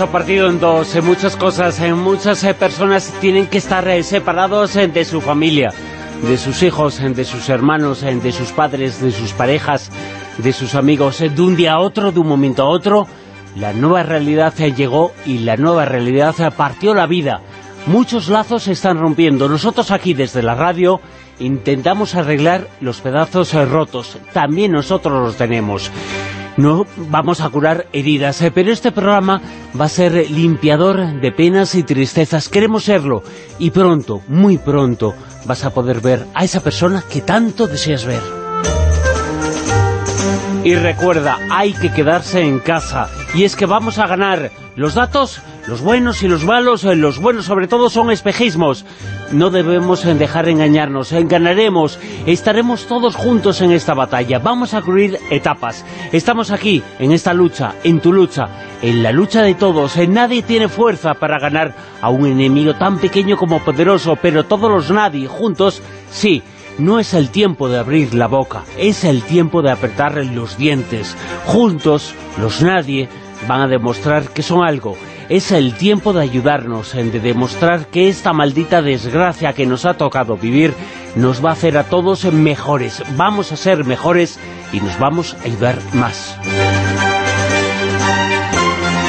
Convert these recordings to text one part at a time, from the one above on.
Ha partido en dos, en muchas cosas, en muchas eh, personas tienen que estar eh, separados eh, de su familia, de sus hijos, de sus hermanos, de sus padres, de sus parejas, de sus amigos, de un día a otro, de un momento a otro, la nueva realidad llegó y la nueva realidad partió la vida. Muchos lazos se están rompiendo. Nosotros aquí desde la radio intentamos arreglar los pedazos rotos. También nosotros los tenemos no vamos a curar heridas, eh, pero este programa va a ser limpiador de penas y tristezas. Queremos serlo y pronto, muy pronto, vas a poder ver a esa persona que tanto deseas ver. Y recuerda, hay que quedarse en casa. Y es que vamos a ganar. Los datos, los buenos y los malos, eh, los buenos sobre todo son espejismos. No debemos dejar engañarnos, ganaremos, estaremos todos juntos en esta batalla, vamos a cubrir etapas. Estamos aquí, en esta lucha, en tu lucha, en la lucha de todos. Nadie tiene fuerza para ganar a un enemigo tan pequeño como poderoso, pero todos los nadie juntos, sí, no es el tiempo de abrir la boca, es el tiempo de apretar los dientes. Juntos, los nadie van a demostrar que son algo, es el tiempo de ayudarnos, de demostrar que esta maldita desgracia que nos ha tocado vivir nos va a hacer a todos mejores. Vamos a ser mejores y nos vamos a ayudar más.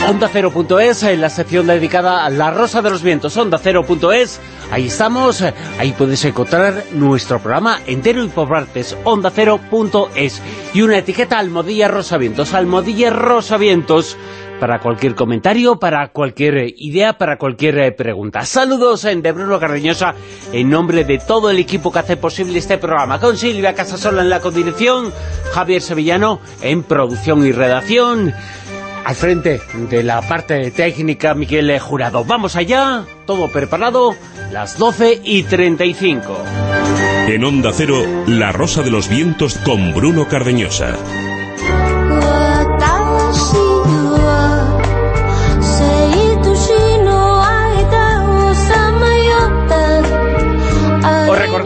Onda Cero.es, en la sección dedicada a la Rosa de los Vientos, Onda Cero.es, ahí estamos, ahí puedes encontrar nuestro programa entero y por partes, Onda Cero.es, y una etiqueta Almodilla Rosavientos, Almodilla Rosavientos, para cualquier comentario, para cualquier idea, para cualquier eh, pregunta. Saludos en de Bruno Cardeñosa, en nombre de todo el equipo que hace posible este programa, con Silvia Casasola en la condirección, Javier Sevillano en producción y redacción, al frente de la parte técnica, Miguel Jurado. Vamos allá, todo preparado, las 12 y 35. En Onda Cero, La Rosa de los Vientos con Bruno Cardeñosa.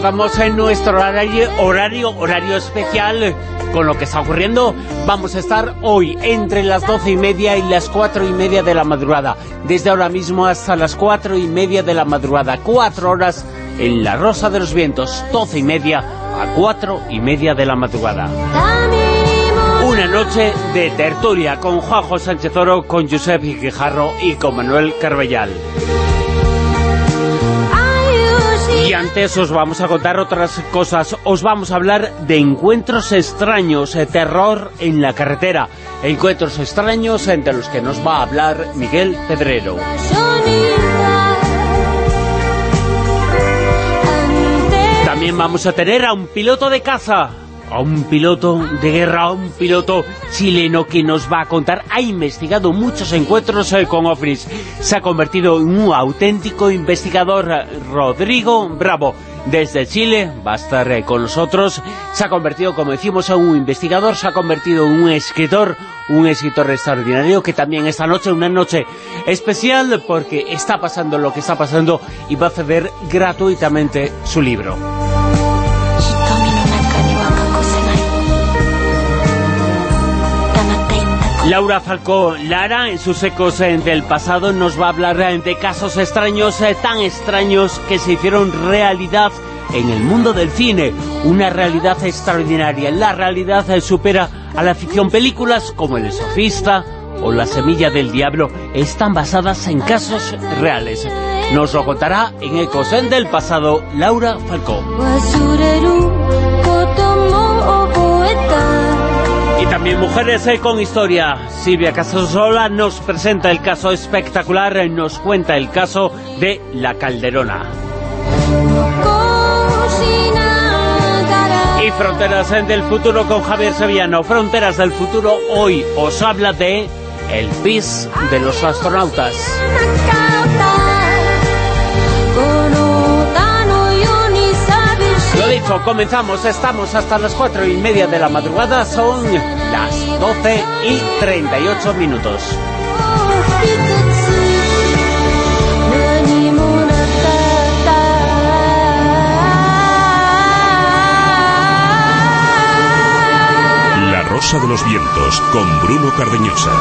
Vamos en nuestro horario, horario, especial con lo que está ocurriendo. Vamos a estar hoy entre las doce y media y las cuatro y media de la madrugada. Desde ahora mismo hasta las cuatro y media de la madrugada. Cuatro horas en La Rosa de los Vientos. Doce y media a cuatro y media de la madrugada. Una noche de tertulia con Juanjo Sánchez Oro, con Josep Guijarro y con Manuel Carbellal. Antes os vamos a contar otras cosas. Os vamos a hablar de encuentros extraños, eh, terror en la carretera. Encuentros extraños entre los que nos va a hablar Miguel Pedrero. También vamos a tener a un piloto de caza a un piloto de guerra, a un piloto chileno que nos va a contar, ha investigado muchos encuentros eh, con ovnis, se ha convertido en un auténtico investigador, eh, Rodrigo Bravo, desde Chile, va a estar eh, con nosotros, se ha convertido, como decimos, en un investigador, se ha convertido en un escritor, un escritor extraordinario, que también esta noche, una noche especial, porque está pasando lo que está pasando y va a ceder gratuitamente su libro. Laura Falcó Lara, en sus ecos eh, del pasado, nos va a hablar eh, de casos extraños, eh, tan extraños que se hicieron realidad en el mundo del cine. Una realidad extraordinaria. La realidad supera a la ficción. Películas como El Sofista o La Semilla del Diablo están basadas en casos reales. Nos lo contará en Ecos del pasado Laura Falcó. Y también Mujeres eh, con Historia. Silvia Casasola nos presenta el caso espectacular, eh, nos cuenta el caso de La Calderona. Y Fronteras del Futuro con Javier Sevillano. Fronteras del Futuro hoy os habla de el PIS de los astronautas. Comenzamos, estamos hasta las cuatro y media de la madrugada, son las 12 y 38 minutos. La Rosa de los Vientos con Bruno Cardeñosa.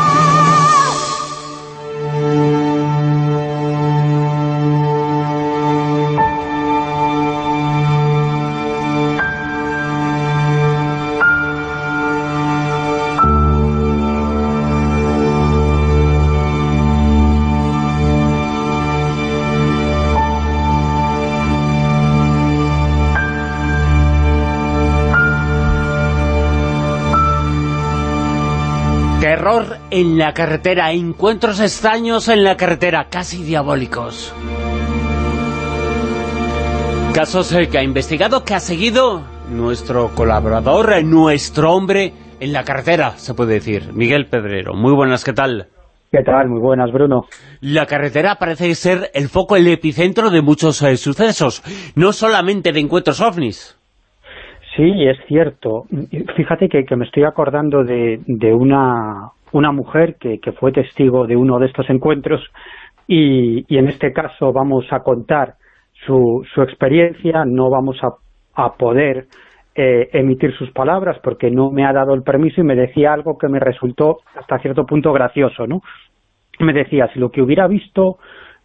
Terror en la carretera, encuentros extraños en la carretera, casi diabólicos. Casos eh, que ha investigado, que ha seguido nuestro colaborador, eh, nuestro hombre en la carretera, se puede decir, Miguel Pedrero. Muy buenas, ¿qué tal? ¿Qué tal? Muy buenas, Bruno. La carretera parece ser el foco, el epicentro de muchos eh, sucesos, no solamente de encuentros ovnis. Sí, es cierto. Fíjate que, me estoy acordando de, de una, mujer que, que, fue testigo de uno de estos encuentros y, y en este caso vamos a contar su, su experiencia, no vamos a, a poder eh, emitir sus palabras porque no me ha dado el permiso y me decía algo que me resultó hasta cierto punto gracioso, ¿no? Me decía, si lo que hubiera visto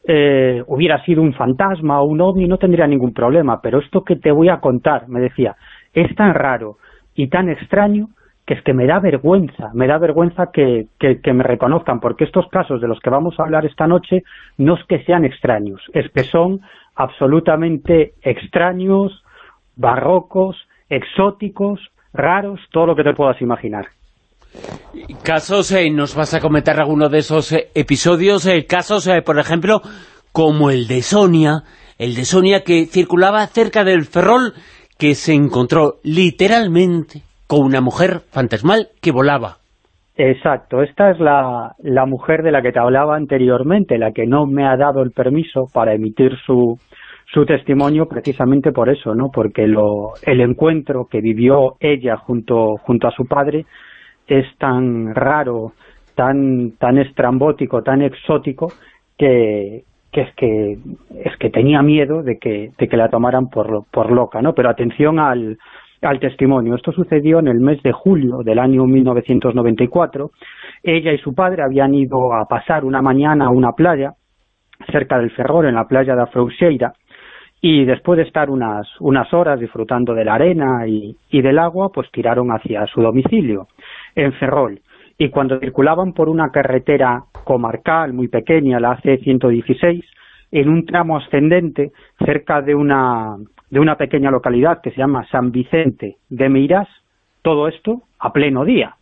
eh, hubiera sido un fantasma o un ovni no tendría ningún problema, pero esto que te voy a contar, me decía, es tan raro y tan extraño que es que me da vergüenza, me da vergüenza que, me reconozcan, porque estos casos de los que vamos a hablar esta noche no es que sean extraños, es que son absolutamente extraños, barrocos, exóticos, raros, todo lo que te puedas imaginar. Casos, eh, nos vas a comentar alguno de esos eh, episodios, eh, casos, por ejemplo, como el de Sonia, el de Sonia que circulaba cerca del Ferrol, que se encontró literalmente con una mujer fantasmal que volaba. Exacto, esta es la, la, mujer de la que te hablaba anteriormente, la que no me ha dado el permiso para emitir su, su testimonio precisamente por eso, ¿no? Porque lo, el encuentro que vivió ella junto, junto a su padre es tan raro, tan, tan estrambótico, tan exótico, que, que es que es que tenía miedo de que, de que la tomaran por, por loca, ¿no? Pero atención al, al testimonio. Esto sucedió en el mes de julio del año 1994. Ella y su padre habían ido a pasar una mañana a una playa cerca del Ferrol, en la playa de Afrouxeira, y después de estar unas, unas horas disfrutando de la arena y, y del agua, pues tiraron hacia su domicilio, en Ferrol y cuando circulaban por una carretera comarcal muy pequeña, la AC-116, en un tramo ascendente cerca de una, de una pequeña localidad que se llama San Vicente de Meirás, todo esto a pleno día.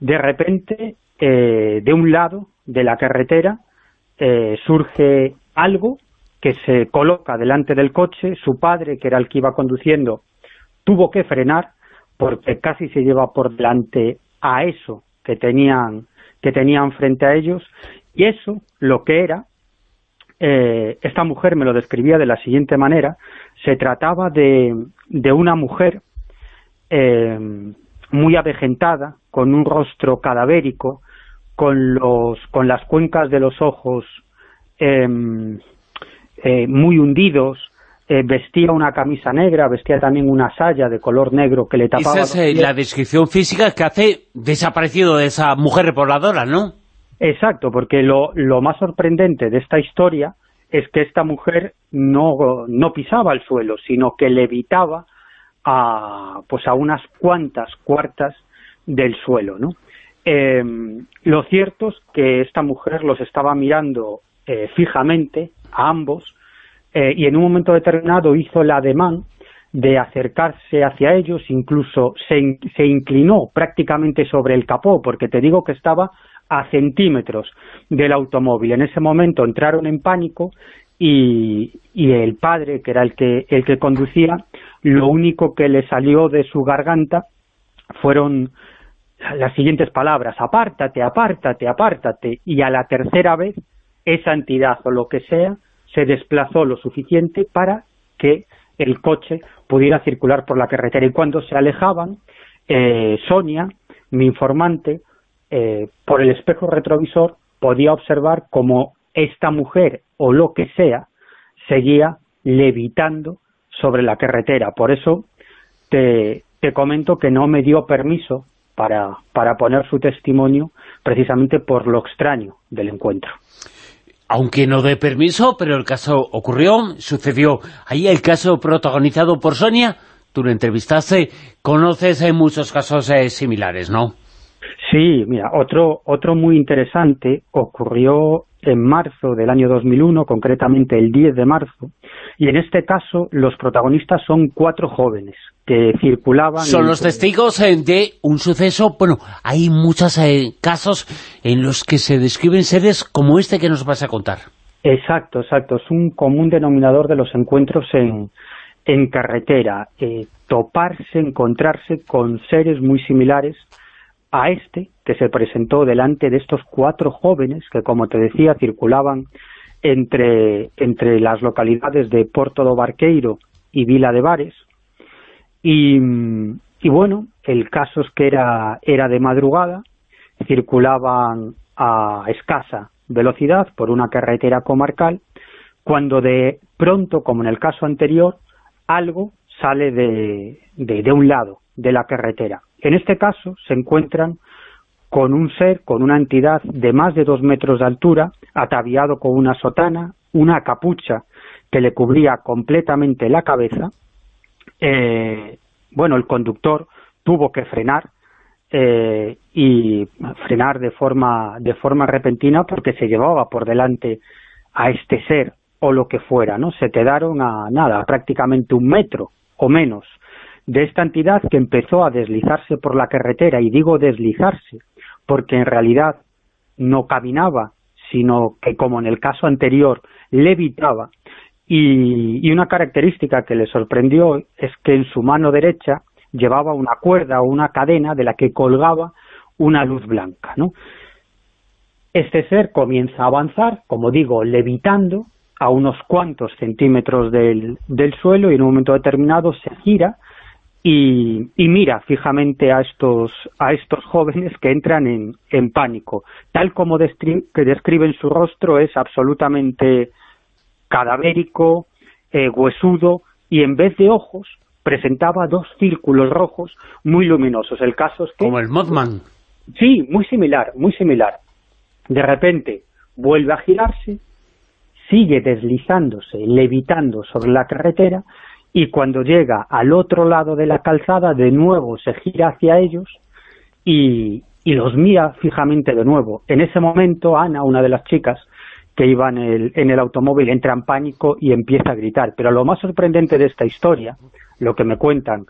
De repente, eh, de un lado de la carretera eh, surge algo que se coloca delante del coche, su padre, que era el que iba conduciendo, tuvo que frenar porque casi se lleva por delante a eso que tenían, que tenían frente a ellos, y eso, lo que era, eh, esta mujer me lo describía de la siguiente manera, se trataba de, de una mujer eh, muy avejentada, con un rostro cadavérico, con, los, con las cuencas de los ojos eh, eh, muy hundidos, eh, vestía una camisa negra, vestía también una saya de color negro que le tapaba... Esa es eh, la descripción física que hace desaparecido de esa mujer repobladora, ¿no? Exacto, porque lo, lo más sorprendente de esta historia es que esta mujer no, no pisaba el suelo, sino que levitaba a, pues a unas cuantas cuartas del suelo, ¿no? Eh, lo cierto es que esta mujer los estaba mirando eh, fijamente a ambos eh, y en un momento determinado hizo el ademán de acercarse hacia ellos, incluso se, se, inclinó prácticamente sobre el capó, porque te digo que estaba a centímetros del automóvil. En ese momento entraron en pánico y, y el padre, que era el que, el que conducía, lo único que le salió de su garganta fueron las siguientes palabras, apártate, apártate, apártate, y a la tercera vez esa entidad o lo que sea se desplazó lo suficiente para que el coche pudiera circular por la carretera. Y cuando se alejaban, eh, Sonia, mi informante, eh, por el espejo retrovisor podía observar como esta mujer o lo que sea seguía levitando sobre la carretera. Por eso te, te comento que no me dio permiso para, para poner su testimonio precisamente por lo extraño del encuentro. Aunque no dé permiso, pero el caso ocurrió, sucedió. Ahí el caso protagonizado por Sonia, tú lo entrevistaste, conoces en muchos casos eh, similares, ¿no? Sí, mira, otro, otro muy interesante ocurrió en marzo del año 2001, concretamente el 10 de marzo, y en este caso los protagonistas son cuatro jóvenes que circulaban... Son los testigos eh, de un suceso, bueno, hay muchos eh, casos en los que se describen seres como este que nos vas a contar. Exacto, exacto, es un común denominador de los encuentros en, en carretera, eh, toparse, encontrarse con seres muy similares a este que se presentó delante de estos cuatro jóvenes que, como te decía, circulaban entre, entre las localidades de Porto do Barqueiro y Vila de Bares. Y, y bueno, el caso es que era, era de madrugada, circulaban a escasa velocidad por una carretera comarcal, cuando de pronto, como en el caso anterior, algo sale de, de, de un lado de la carretera. En este caso se encuentran con un ser, con una entidad de más de dos metros de altura, ataviado con una sotana, una capucha que le cubría completamente la cabeza. Eh, bueno, el conductor tuvo que frenar eh, y frenar de forma, de forma repentina porque se llevaba por delante a este ser o lo que fuera, ¿no? Se quedaron a nada, prácticamente un metro o menos de esta entidad que empezó a deslizarse por la carretera, y digo deslizarse, porque en realidad no caminaba, sino que como en el caso anterior, levitaba, y, una característica que le sorprendió es que en su mano derecha llevaba una cuerda o una cadena de la que colgaba una luz blanca, ¿no? Este ser comienza a avanzar, como digo, levitando a unos cuantos centímetros del, del suelo y en un momento determinado se gira y, mira fijamente a estos, a estos jóvenes que entran en, en pánico. Tal como que describen su rostro es absolutamente cadavérico, eh, huesudo, y en vez de ojos presentaba dos círculos rojos muy luminosos. El caso es que... Como el Mothman. Sí, muy similar, muy similar. De repente vuelve a girarse, sigue deslizándose, levitando sobre la carretera y cuando llega al otro lado de la calzada de nuevo se gira hacia ellos y, los mira fijamente de nuevo. En ese momento Ana, una de las chicas que iba en el, en el automóvil, entra en pánico y empieza a gritar. Pero lo más sorprendente de esta historia, lo que me cuentan,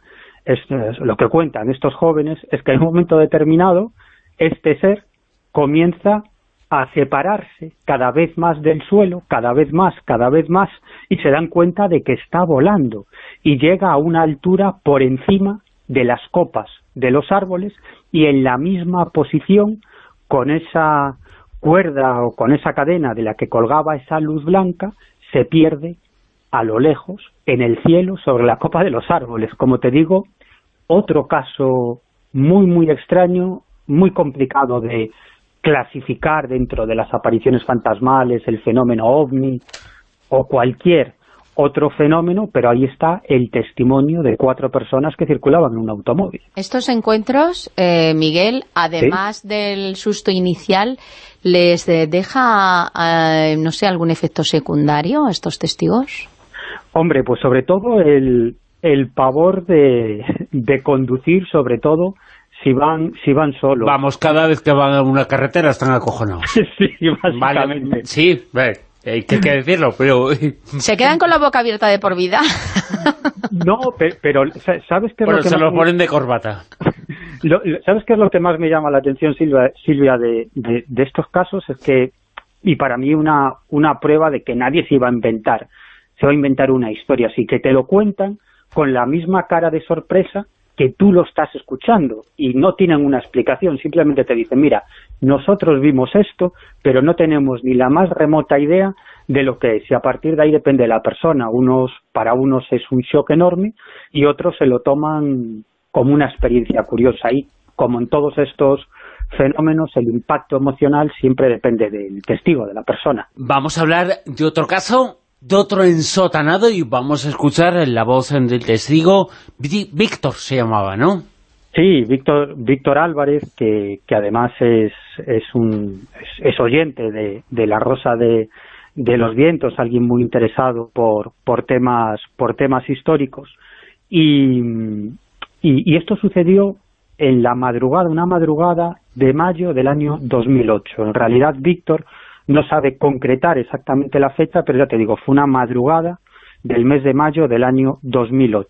lo que cuentan estos jóvenes, es que en un momento determinado este ser comienza a separarse cada vez más del suelo, cada vez más, cada vez más, y se dan cuenta de que está volando y llega a una altura por encima de las copas de los árboles y en la misma posición con esa cuerda o con esa cadena de la que colgaba esa luz blanca se pierde a lo lejos en el cielo sobre la copa de los árboles. Como te digo, otro caso muy muy extraño, muy complicado de clasificar dentro de las apariciones fantasmales, el fenómeno ovni o cualquier otro fenómeno, pero ahí está el testimonio de cuatro personas que circulaban en un automóvil. Estos encuentros, eh, Miguel, además del susto inicial, ¿les deja, eh, no sé, algún efecto secundario a estos testigos? Hombre, pues sobre todo el, el pavor de, de conducir, sobre todo, si van si van solos. Vamos, cada vez que van a una carretera están acojonados. sí, básicamente. sí, hay que, decirlo, pero... ¿Se quedan con la boca abierta de por vida? no, pero, ¿sabes qué es lo que se lo ponen de corbata. ¿Sabes qué es lo que más me llama la atención, Silvia, Silvia de, de, estos casos? Es que, y para mí una, una prueba de que nadie se iba a inventar, se va a inventar una historia, así que te lo cuentan con la misma cara de sorpresa que tú lo estás escuchando y no tienen una explicación, simplemente te dicen, mira, nosotros vimos esto, pero no tenemos ni la más remota idea de lo que es, y a partir de ahí depende de la persona, unos para unos es un shock enorme y otros se lo toman como una experiencia curiosa. Y como en todos estos fenómenos, el impacto emocional siempre depende del testigo, de la persona. Vamos a hablar de otro caso de otro ensotanado y vamos a escuchar la voz del testigo. Víctor se llamaba, ¿no? Sí, Víctor Víctor Álvarez, que, que además es, es, un, es, oyente de, de, La Rosa de, de, los Vientos, alguien muy interesado por, por, temas, por temas históricos. Y, y, esto sucedió en la madrugada, una madrugada de mayo del año 2008. En realidad, Víctor no sabe concretar exactamente la fecha, pero ya te digo, fue una madrugada del mes de mayo del año 2008.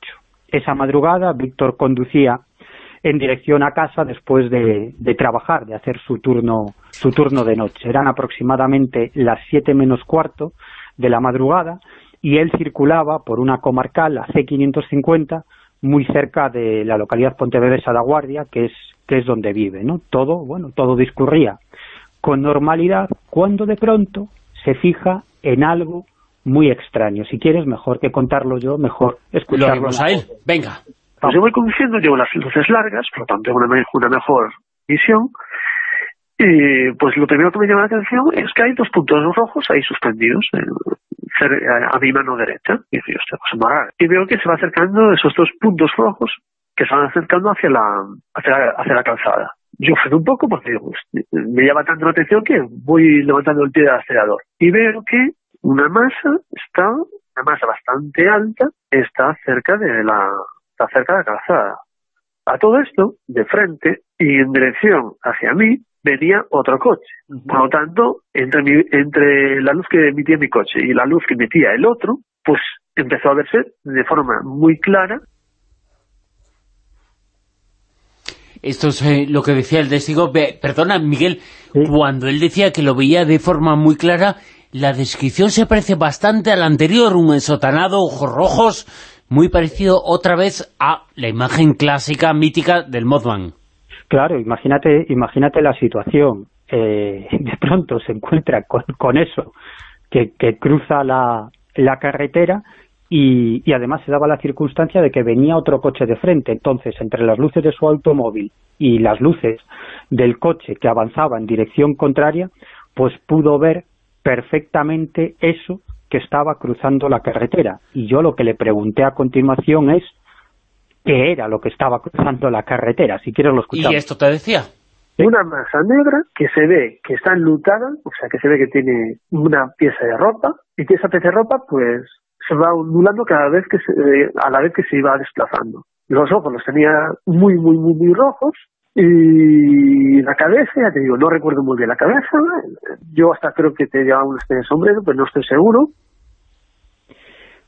Esa madrugada Víctor conducía en dirección a casa después de, trabajar, de hacer su turno, su turno de noche. Eran aproximadamente las siete menos cuarto de la madrugada y él circulaba por una comarcal, la C550, muy cerca de la localidad pontevedresa de Guardia, que es, que es donde vive, ¿no? Todo, bueno, todo discurría con normalidad cuando de pronto se fija en algo muy extraño. Si quieres, mejor que contarlo yo, mejor escucharlo. a él, venga. Pues yo voy conduciendo, llevo las luces largas, por lo tanto tengo una, una mejor visión, y pues lo primero que me llama la atención es que hay dos puntos rojos ahí suspendidos a mi mano derecha. Y digo, pues Y veo que se va acercando esos dos puntos rojos que se van acercando hacia la, hacia hacia la calzada yo freno un poco porque me llama tanto la atención que voy levantando el pie del acelerador y veo que una masa está, una masa bastante alta, está cerca de la, está cerca de la calzada. A todo esto, de frente y en dirección hacia mí, venía otro coche. Por lo tanto, entre, mi, entre la luz que emitía mi coche y la luz que emitía el otro, pues empezó a verse de forma muy clara Esto es eh, lo que decía el testigo. Perdona, Miguel, cuando él decía que lo veía de forma muy clara, la descripción se parece bastante a la anterior, un ensotanado, ojos rojos, muy parecido otra vez a la imagen clásica, mítica del Mothman. Claro, imagínate, imagínate la situación. Eh, de pronto se encuentra con, eso, que, cruza la, la carretera y, además se daba la circunstancia de que venía otro coche de frente. Entonces, entre las luces de su automóvil y las luces del coche que avanzaba en dirección contraria, pues pudo ver perfectamente eso que estaba cruzando la carretera. Y yo lo que le pregunté a continuación es qué era lo que estaba cruzando la carretera. Si quieres lo escuchamos. ¿Y esto te decía? Una masa negra que se ve que está enlutada, o sea, que se ve que tiene una pieza de ropa, y que esa pieza de ropa, pues, se va ondulando cada vez que se, eh, a la vez que se iba desplazando. Los ojos los tenía muy, muy, muy, muy rojos y la cabeza, ya te digo, no recuerdo muy bien la cabeza. Yo hasta creo que te llevaba un de sombrero, pero no estoy seguro.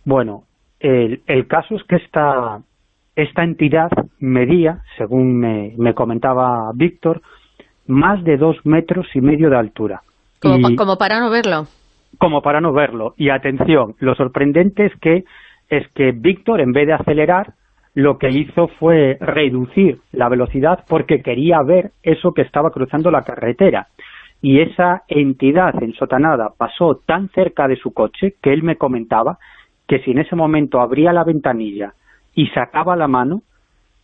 Bueno, el, el caso es que esta, esta entidad medía, según me, me comentaba Víctor, más de dos metros y medio de altura. como para no verlo como para no verlo. Y atención, lo sorprendente es que, es que Víctor, en vez de acelerar, lo que hizo fue reducir la velocidad porque quería ver eso que estaba cruzando la carretera. Y esa entidad ensotanada pasó tan cerca de su coche que él me comentaba que si en ese momento abría la ventanilla y sacaba la mano,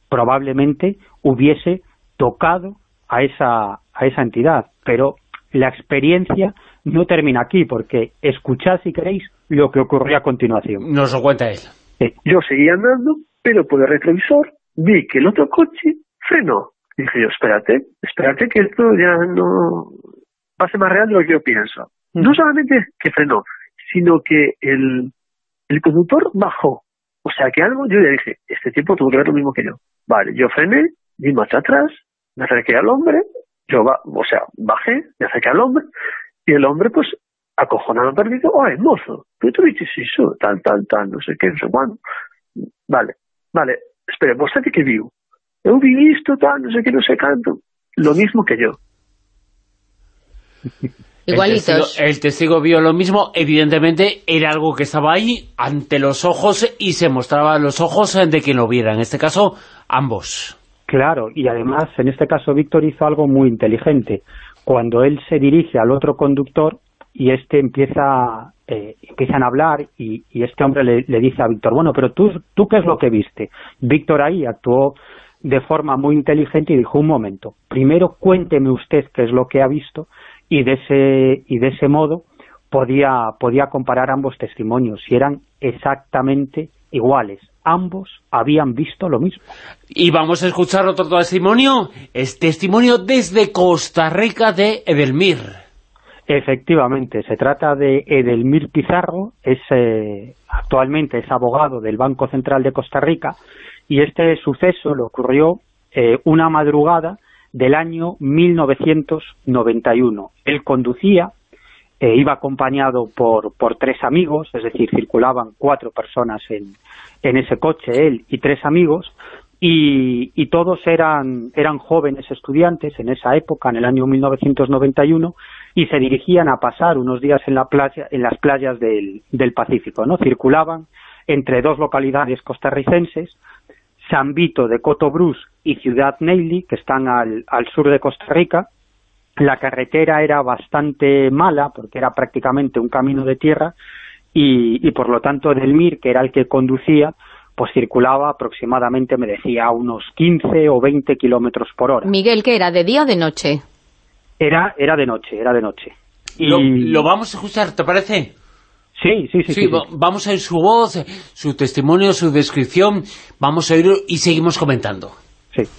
probablemente hubiese tocado a esa, a esa entidad. Pero la experiencia no termina aquí, porque escuchad, si queréis, lo que ocurrió a continuación. Nos lo cuenta él. Yo seguía andando, pero por el retrovisor vi que el otro coche frenó. dije yo, espérate, espérate que esto ya no va a ser más real de lo que yo pienso. Mm. No solamente que frenó, sino que el, el conductor bajó. O sea que algo, yo le dije, este tipo tuvo que ver lo mismo que yo. Vale, yo frené, di marcha atrás, me acerqué al hombre, yo, va, o sea, bajé, me acerqué al hombre, y el hombre, pues, acojonado perdido, ¡ay, mozo! ¿Qué tú dices eso? Tal, tal, tal, no sé qué, no sé cuándo. Vale, vale, espere, vostede que viu? Eu vi isto, tal, no sé qué, no sé canto. Lo mismo que yo. Igualitos. El testigo, vio lo mismo, evidentemente era algo que estaba ahí ante los ojos y se mostraba a los ojos de quien lo viera, en este caso ambos. Claro, y además en este caso Víctor hizo algo muy inteligente. Cuando él se dirige al otro conductor y este empieza eh, empiezan a hablar y, este hombre le, dice a Víctor, bueno, pero tú, tú qué es lo que viste. Víctor ahí actuó de forma muy inteligente y dijo, un momento, primero cuénteme usted qué es lo que ha visto y de ese, y de ese modo podía, podía comparar ambos testimonios y eran exactamente iguales. Ambos habían visto lo mismo. Y vamos a escuchar otro testimonio, es testimonio desde Costa Rica de Edelmir. Efectivamente, se trata de Edelmir Pizarro, es, eh, actualmente es abogado del Banco Central de Costa Rica, y este suceso le ocurrió eh, una madrugada del año 1991. Él conducía, eh, iba acompañado por, por tres amigos, es decir, circulaban cuatro personas en, en ese coche, él y tres amigos, y, y, todos eran, eran jóvenes estudiantes en esa época, en el año 1991, y se dirigían a pasar unos días en, la playa, en las playas del, del Pacífico. ¿no? Circulaban entre dos localidades costarricenses, San Vito de Cotobruz y Ciudad Neily, que están al, al sur de Costa Rica. La carretera era bastante mala, porque era prácticamente un camino de tierra, y, y por lo tanto Delmir, que era el que conducía, pues circulaba aproximadamente, me decía, a unos 15 o 20 kilómetros por hora. Miguel, ¿qué era? ¿De día o de noche? Era, era de noche, era de noche. Y... Lo, lo vamos a escuchar, ¿te parece? Sí, sí, sí, sí, Vamos a oír su voz, su testimonio, su descripción, vamos a oírlo y seguimos comentando.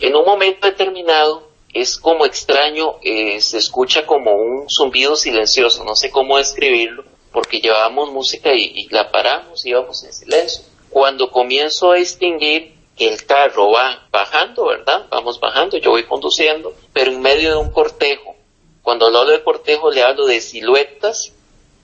En un momento determinado es como extraño, eh, se escucha como un zumbido silencioso, no sé cómo describirlo, porque llevábamos música y, la paramos, íbamos en silencio. Cuando comienzo a distinguir que el carro va bajando, ¿verdad? Vamos bajando, yo voy conduciendo, pero en medio de un cortejo. Cuando hablo de cortejo le hablo de siluetas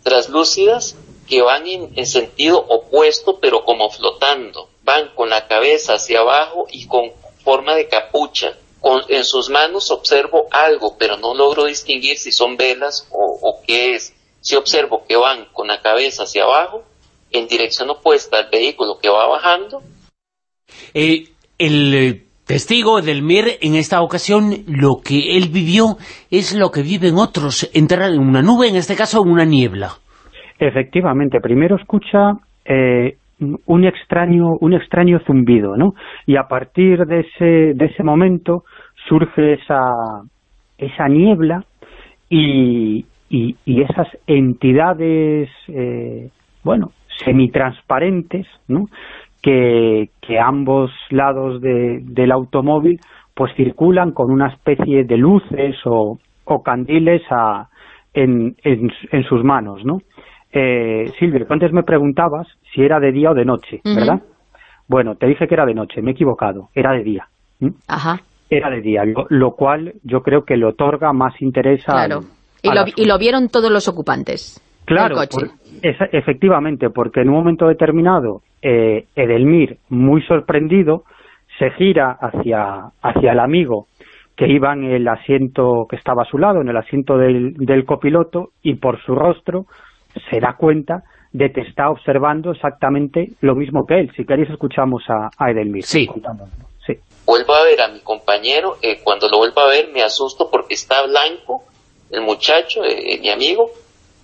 traslúcidas que van en, sentido opuesto pero como flotando. Van con la cabeza hacia abajo y con forma de capucha. Con, en sus manos observo algo, pero no logro distinguir si son velas o, qué es. Si observo que van con la cabeza hacia abajo, en dirección opuesta al vehículo que va bajando. Eh, el eh, testigo del Mir, en esta ocasión, lo que él vivió es lo que viven otros, entrar en una nube, en este caso en una niebla. Efectivamente, primero escucha eh, un extraño un extraño zumbido, ¿no? Y a partir de ese, de ese momento surge esa, esa niebla y, y, esas entidades, eh, bueno, semitransparentes, ¿no? Que, que ambos lados de, del automóvil pues circulan con una especie de luces o, o candiles a, en, en, en sus manos, ¿no? Eh, Silvia, antes me preguntabas si era de día o de noche, ¿verdad? Bueno, te dije que era de noche, me he equivocado, era de día. Ajá. Era de día, lo, cual yo creo que le otorga más interés claro. y, lo, y lo vieron todos los ocupantes Claro, efectivamente, porque en un momento determinado eh, Edelmir, muy sorprendido, se gira hacia, hacia el amigo que iba en el asiento que estaba a su lado, en el asiento del, del copiloto, y por su rostro se da cuenta de que está observando exactamente lo mismo que él. Si queréis escuchamos a, a Edelmir. Sí. sí. Vuelvo a ver a mi compañero, eh, cuando lo vuelvo a ver me asusto porque está blanco, el muchacho, eh, mi amigo,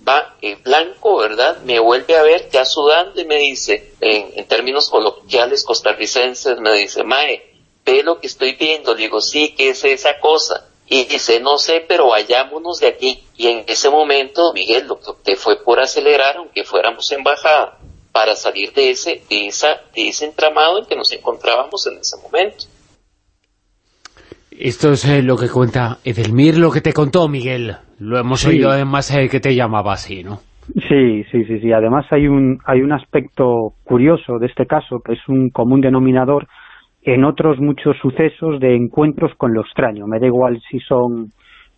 va eh, blanco, ¿verdad? Me vuelve a ver ya sudando y me dice, en, términos coloquiales costarricenses, me dice, Mae, ve lo que estoy viendo. Le digo, sí, ¿qué es esa cosa? Y dice, no sé, pero vayámonos de aquí. Y en ese momento, Miguel, lo que opté fue por acelerar, aunque fuéramos embajada, para salir de ese, de, esa, de ese entramado en que nos encontrábamos en ese momento. Esto es eh, lo que cuenta Edelmir, lo que te contó Miguel. Lo hemos oído además eh, que te llamaba así, ¿no? Sí, sí, sí, sí. Además hay un, hay un aspecto curioso de este caso, que es un común denominador en otros muchos sucesos de encuentros con lo extraño. Me da igual si son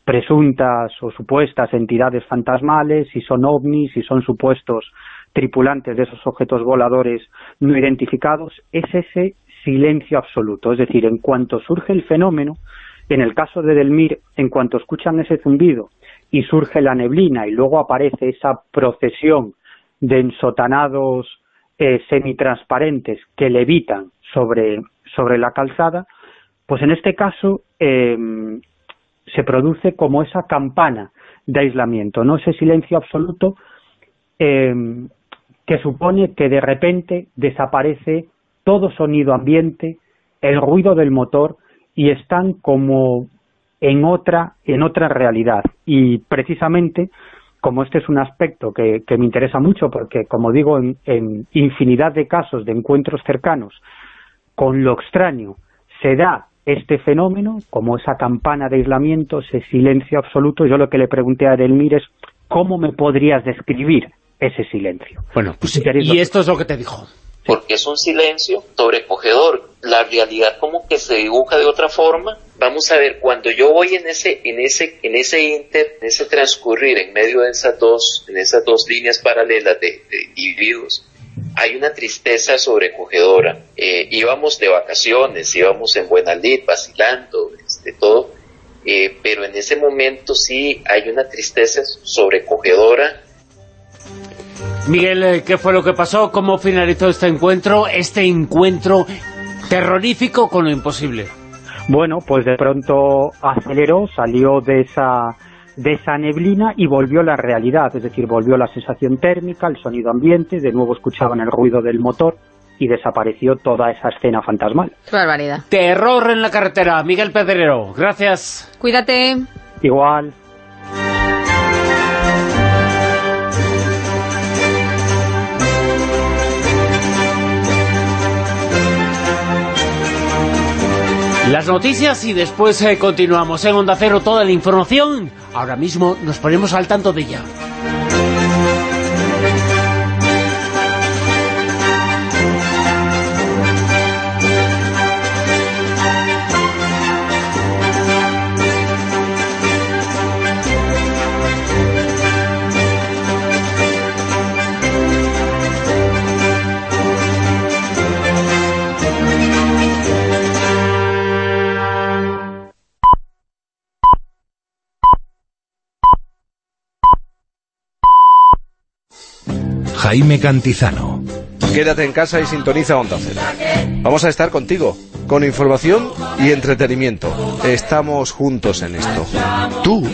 presuntas o supuestas entidades fantasmales, si son ovnis, si son supuestos tripulantes de esos objetos voladores no identificados, es ese silencio absoluto. Es decir, en cuanto surge el fenómeno, en el caso de Delmir, en cuanto escuchan ese zumbido y surge la neblina y luego aparece esa procesión de ensotanados eh, semitransparentes que levitan sobre, sobre la calzada, pues en este caso em, se produce como esa campana de aislamiento, no ese silencio absoluto em, que supone que de repente desaparece todo sonido ambiente, el ruido del motor y están como en otra, en otra realidad. Y precisamente, como este es un aspecto que, me interesa mucho, porque como digo, en, infinidad de casos de encuentros cercanos con lo extraño se da este fenómeno, como esa campana de aislamiento, ese silencio absoluto, yo lo que le pregunté a Edelmir es, ¿cómo me podrías describir ese silencio? Bueno, pues, y esto es lo que te dijo porque es un silencio sobrecogedor. La realidad como que se dibuja de otra forma. Vamos a ver, cuando yo voy en ese, en ese, en ese inter, en ese transcurrir en medio de esas dos, en esas dos líneas paralelas de, individuos, hay una tristeza sobrecogedora. Eh, íbamos de vacaciones, íbamos en buena lid, vacilando, este, todo, eh, pero en ese momento sí hay una tristeza sobrecogedora Miguel, eh, ¿qué fue lo que pasó? ¿Cómo finalizó este encuentro? Este encuentro terrorífico con lo imposible. Bueno, pues de pronto aceleró, salió de esa, de esa neblina y volvió la realidad, es decir, volvió la sensación térmica, el sonido ambiente, de nuevo escuchaban el ruido del motor y desapareció toda esa escena fantasmal. Qué barbaridad. Terror en la carretera. Miguel Pedrero, gracias. Cuídate. Igual. Las noticias y después eh, continuamos en Onda Cero toda la información. Ahora mismo nos ponemos al tanto de ella. Jaime Cantizano. Quédate en casa y sintoniza Onda Cero. Vamos a estar contigo, con información y entretenimiento. Estamos juntos en esto. Tú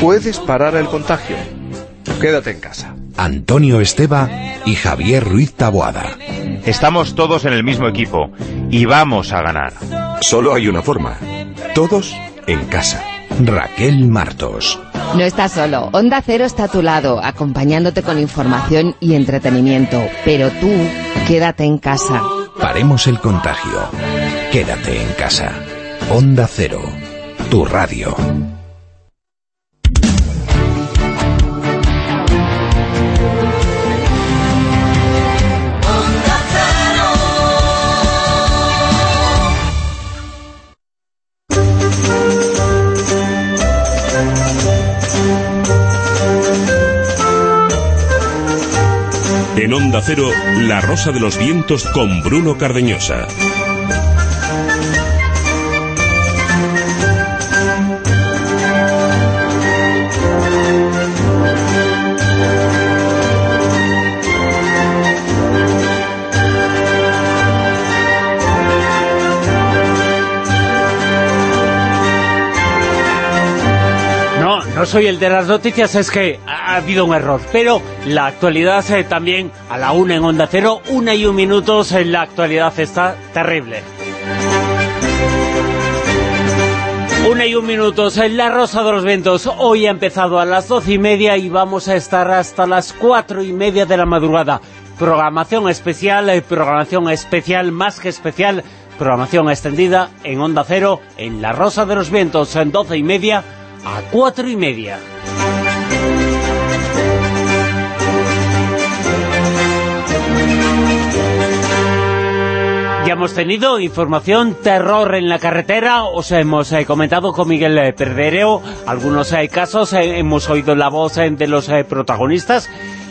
puedes parar el contagio. Quédate en casa. Antonio Esteba y Javier Ruiz Taboada. Estamos todos en el mismo equipo y vamos a ganar. Solo hay una forma. Todos en casa. Raquel Martos. No estás solo. Onda Cero está a tu lado, acompañándote con información y entretenimiento. Pero tú, quédate en casa. Paremos el contagio. Quédate en casa. Onda Cero. Tu radio. Onda Cero, La Rosa de los Vientos con Bruno Cardeñosa. no soy el de las noticias, es que ha habido un error. Pero la actualidad eh, también, a la una en Onda Cero, una y un minutos, en la actualidad está terrible. Una y un minutos en La Rosa de los Vientos. Hoy ha empezado a las doce y media y vamos a estar hasta las cuatro y media de la madrugada. Programación especial, eh, programación especial, más que especial, programación extendida en Onda Cero, en La Rosa de los Vientos, en doce y media a cuatro y media. Hemos tenido información, terror en la carretera, os hemos eh, comentado con Miguel eh, Perdereo algunos eh, casos, hemos oído la voz de los protagonistas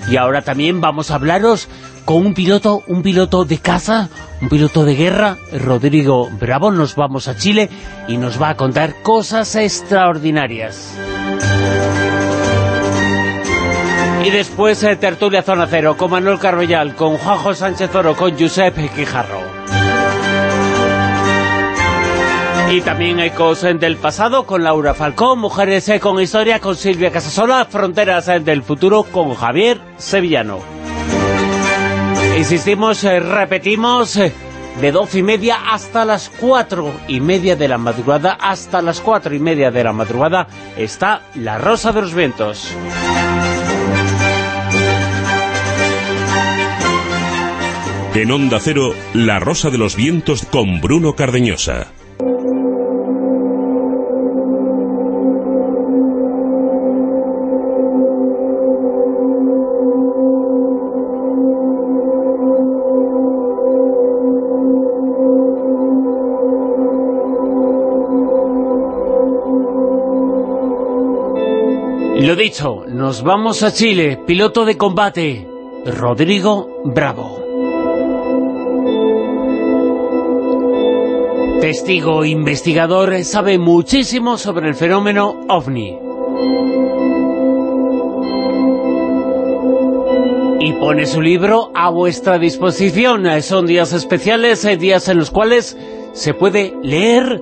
y ahora también vamos a hablaros con un piloto, un piloto de caza, un piloto de guerra, Rodrigo Bravo, nos vamos a Chile y nos va a contar cosas extraordinarias. Y después eh, Tertulia Zona Cero con Manuel Carbellal, con Juanjo Sánchez Oro, con Giuseppe Quijarro. Y también Ecos del pasado con Laura Falcón, Mujeres eh, con Historia con Silvia Casasola, Fronteras eh, del futuro con Javier Sevillano. Insistimos, eh, repetimos, de doce y media hasta las cuatro y media de la madrugada, hasta las cuatro y media de la madrugada, está La Rosa de los Vientos. En Onda Cero, La Rosa de los Vientos con Bruno Cardeñosa. Lo dicho, nos vamos a Chile, piloto de combate, Rodrigo Bravo. Testigo investigador, sabe muchísimo sobre el fenómeno OVNI. Y pone su libro a vuestra disposición. Son días especiales, eh, días en los cuales se puede leer.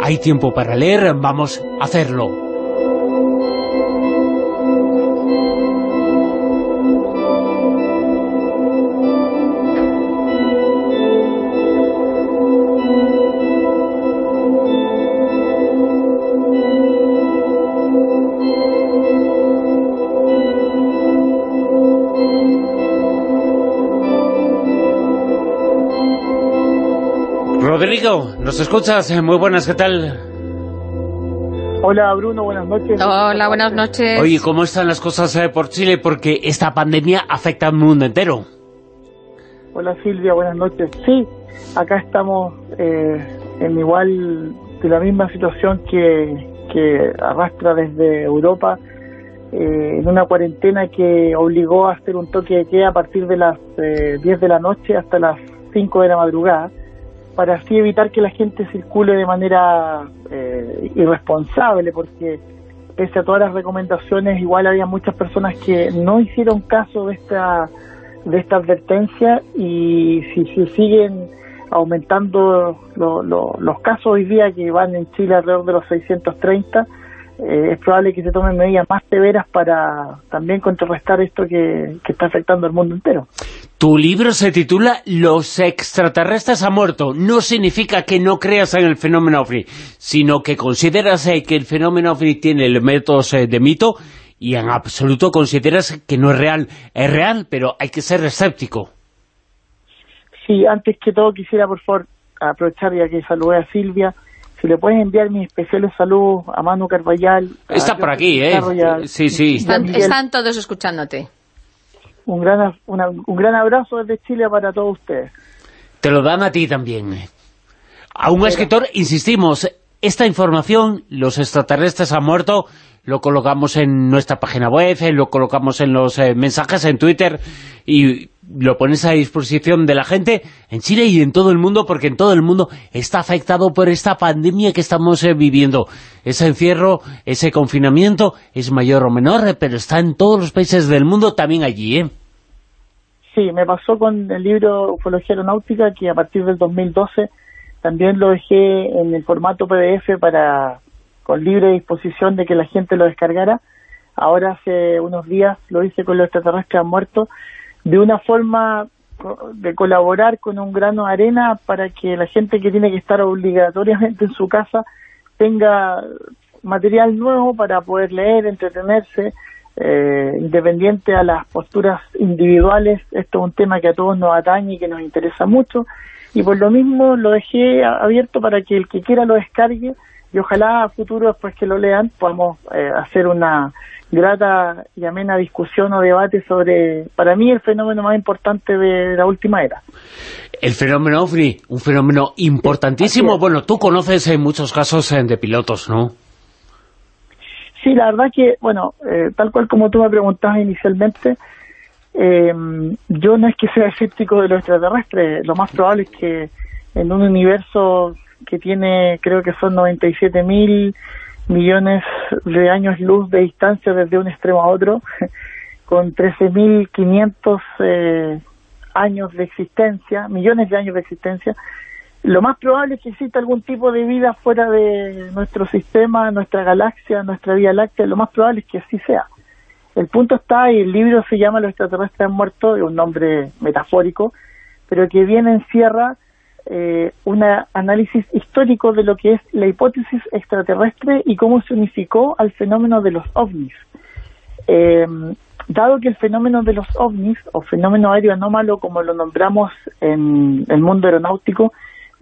Hay tiempo para leer, vamos a hacerlo. ¿Nos escuchas? Muy buenas, ¿qué tal? Hola Bruno, buenas noches. Hola, buenas noches. Oye, ¿cómo están las cosas eh, por Chile? Porque esta pandemia afecta al mundo entero. Hola Silvia, buenas noches. Sí, acá estamos eh, en igual de la misma situación que, que arrastra desde Europa, eh, en una cuarentena que obligó a hacer un toque de queda a partir de las eh, 10 de la noche hasta las 5 de la madrugada, para así evitar que la gente circule de manera eh, irresponsable, porque pese a todas las recomendaciones, igual había muchas personas que no hicieron caso de esta de esta advertencia y si, si siguen aumentando lo- lo- los casos hoy día que van en Chile alrededor de los 630, eh, es probable que se tomen medidas más severas para también contrarrestar esto que, que está afectando al mundo entero. Tu libro se titula Los extraterrestres han muerto. No significa que no creas en el fenómeno OVNI, sino que consideras eh, que el fenómeno OVNI tiene elementos eh, de mito y en absoluto consideras que no es real. Es real, pero hay que ser escéptico. Sí, antes que todo quisiera por favor aprovechar ya que saludé a Silvia, si le puedes enviar mis especiales saludos a Manu Carballal. Está por aquí, ¿eh? A- Sí, sí. Están, están todos escuchándote. Un gran, una- un gran abrazo desde Chile para todos ustedes. Te lo dan a ti también. A un escritor, insistimos, esta información, los extraterrestres han muerto, lo colocamos en nuestra página web, eh, lo colocamos en los eh, mensajes en Twitter y lo pones a disposición de la gente en Chile y en todo el mundo, porque en todo el mundo está afectado por esta pandemia que estamos eh, viviendo. Ese encierro, ese confinamiento es mayor o menor, pero está en todos los países del mundo, también allí, ¿eh? Sí, me pasó con el libro Ufología Aeronáutica, que a partir del 2012 también lo dejé en el formato PDF para con libre disposición de que la gente lo descargara. Ahora hace unos días lo hice con los extraterrestres han muerto, de una forma de colaborar con un grano de arena para que la gente que tiene que estar obligatoriamente en su casa tenga material nuevo para poder leer, entretenerse, eh, independiente a las posturas individuales. Esto es un tema que a todos nos atañe y que nos interesa mucho. Y por lo mismo lo dejé abierto para que el que quiera lo descargue y ojalá a futuro, después que lo lean, podamos eh, hacer una grata y amena discusión o debate sobre, para mí, el fenómeno más importante de la última era. El fenómeno OVNI, un fenómeno importantísimo. Bueno, tú conoces en muchos casos eh, de pilotos, ¿no? Sí, la verdad que, bueno, eh, tal cual como tú me preguntabas inicialmente, eh, yo no es que sea escéptico de los extraterrestres, lo más probable es que en un universo que tiene, creo que son 97 mil millones de años luz de distancia desde un extremo a otro, con 13.500 eh, años de existencia, millones de años de existencia, lo más probable es que exista algún tipo de vida fuera de nuestro sistema, nuestra galaxia, nuestra Vía Láctea, lo más probable es que así sea. El punto está, y el libro se llama Los extraterrestres han muerto, es un nombre metafórico, pero que viene encierra eh, un análisis histórico de lo que es la hipótesis extraterrestre y cómo se unificó al fenómeno de los ovnis. Eh, dado que el fenómeno de los ovnis, o fenómeno aéreo anómalo, como lo nombramos en el mundo aeronáutico,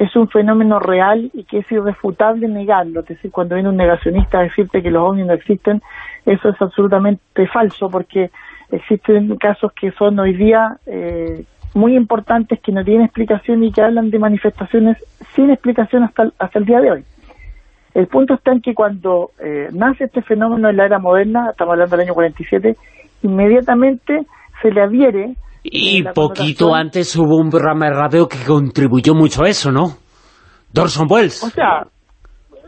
es un fenómeno real y que es irrefutable negarlo. Es decir, cuando viene un negacionista a decirte que los ovnis no existen, eso es absolutamente falso, porque existen casos que son hoy día eh, muy importantes, que no tienen explicación y que hablan de manifestaciones sin explicación hasta, hasta el día de hoy. El punto está en que cuando eh, nace este fenómeno en la era moderna, estamos hablando del año 47, inmediatamente se le adhiere y poquito antes hubo un programa de radio que contribuyó mucho a eso, ¿no? Dorson Wells. O sea,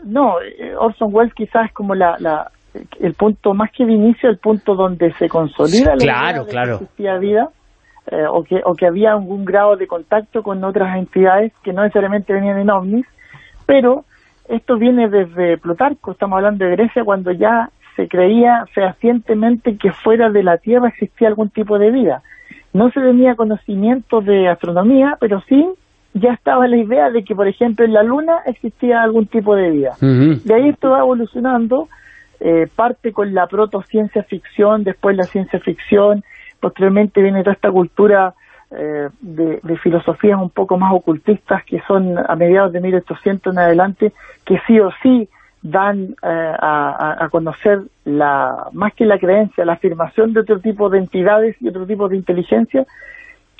no, eh, Orson Welles quizás es como la, la, el punto, más que de inicio, el punto donde se consolida la claro. que existía vida, eh, o, que, o que había algún grado de contacto con otras entidades que no necesariamente venían en ovnis, pero esto viene desde Plutarco, estamos hablando de Grecia, cuando ya se creía fehacientemente que fuera de la Tierra existía algún tipo de vida. No se tenía conocimiento de astronomía, pero sí ya estaba la idea de que, por ejemplo, en la Luna existía algún tipo de vida. De ahí esto va evolucionando, eh, parte con la protociencia ficción, después la ciencia ficción, posteriormente viene toda esta cultura eh, de, de, filosofías un poco más ocultistas que son a mediados de 1800 en adelante, que sí o sí dan eh, a, conocer la más que la creencia, la afirmación de otro tipo de entidades y otro tipo de inteligencia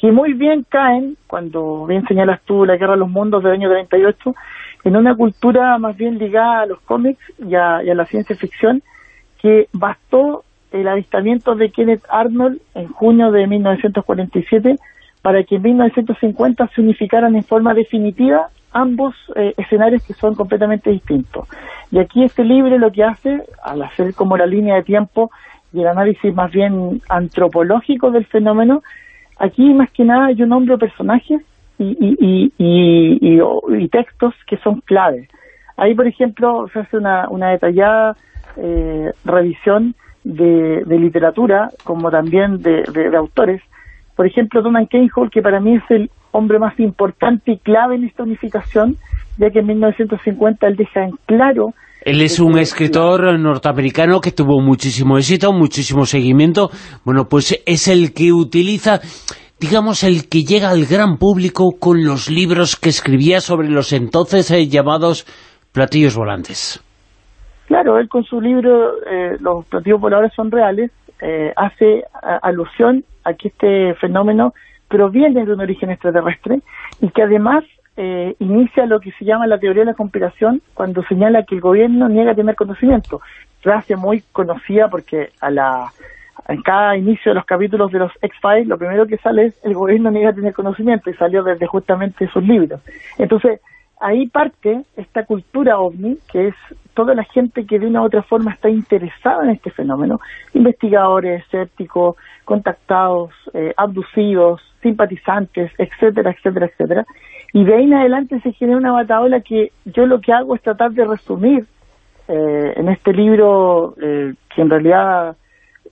que muy bien caen, cuando bien señalas tú la Guerra de los Mundos del año 38, en una cultura más bien ligada a los cómics y a, la ciencia ficción, que bastó el avistamiento de Kenneth Arnold en junio de 1947 para que en 1950 se unificaran en forma definitiva ambos eh, escenarios que son completamente distintos. Y aquí este libro lo que hace, al hacer como la línea de tiempo y el análisis más bien antropológico del fenómeno, aquí más que nada yo nombro personajes y, y, y, textos que son claves. Ahí, por ejemplo, se hace una, una detallada eh, revisión de, literatura, como también de, de, autores. Por ejemplo, Donald Hall, que para mí es el hombre más importante y clave en esta unificación, ya que en 1950 él deja en claro... Él es un escritor norteamericano que tuvo muchísimo éxito, muchísimo seguimiento. Bueno, pues es el que utiliza, digamos, el que llega al gran público con los libros que escribía sobre los entonces eh, llamados platillos volantes. Claro, él con su libro eh, Los platillos voladores son reales, eh, hace alusión a que este fenómeno proviene de un origen extraterrestre y que además eh, inicia lo que se llama la teoría de la conspiración cuando señala que el gobierno niega tener conocimiento. Frase muy conocida porque a la en cada inicio de los capítulos de los X-Files lo primero que sale es el gobierno niega tener conocimiento y salió desde justamente sus libros. Entonces, ahí parte esta cultura ovni, que es toda la gente que de una u otra forma está interesada en este fenómeno, investigadores, escépticos, contactados, eh, abducidos, simpatizantes, etcétera, etcétera, etcétera. Y de ahí en adelante se genera una bataola que yo lo que hago es tratar de resumir eh, en este libro, eh, que en realidad,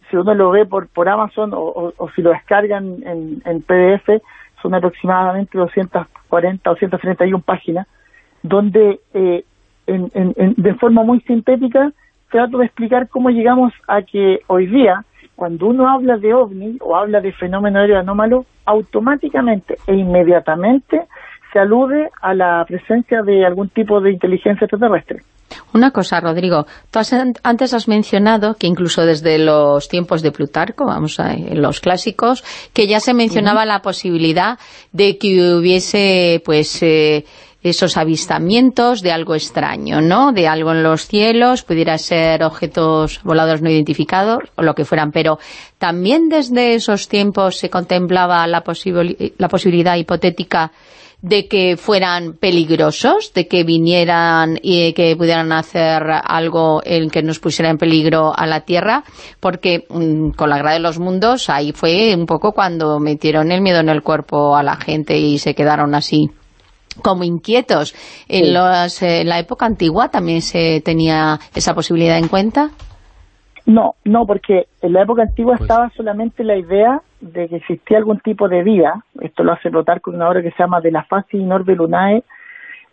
si uno lo ve por, por Amazon o, si lo descargan en, en PDF, son aproximadamente 240 o 231 páginas, donde eh, en, en, de forma muy sintética trato de explicar cómo llegamos a que hoy día, cuando uno habla de ovni o habla de fenómeno aéreo anómalo, automáticamente e inmediatamente se alude a la presencia de algún tipo de inteligencia extraterrestre. Una cosa, Rodrigo, tú antes has mencionado que incluso desde los tiempos de Plutarco, vamos a en los clásicos, que ya se mencionaba la posibilidad de que hubiese, pues, eh, esos avistamientos de algo extraño, ¿no? De algo en los cielos, pudiera ser objetos voladores no identificados o lo que fueran, pero también desde esos tiempos se contemplaba la, la posibilidad hipotética de que fueran peligrosos, de que vinieran y que pudieran hacer algo en que nos pusiera en peligro a la Tierra, porque mm, con la Guerra de los Mundos ahí fue un poco cuando metieron el miedo en el cuerpo a la gente y se quedaron así como inquietos. En, en la época antigua también se tenía esa posibilidad en cuenta. No, no, porque en la época antigua pues estaba solamente la idea de que existía algún tipo de vida, esto lo hace notar con una obra que se llama De la Fasi Norbe Lunae,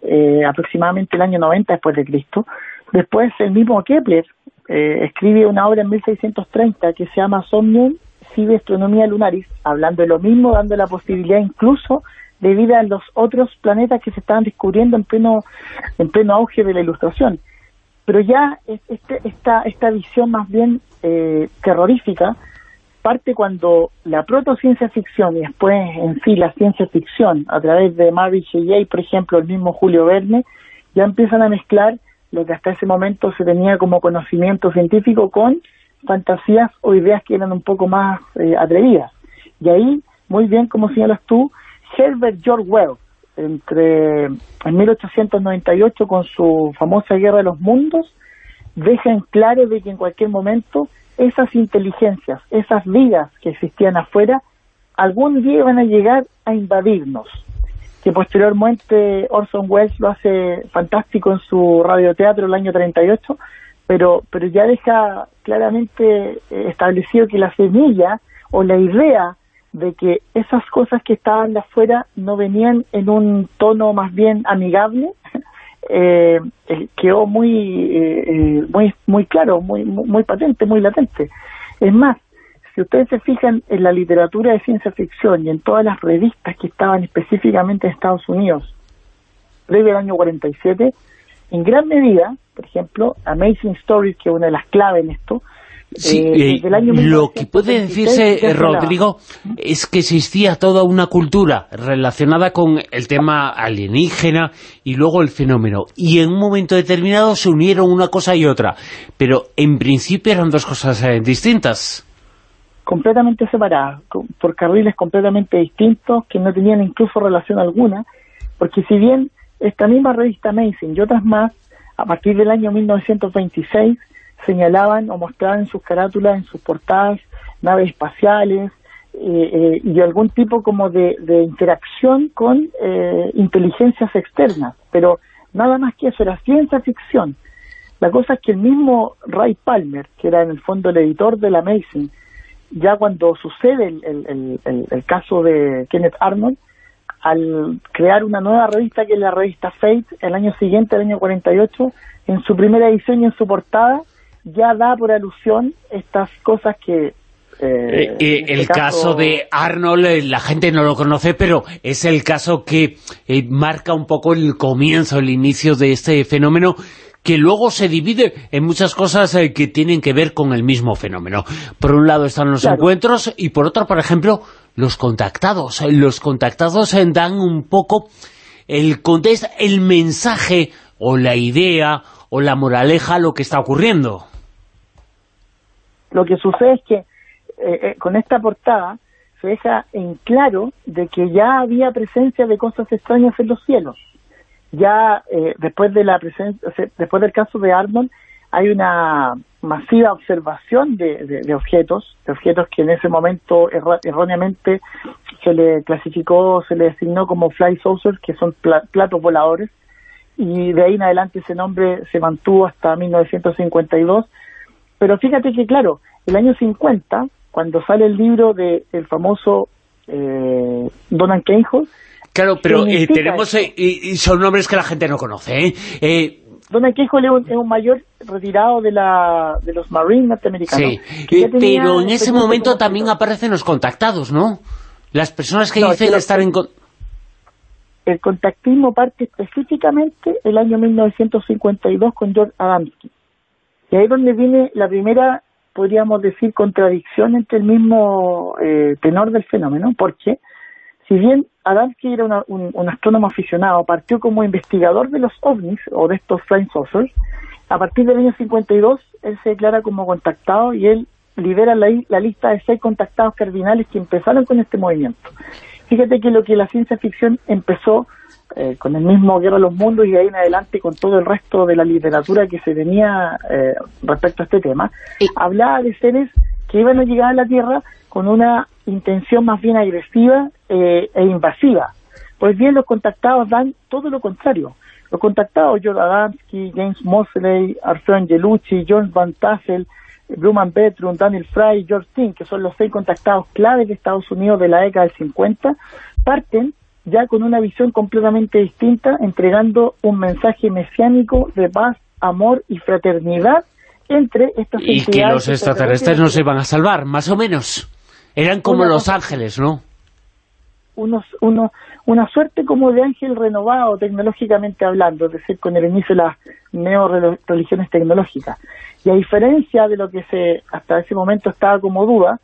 eh, aproximadamente el año 90 después de Cristo. Después el mismo Kepler eh, escribe una obra en 1630 que se llama Somnium Sive Astronomía Lunaris, hablando de lo mismo, dando la posibilidad incluso de vida en los otros planetas que se estaban descubriendo en pleno, en pleno auge de la ilustración. Pero ya este, esta, esta visión más bien eh, terrorífica parte cuando la protociencia ficción y después en sí la ciencia ficción, a través de Mary Shelley, por ejemplo, el mismo Julio Verne, ya empiezan a mezclar lo que hasta ese momento se tenía como conocimiento científico con fantasías o ideas que eran un poco más eh, atrevidas. Y ahí, muy bien, como señalas tú, Herbert George Wells, entre en 1898 con su famosa Guerra de los Mundos, deja en claro de que en cualquier momento esas inteligencias, esas vidas que existían afuera, algún día van a llegar a invadirnos. Que posteriormente Orson Welles lo hace fantástico en su radioteatro el año 38, pero, pero ya deja claramente eh, establecido que la semilla o la idea de que esas cosas que estaban de afuera no venían en un tono más bien amigable, eh, eh, quedó muy, eh, muy, muy claro, muy, muy patente, muy latente. Es más, si ustedes se fijan en la literatura de ciencia ficción y en todas las revistas que estaban específicamente en Estados Unidos, desde el año 47, en gran medida, por ejemplo, Amazing Stories, que es una de las claves en esto, Sí, eh, lo que puede decirse, Rodrigo, es que existía toda una cultura relacionada con el tema alienígena y luego el fenómeno. Y en un momento determinado se unieron una cosa y otra. Pero en principio eran dos cosas eh, distintas. Completamente separadas, por carriles completamente distintos, que no tenían incluso relación alguna. Porque si bien esta misma revista Amazing y otras más, a partir del año 1926 señalaban o mostraban en sus carátulas, en sus portadas, naves espaciales eh, eh, y algún tipo como de, interacción con eh, inteligencias externas, pero nada más que eso, era ciencia ficción. La cosa es que el mismo Ray Palmer, que era en el fondo el editor de la Amazing, ya cuando sucede el, el, caso de Kenneth Arnold, al crear una nueva revista que es la revista Fate, el año siguiente, el año 48, en su primera edición y en su portada, ya da por alusión estas cosas que... Eh, eh, eh, el este caso... de Arnold, la gente no lo conoce, pero es el caso que marca un poco el comienzo, el inicio de este fenómeno que luego se divide en muchas cosas que tienen que ver con el mismo fenómeno. Por un lado están los encuentros y por otro, por ejemplo, los contactados. Los contactados dan un poco el contexto, el mensaje o la idea o la moraleja a lo que está ocurriendo. Lo que sucede es que eh, eh, con esta portada se deja en claro de que ya había presencia de cosas extrañas en los cielos. Ya eh, después de la presencia, después del caso de Arnold, hay una masiva observación de, objetos, de objetos que en ese momento erróneamente se le clasificó, se le designó como fly saucers, que son platos voladores, y de ahí en adelante ese nombre se mantuvo hasta 1952, pero fíjate que, claro, el año 50, cuando sale el libro del el famoso eh, Donald Keyhoe... Claro, pero eh, tenemos eh, y son nombres que la gente no conoce. ¿eh? Donald Keyhoe es un, mayor retirado de, la, de los Marines norteamericanos. Sí, pero en ese momento también aparecen los contactados, ¿no? Las personas que dicen estar en... El contactismo parte específicamente el año 1952 con George Adamski. Y ahí es donde viene la primera, podríamos decir, contradicción entre el mismo eh, tenor del fenómeno, porque si bien Adamski era un, astrónomo aficionado, partió como investigador de los ovnis o de estos flying saucers, a partir del año 52 él se declara como contactado y él lidera la, la lista de seis contactados cardinales que empezaron con este movimiento. Fíjate que lo que la ciencia ficción empezó eh, con el mismo Guerra de los Mundos y de ahí en adelante con todo el resto de la literatura que se tenía eh, respecto a este tema, hablaba de seres que iban a llegar a la Tierra con una intención más bien agresiva eh, e invasiva. Pues bien, los contactados dan todo lo contrario. Los contactados, George Adamski, James Mosley, Arthur Angelucci, John Van Tassel, Bluman Petrum, Daniel Fry, George Ting, que son los seis contactados claves de Estados Unidos de la década del 50, parten ya con una visión completamente distinta, entregando un mensaje mesiánico de paz, amor y fraternidad entre estas Y que los extraterrestres nos iban a salvar, más o menos. Eran como los ángeles, ¿no? Unos, uno, una suerte como de ángel renovado tecnológicamente hablando, es decir, con el inicio de las neo-religiones tecnológicas. Y a diferencia de lo que se hasta ese momento estaba como duda,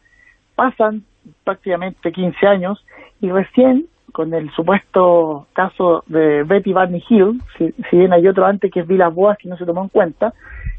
pasan prácticamente 15 años y recién con el supuesto caso de Betty Barney Hill, si, bien hay otro antes que es Vilas Boas que no se tomó en cuenta,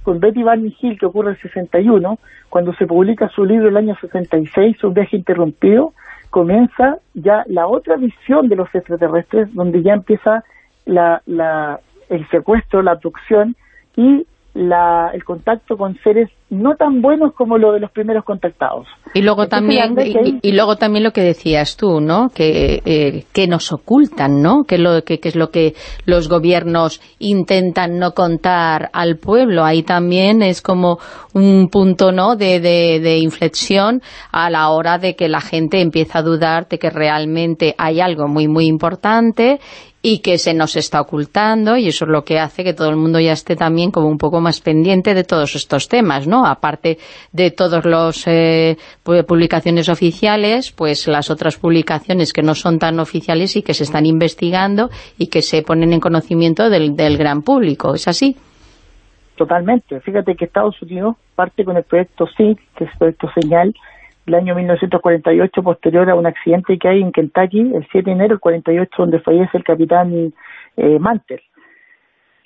con Betty Barney Hill que ocurre en el 61, cuando se publica su libro el año 66, Un viaje interrumpido, comienza ya la otra visión de los extraterrestres, donde ya empieza la, la, el secuestro, la abducción y la, el contacto con seres no tan buenos como lo de los primeros contactados. Y luego también y, luego también lo que decías tú, ¿no? Que, eh, que nos ocultan, ¿no? Que, lo, que, es lo que los gobiernos intentan no contar al pueblo. Ahí también es como un punto, ¿no? De, de, de inflexión a la hora de que la gente empieza a dudar de que realmente hay algo muy, muy importante y que se nos está ocultando y eso es lo que hace que todo el mundo ya esté también como un poco más pendiente de todos estos temas, ¿no? Aparte de todas las eh, publicaciones oficiales, pues las otras publicaciones que no son tan oficiales y que se están investigando y que se ponen en conocimiento del, del gran público, ¿es así? Totalmente. Fíjate que Estados Unidos parte con el proyecto SIG, que es el proyecto Señal, el año 1948, posterior a un accidente que hay en Kentucky, el 7 de enero del 48, donde fallece el capitán eh, Mantel,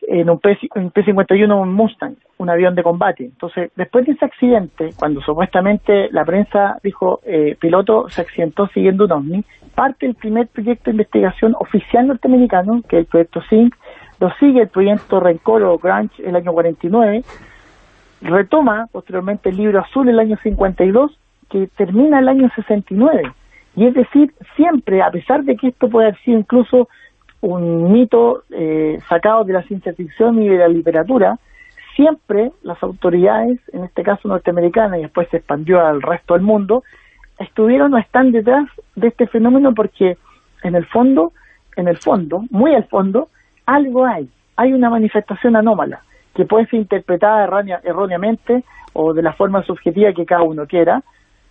en un, P, 51 un Mustang, un avión de combate. Entonces, después de ese accidente, cuando supuestamente la prensa dijo eh, piloto se accidentó siguiendo un ovni, parte el primer proyecto de investigación oficial norteamericano, que es el proyecto SYNC, lo sigue el proyecto Rencor o Grange el año 49, retoma posteriormente el libro azul el año 52 que termina el año 69. Y es decir, siempre, a pesar de que esto puede haber sido incluso un mito eh, sacado de la ciencia ficción y de la literatura, siempre las autoridades, en este caso norteamericanas y después se expandió al resto del mundo, estuvieron o están detrás de este fenómeno porque en el fondo, en el fondo, muy al fondo, algo hay, hay una manifestación anómala que puede ser interpretada erróneamente o de la forma subjetiva que cada uno quiera,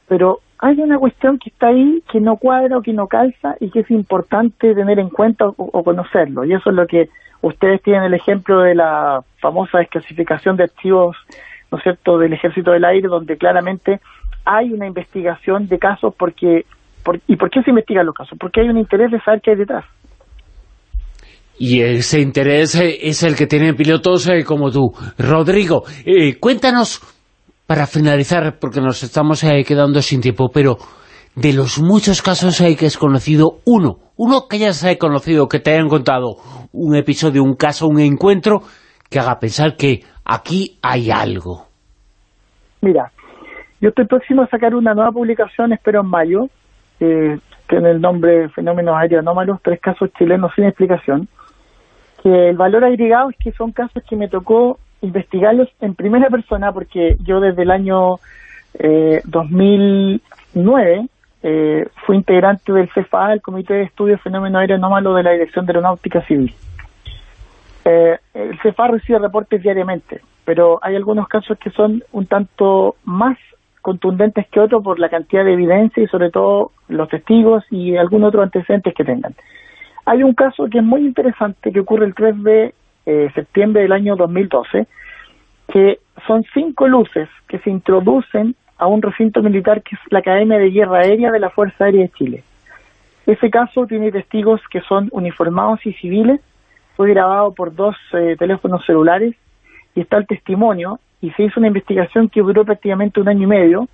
pero hay una cuestión que está ahí, que no cuadra o que no calza y que es importante tener en cuenta o, conocerlo. Y eso es lo que ustedes tienen el ejemplo de la famosa desclasificación de activos, ¿no cierto?, del Ejército del Aire, donde claramente hay una investigación de casos porque... ¿Y por qué se investigan los casos? Porque hay un interés de saber qué hay detrás. Y ese interés eh, es el que tienen pilotos eh, como tú. Rodrigo, eh, cuéntanos para finalizar, porque nos estamos eh, quedando sin tiempo, pero de los muchos casos hay que has conocido, uno, uno que hayas eh, conocido, que te hayan contado un episodio, un caso, un encuentro, que haga pensar que aquí hay algo. Mira, yo estoy próximo a sacar una nueva publicación, espero en mayo, eh, tiene el nombre Fenómenos Aéreos Anómalos, tres casos chilenos sin explicación, que el valor agregado es que son casos que me tocó investigarlos en primera persona porque yo desde el año eh, 2009 eh, fui integrante del CFA, el Comité de Estudios Fenómeno Aéreo Anómalo de la Dirección de Aeronáutica Civil. Eh, el CFA recibe reportes diariamente, pero hay algunos casos que son un tanto más contundentes que otros por la cantidad de evidencia y sobre todo los testigos y algunos otros antecedentes que tengan. Hay un caso que es muy interesante que ocurre el 3 de eh, septiembre del año 2012, que son cinco luces que se introducen a un recinto militar que es la Academia de Guerra Aérea de la Fuerza Aérea de Chile. Ese caso tiene testigos que son uniformados y civiles, fue grabado por dos eh, teléfonos celulares y está el testimonio y se hizo una investigación que duró prácticamente un año y medio,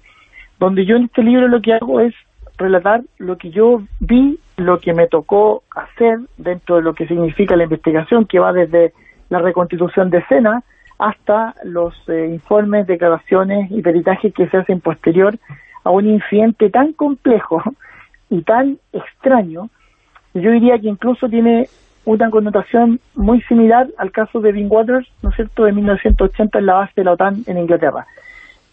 donde yo en este libro lo que hago es relatar lo que yo vi lo que me tocó hacer dentro de lo que significa la investigación, que va desde la reconstitución de escena hasta los eh, informes, declaraciones y peritajes que se hacen posterior a un incidente tan complejo y tan extraño, yo diría que incluso tiene una connotación muy similar al caso de Bing Waters, ¿no es cierto?, de 1980 en la base de la OTAN en Inglaterra.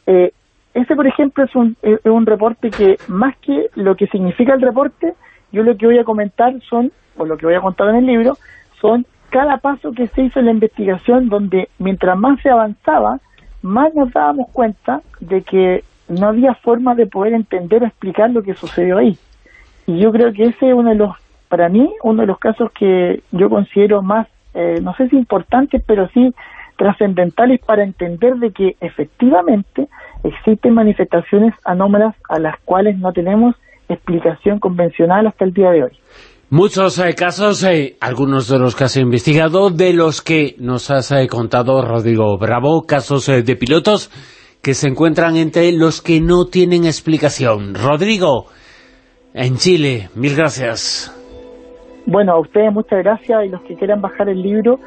Eh, ese, por ejemplo, es un, es un reporte que, más que lo que significa el reporte, yo lo que voy a comentar son, o lo que voy a contar en el libro, son cada paso que se hizo en la investigación, donde mientras más se avanzaba, más nos dábamos cuenta de que no había forma de poder entender o explicar lo que sucedió ahí. Y yo creo que ese es uno de los, para mí, uno de los casos que yo considero más, eh, no sé si importantes, pero sí trascendentales para entender de que efectivamente existen manifestaciones anómalas a las cuales no tenemos explicación convencional hasta el día de hoy. Muchos eh, casos, eh, algunos de los que has investigado, de los que nos has eh, contado, Rodrigo Bravo, casos de pilotos que se encuentran entre los que no tienen explicación. Rodrigo, en Chile, mil gracias. Bueno, a ustedes muchas gracias y los que quieran bajar el libro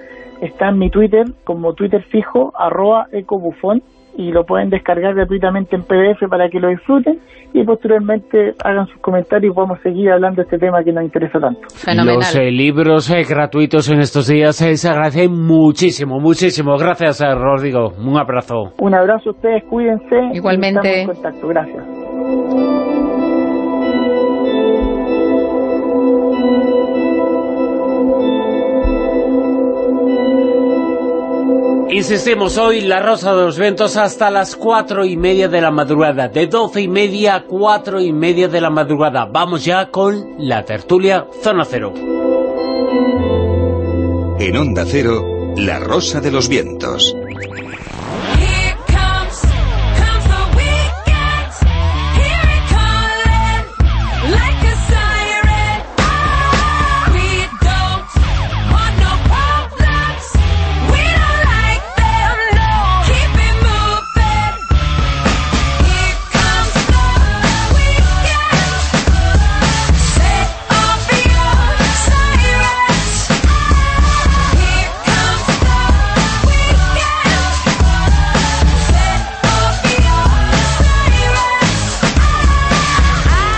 está en mi Twitter como Twitter fijo, arroba ecobufón y lo pueden descargar gratuitamente en PDF para que lo disfruten y posteriormente hagan sus comentarios y podamos seguir hablando de este tema que nos interesa tanto. Los eh, libros eh, gratuitos en estos días eh, se agradecen muchísimo, muchísimo. Gracias, eh, Rodrigo. Un abrazo. Un abrazo a ustedes, cuídense. Igualmente. y estamos en contacto. Gracias. Insistimos, hoy La Rosa de los Vientos hasta las cuatro y media de la madrugada. De doce y media a cuatro y media de la madrugada. Vamos ya con la tertulia Zona Cero. En Onda Cero, La Rosa de los Vientos.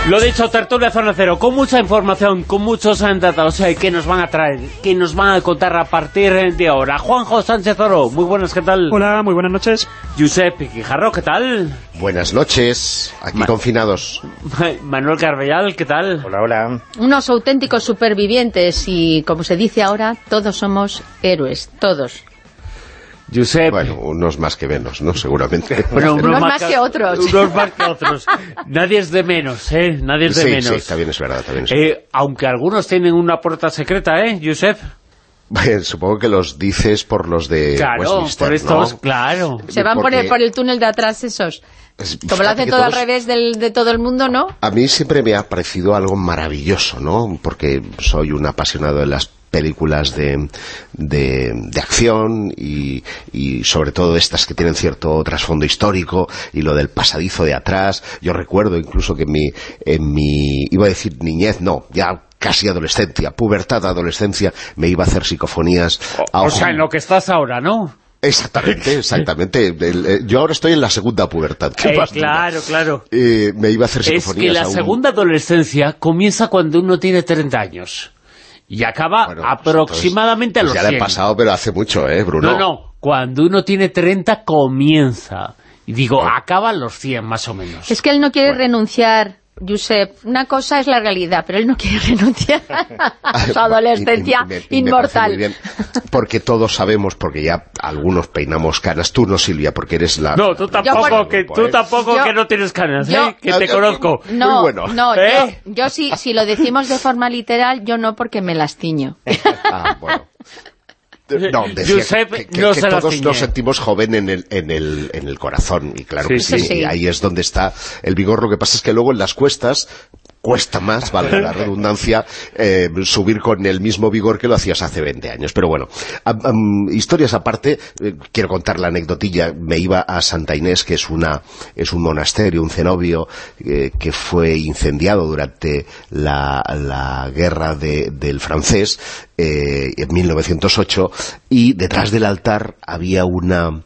Lo dicho, tertulia Zona Cero, con mucha información, con muchos datos eh, que nos van a traer, que nos van a contar a partir de ahora. Juanjo Sánchez Oro, muy buenas, ¿qué tal? Hola, muy buenas noches. Josep Quijarro, ¿qué tal? Buenas noches, aquí confinados. Manuel Carbellal, ¿qué tal? Hola, hola. Unos auténticos supervivientes y, como se dice ahora, todos somos héroes, todos. Josep. Bueno, unos más que menos, ¿no? Seguramente. Bueno, unos, unos más, que otros. Unos más que otros. Nadie es de menos, ¿eh? Nadie es de sí, menos. Sí, también es verdad. También es eh, verdad. aunque algunos tienen una puerta secreta, ¿eh, Josep? Bueno, supongo que los dices por los de claro, Westminster, por estos, ¿no? claro. Se van por el, por el túnel de atrás esos. Como lo hace todo al revés del, de todo el mundo, ¿no? A mí siempre me ha parecido algo maravilloso, ¿no? Porque soy un apasionado de las películas de, de, de acción y, y, sobre todo estas que tienen cierto trasfondo histórico y lo del pasadizo de atrás. Yo recuerdo incluso que en mi, en mi iba a decir niñez, no, ya casi adolescencia, pubertad, adolescencia, me iba a hacer psicofonías. O, o sea, en lo que estás ahora, ¿no? Exactamente, exactamente. El, yo ahora estoy en la segunda pubertad. ¿Qué eh, claro, claro. Eh, me iba a hacer psicofonías. Es que la un... segunda adolescencia comienza cuando uno tiene 30 años. Y acaba bueno, aproximadamente pues a los ya 100. le he pasado, pero hace mucho, ¿eh, Bruno? No, no. Cuando uno tiene 30, comienza. Y digo, oh. acaba a los 100, más o menos. Es que él no quiere bueno. renunciar, Josep. Una cosa es la realidad, pero él no quiere renunciar a su adolescencia inmortal. Bien, porque todos sabemos, porque ya algunos peinamos canas. Tú no, Silvia, porque eres la... No, tú tampoco, por... que, tú tampoco yo, que no tienes canas, yo, ¿eh? Que te conozco. No, Muy bueno. no, ¿Eh? yo, yo sí, si lo decimos de forma literal, yo no porque me las tiño. ah, bueno. No, decía Josep que, que, no que todos nos sentimos joven en el, en el, en el corazón, y claro Sí, que sí, sí, sí. y ahí es donde está el vigor. Lo que pasa es que luego en las cuestas cuesta más, valga la redundancia, eh, subir con el mismo vigor que lo hacías hace 20 años. Pero bueno, historias aparte, eh, quiero contar la anecdotilla, me iba a Santa Inés, que es una es un monasterio, un cenobio, eh, que fue incendiado durante la, la guerra del francés, en 1908, y detrás del altar había una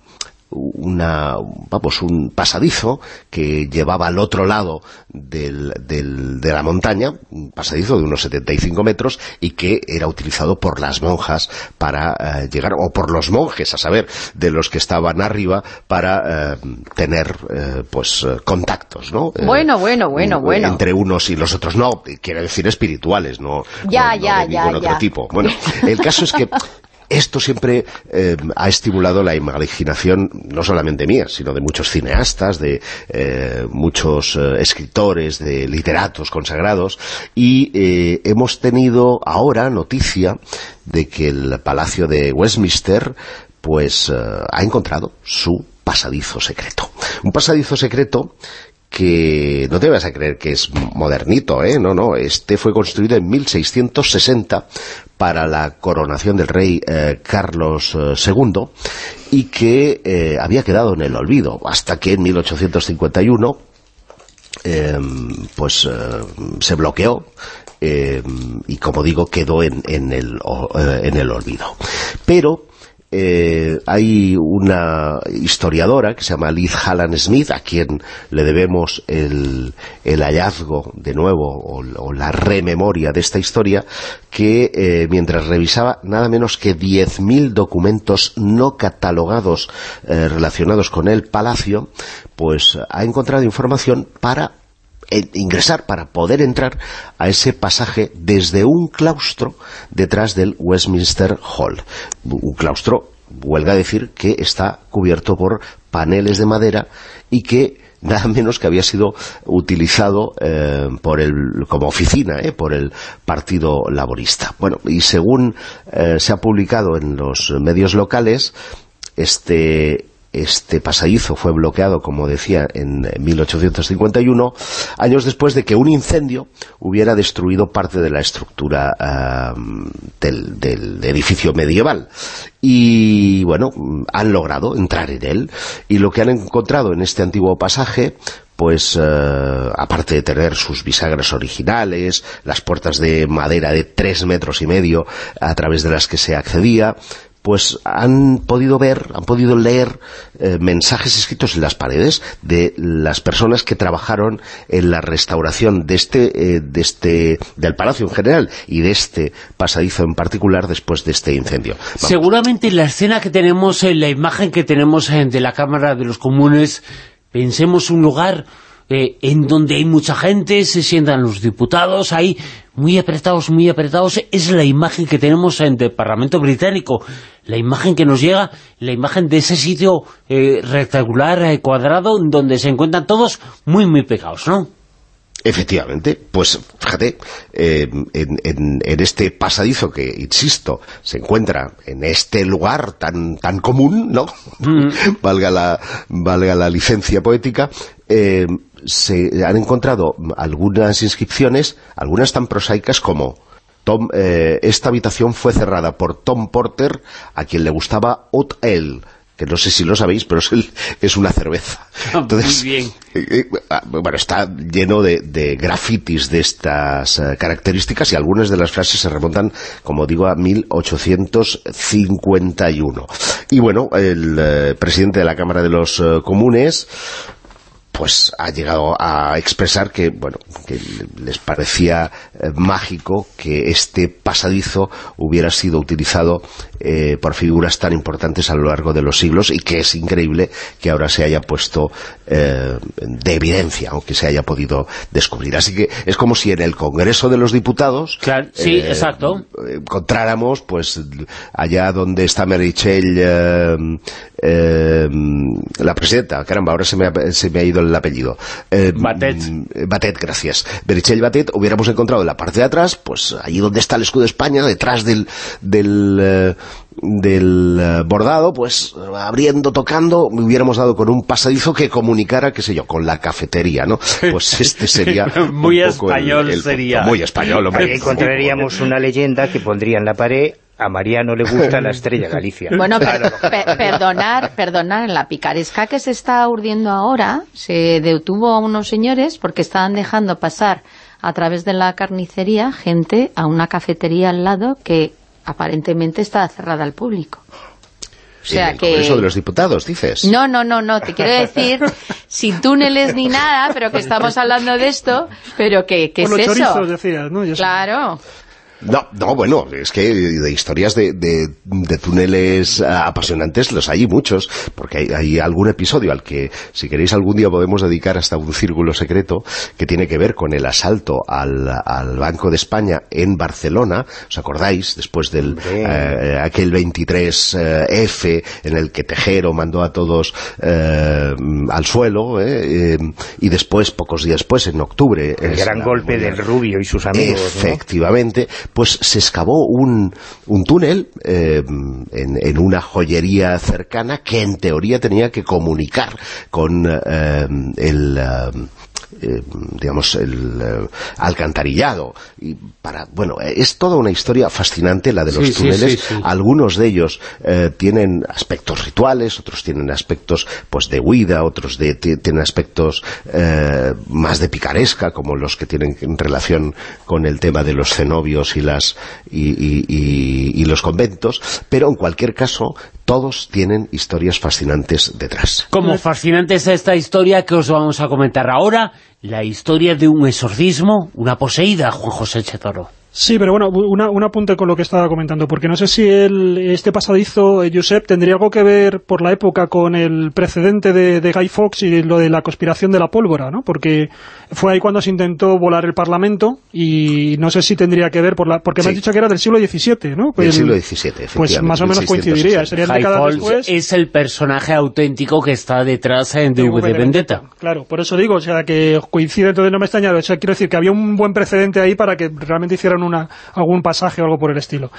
una, vamos, un pasadizo que llevaba al otro lado del, del, de la montaña, un pasadizo de unos 75 metros y que era utilizado por las monjas para eh, llegar, o por los monjes, a saber, de los que estaban arriba para eh, tener, eh, pues, contactos, ¿no? Bueno, bueno, bueno, bueno. Entre unos y los otros, no, quiere decir espirituales, no, ya, no, ya, de ningún otro tipo. Bueno, el caso es que esto siempre eh, ha estimulado la imaginación, no solamente mía, sino de muchos cineastas, de eh, muchos eh, escritores, de literatos consagrados, y hemos tenido ahora noticia de que el Palacio de Westminster pues ha encontrado su pasadizo secreto. Un pasadizo secreto que no te vas a creer que es modernito, ¿eh? No, no, este fue construido en 1660 para la coronación del rey eh, Carlos II eh, y que eh, había quedado en el olvido hasta que en 1851 em, pues se bloqueó y como digo quedó en, en, el, en el olvido. Pero eh, hay una historiadora que se llama Liz Hallan Smith, a quien le debemos el, hallazgo de nuevo, o, la rememoria de esta historia, que eh, mientras revisaba nada menos que 10.000 documentos no catalogados eh, relacionados con el palacio, pues ha encontrado información para ingresar, para poder entrar a ese pasaje desde un claustro detrás del Westminster Hall. Un claustro, huelga decir, que está cubierto por paneles de madera y que nada menos que había sido utilizado eh, por el, como oficina eh, por el Partido Laborista. Bueno, y según eh, se ha publicado en los medios locales, este este pasadizo fue bloqueado, como decía, en 1851, años después de que un incendio hubiera destruido parte de la estructura del, edificio medieval. Y, bueno, han logrado entrar en él. Y lo que han encontrado en este antiguo pasaje pues eh, aparte de tener sus bisagras originales, las puertas de madera de tres metros y medio a través de las que se accedía, pues han podido ver, han podido leer eh, mensajes escritos en las paredes de las personas que trabajaron en la restauración de este, eh, de este, del palacio en general y de este pasadizo en particular después de este incendio. Seguramente la escena que tenemos, en la imagen que tenemos de la Cámara de los Comunes, pensemos un lugar eh, en donde hay mucha gente, se sientan los diputados, ahí muy apretados, muy apretados, es la imagen que tenemos en el Parlamento Británico, la imagen que nos llega, la imagen de ese sitio eh, rectangular, eh, cuadrado, donde se encuentran todos muy, muy pegados, ¿no? Efectivamente, pues fíjate, en, este pasadizo que, insisto, se encuentra en este lugar tan tan común, ¿no? Mm. valga, la, valga la licencia poética, eh, se han encontrado algunas inscripciones, algunas tan prosaicas como Tom, eh, esta habitación fue cerrada por Tom Porter, a quien le gustaba El, que no sé si lo sabéis, pero es, es una cerveza. Entonces, Muy bien. Eh, eh, ah, bueno, está lleno de, de grafitis de estas características y algunas de las frases se remontan, como digo, a 1851. Y bueno, el presidente de la Cámara de los Comunes pues ha llegado a expresar que, bueno, que les parecía eh, mágico que este pasadizo hubiera sido utilizado eh, por figuras tan importantes a lo largo de los siglos y que es increíble que ahora se haya puesto eh, de evidencia, aunque se haya podido descubrir. Así que es como si en el Congreso de los Diputados claro, sí, exacto. encontráramos, pues, allá donde está Merichel, la presidenta, caramba, ahora se me ha, se me ha ido el el apellido. Eh, Batet. mm, Batet, gracias. Berichel y Batet hubiéramos encontrado en la parte de atrás, pues allí donde está el escudo de España, detrás del, del, eh, del eh, bordado, pues abriendo, tocando, hubiéramos dado con un pasadizo que comunicara, qué sé yo, con la cafetería, ¿no? Pues este sería Muy el- español el sería. Muy español, hombre. Ahí encontraríamos una leyenda que pondría en la pared a Mariano le gusta la estrella Galicia. Bueno, per- pe- perdonar, perdonar, la picaresca que se está urdiendo ahora, se detuvo a unos señores porque estaban dejando pasar a través de la carnicería gente a una cafetería al lado que aparentemente está cerrada al público. O sea En el que... Congreso de los Diputados, dices. No, no, no, no, te quiero decir, sin túneles ni nada, pero que estamos hablando de esto, pero que, ¿qué es Por los eso? chorizos, decías, ¿no? Claro. No, no, bueno, es que de historias de, de- de túneles ah, apasionantes los hay muchos, porque hay, hay algún episodio al que, si queréis algún día podemos dedicar hasta un círculo secreto que tiene que ver con el asalto al, al Banco de España en Barcelona, ¿os acordáis? Después del eh, aquel 23F en el que Tejero mandó a todos eh, al suelo, eh, eh, y después, pocos días después, en octubre... El gran golpe del Rubio y sus amigos, ¿no? Pues se excavó un, un túnel eh, en, en una joyería cercana que en teoría tenía que comunicar con eh, el... eh, digamos, el eh, alcantarillado. Y para, bueno, eh, es toda una historia fascinante la de los Sí, túneles. sí, sí. Algunos de ellos eh, tienen aspectos rituales, otros tienen aspectos pues de huida, otros de, ti- tienen aspectos más de picaresca, como los que tienen en relación con el tema de los cenobios y, las, y, y- y- y los conventos, pero en cualquier caso, todos tienen historias fascinantes detrás. Como fascinante es esta historia que os vamos a comentar ahora, la historia de un exorcismo, una poseída, Juan José Chetoro. Sí, pero bueno, una- un apunte con lo que estaba comentando, porque no sé si el, este pasadizo, eh, Josep, tendría algo que ver por la época con el precedente de, de Guy Fawkes y lo de la conspiración de la pólvora, ¿no? Porque fue ahí cuando se intentó volar el Parlamento y no sé si tendría que ver, por la, porque me has dicho que era del siglo XVII, ¿no? Del El- siglo XVII, Pues más o menos 1660. coincidiría, High décadas Falls después. es el personaje auténtico que está detrás eh, de de Vendetta. Claro, por eso digo, o sea, que coincide, entonces no me extraña, o sea, quiero decir que había un buen precedente ahí para que realmente hicieran una, algún pasaje o algo por el estilo.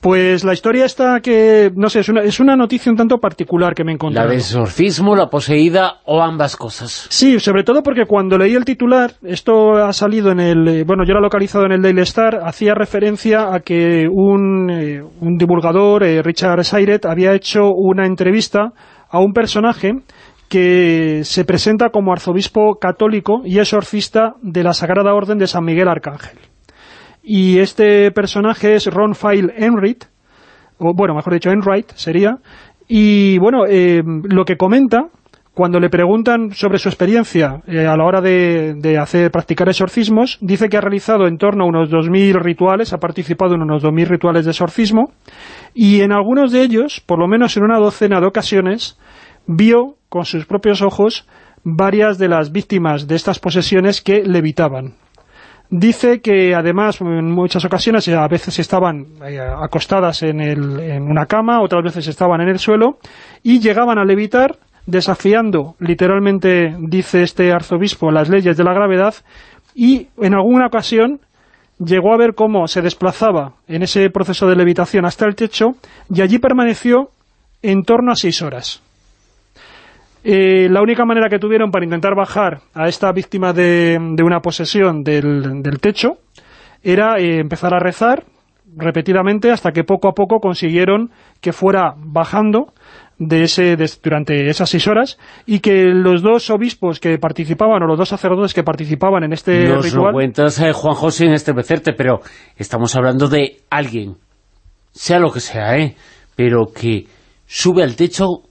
Pues la historia está que, no sé, es una, es una noticia un tanto particular que me he La encontrado. de exorcismo, la poseída o ambas cosas. Sí, sobre todo porque cuando leí el titular, esto ha salido en el, eh, bueno, yo lo he localizado en el Daily Star, hacía referencia a que un, eh, un divulgador, eh, Richard Sairet, había hecho una entrevista a un personaje que se presenta como arzobispo católico y exorcista de la Sagrada Orden de San Miguel Arcángel. Y este personaje es Ron File Enright, o bueno, mejor dicho, Enright sería, y bueno, eh, lo que comenta, cuando le preguntan sobre su experiencia eh, a la hora de, hacer practicar exorcismos, dice que ha realizado en torno a unos 2.000 rituales, ha participado en unos 2.000 rituales de exorcismo, y en algunos de ellos, por lo menos en una docena de ocasiones, vio con sus propios ojos varias de las víctimas de estas posesiones que levitaban. Dice que además en muchas ocasiones a veces estaban eh, acostadas en, el- en una cama, otras veces estaban en el suelo y llegaban a levitar desafiando literalmente, dice este arzobispo, las leyes de la gravedad y en alguna ocasión llegó a ver cómo se desplazaba en ese proceso de levitación hasta el techo y allí permaneció en torno a seis horas. Eh, la única manera que tuvieron para intentar bajar a esta víctima de, de una posesión del, del techo era eh, empezar a rezar repetidamente hasta que poco a poco consiguieron que fuera bajando de ese de- durante esas seis horas y que los dos obispos que participaban o los dos sacerdotes que participaban en este Nos lo ritual cuentas, eh, Juan José, sin estremecerte, pero estamos hablando de alguien, sea lo que sea, ¿eh? Pero que sube al techo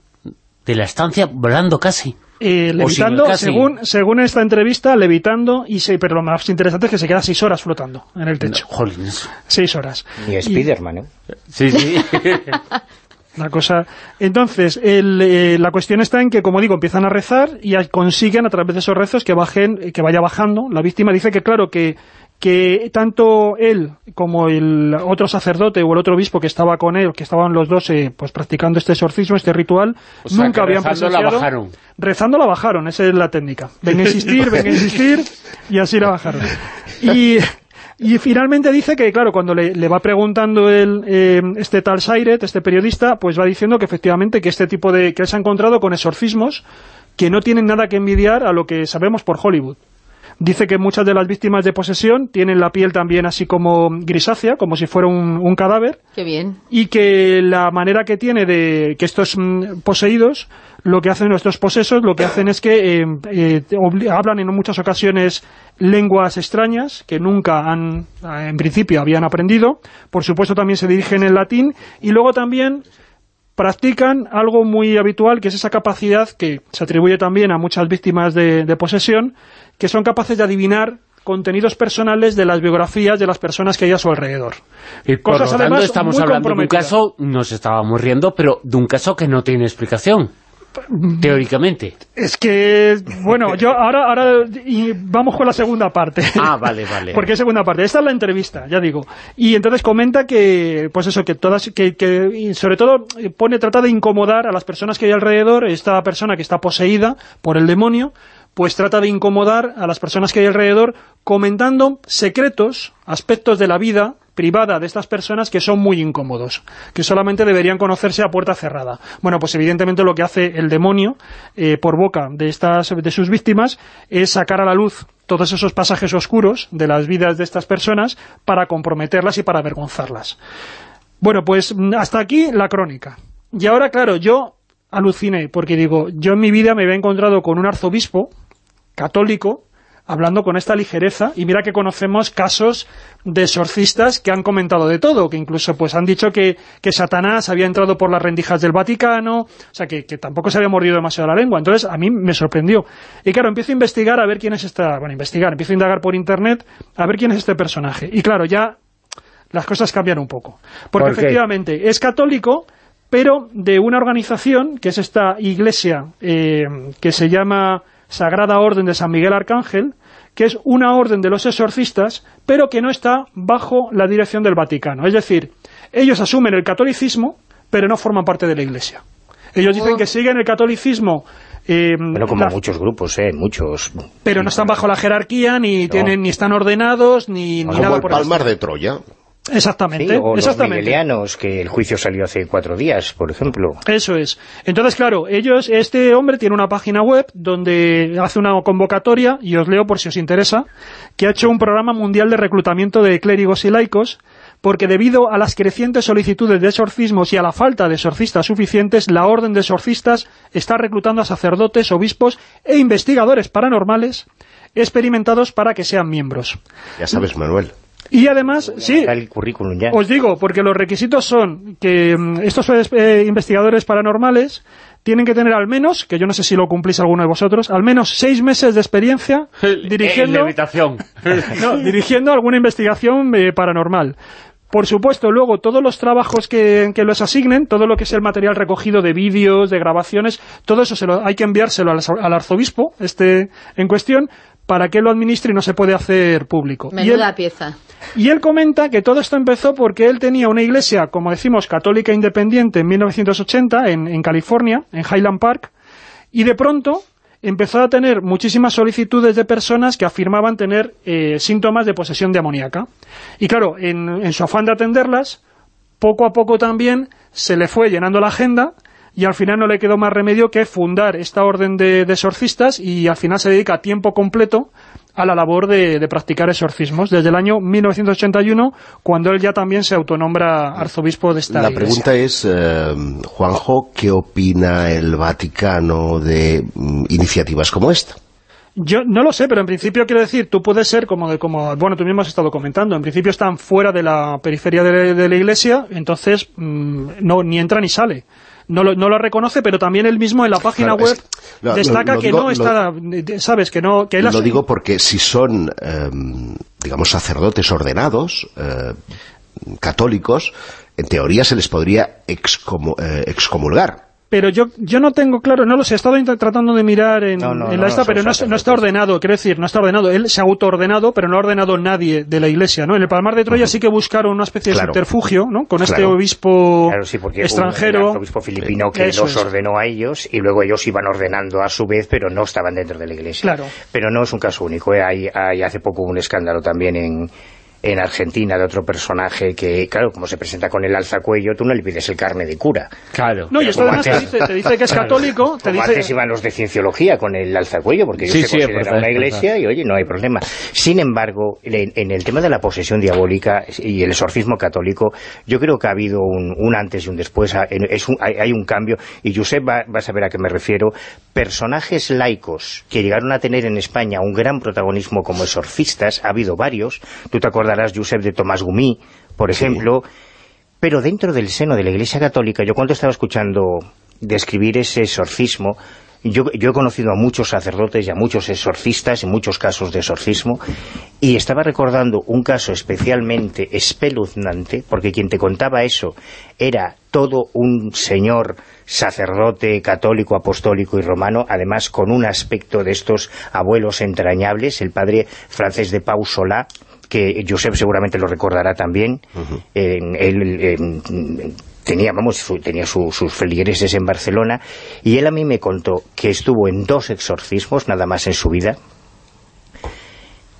de la estancia volando casi. Eh, levitando, casi. según, según esta entrevista, levitando, y se, pero lo más interesante es que se queda seis horas flotando en el techo. Jolines. Seis horas. Ni Y- Spiderman, ¿eh? Sí, sí. La cosa... Entonces, el, eh, la cuestión está en que, como digo, empiezan a rezar y consiguen a través de esos rezos que bajen, que vaya bajando. La víctima dice que, claro, que que tanto él como el otro sacerdote o el otro obispo que estaba con él, que estaban los dos eh, pues practicando este exorcismo, este ritual, O sea, nunca habían rezando la bajaron. Rezando la bajaron, esa es la técnica. Venga a insistir, venga a insistir, y así la bajaron. Y, y finalmente dice que, claro, cuando le, le va preguntando el, eh, este tal Sairet, este periodista, pues va diciendo que efectivamente que este tipo de... que él se ha encontrado con exorcismos que no tienen nada que envidiar a lo que sabemos por Hollywood. Dice que muchas de las víctimas de posesión tienen la piel también así como grisácea, como si fuera un, un cadáver, Qué bien. y que la manera que tiene de que estos mm, poseídos, lo que hacen nuestros posesos, lo que hacen es que eh, eh, hablan en muchas ocasiones lenguas extrañas que nunca han, en principio, habían aprendido. Por supuesto también se dirigen en latín y luego también practican algo muy habitual, que es esa capacidad que se atribuye también a muchas víctimas de, de posesión, que son capaces de adivinar contenidos personales de las biografías de las personas que hay a su alrededor. Y por Cosas, lo tanto además, estamos hablando de un caso, nos estábamos riendo, pero de un caso que no tiene explicación, teóricamente. Es que, bueno, yo ahora, ahora y vamos con la segunda parte. Ah, vale, vale. Porque es segunda parte. Esta es la entrevista, ya digo. Y entonces comenta que, pues eso, que todas, que, que sobre todo eh, pone, trata de incomodar a las personas que hay alrededor, esta persona que está poseída por el demonio, pues trata de incomodar a las personas que hay alrededor comentando secretos, aspectos de la vida privada de estas personas que son muy incómodos, que solamente deberían conocerse a puerta cerrada. Bueno, pues evidentemente lo que hace el demonio eh, por boca de estas de sus víctimas es sacar a la luz todos esos pasajes oscuros de las vidas de estas personas para comprometerlas y para avergonzarlas. Bueno, pues mm, hasta aquí la crónica. Y ahora, claro, yo aluciné, porque digo, yo en mi vida me había encontrado con un arzobispo católico hablando con esta ligereza, y mira que conocemos casos de exorcistas que han comentado de todo, que incluso pues han dicho que, que Satanás había entrado por las rendijas del Vaticano, o sea, que, que tampoco se había mordido demasiado la lengua, entonces a mí me sorprendió. Y claro, empiezo a investigar a ver quién es esta, bueno, investigar, empiezo a indagar por internet a ver quién es este personaje, y claro, ya las cosas cambian un poco. Porque efectivamente es católico, pero de una organización, que es esta iglesia eh, que se llama Sagrada Orden de San Miguel Arcángel, que es una orden de los exorcistas, pero que no está bajo la dirección del Vaticano. Es decir, ellos asumen el catolicismo, pero no forman parte de la iglesia. Ellos dicen que siguen el catolicismo... eh, Bueno, como la- muchos grupos, ¿eh? Muchos. pero no están bajo la jerarquía, ni tienen ni están ordenados, ni, ni Como nada el por el Palmar de Troya. Exactamente, Sí, o los exactamente. miguelianos, que el juicio salió hace cuatro días, por ejemplo. Eso es. Entonces, claro, ellos, este hombre tiene una página web donde hace una convocatoria, y os leo por si os interesa, que ha hecho un programa mundial de reclutamiento de clérigos y laicos, porque debido a las crecientes solicitudes de exorcismos y a la falta de exorcistas suficientes, la orden de exorcistas está reclutando a sacerdotes, obispos e investigadores paranormales experimentados para que sean miembros. Ya sabes, Manuel. Y además, sí, Está el currículum ya. os digo, porque los requisitos son que mm, estos eh, investigadores paranormales tienen que tener al menos, que yo no sé si lo cumplís alguno de vosotros, al menos seis meses de experiencia dirigiendo, no, dirigiendo alguna investigación eh, paranormal. Por supuesto, luego, todos los trabajos que, que los asignen, todo lo que es el material recogido de vídeos, de grabaciones, todo eso se lo, hay que enviárselo al, al arzobispo este en cuestión para que lo administre y no se puede hacer público. Y él- Menuda pieza. y él comenta que todo esto empezó porque él tenía una iglesia, como decimos, católica independiente en 1980 en, en California, en Highland Park, y de pronto empezó a tener muchísimas solicitudes de personas que afirmaban tener eh, síntomas de posesión demoníaca. Y claro, en, en su afán de atenderlas, poco a poco también se le fue llenando la agenda y al final no le quedó más remedio que fundar esta orden de, de exorcistas y al final se dedica a tiempo completo a la labor de, de practicar exorcismos desde el año 1981 cuando él ya también se autonombra arzobispo de esta La iglesia. pregunta es, eh, Juanjo, ¿qué opina el Vaticano de mm, iniciativas como esta? Yo no lo sé, pero en principio quiero decir, tú puedes ser como, de, como bueno, tú mismo has estado comentando, en principio están fuera de la periferia de, de la iglesia, entonces mm, no ni entra ni sale. No lo, no lo reconoce, pero también él mismo en la página Claro, web es- lo- destaca lo- que digo- no está, sabes, que no, que él Lo digo porque si son, eh, digamos, sacerdotes ordenados, eh, católicos, en teoría se les podría excomu- eh, excomulgar. Pero yo, yo no tengo claro, no lo sé, he estado tratando de mirar en, No, no, en no, la esta, no, pero son no, es- no está ordenado, quiero decir, no está ordenado. Él se ha autoordenado, pero no ha ordenado nadie de la Iglesia, ¿no? En el Palmar de Troya sí que buscaron una especie Claro. de subterfugio, ¿no? Con este obispo Claro, sí, extranjero. un arzobispo filipino que Eso los es. ordenó a ellos y luego ellos iban ordenando a su vez, pero no estaban dentro de la iglesia. Claro. Pero no es un caso único. ¿eh? Hay, hay hace poco un escándalo también en, en Argentina de otro personaje que, claro, como se presenta con el alzacuello, tú no le pides el carne de cura. Claro. No, y esto además te dice, te dice que es católico, te Como dice... antes iban los de cienciología con el alzacuello, porque ellos Sí, se sí, consideran una iglesia y oye, no hay problema. Sin embargo, en, en el tema de la posesión diabólica y el exorcismo católico, yo creo que ha habido un, un antes y un después, es un- hay, hay un cambio, y Josep va, va a saber a qué me refiero, personajes laicos que llegaron a tener en España un gran protagonismo como exorcistas, ha habido varios, tú te Josep, de Tomás Gumí, por ejemplo, pero dentro del seno de la Iglesia Católica, yo cuando estaba escuchando describir ese exorcismo, yo, yo he conocido a muchos sacerdotes y a muchos exorcistas, en muchos casos de exorcismo, y estaba recordando un caso especialmente espeluznante, porque quien te contaba eso era todo un señor sacerdote católico, apostólico y romano, además con un aspecto de estos abuelos entrañables, el padre francés de Pau Solá, que Josep seguramente lo recordará también, en- él en- tenía, vamos, su- tenía su- sus feligreses en Barcelona, y él a mí me contó que estuvo en dos exorcismos, nada más en su vida,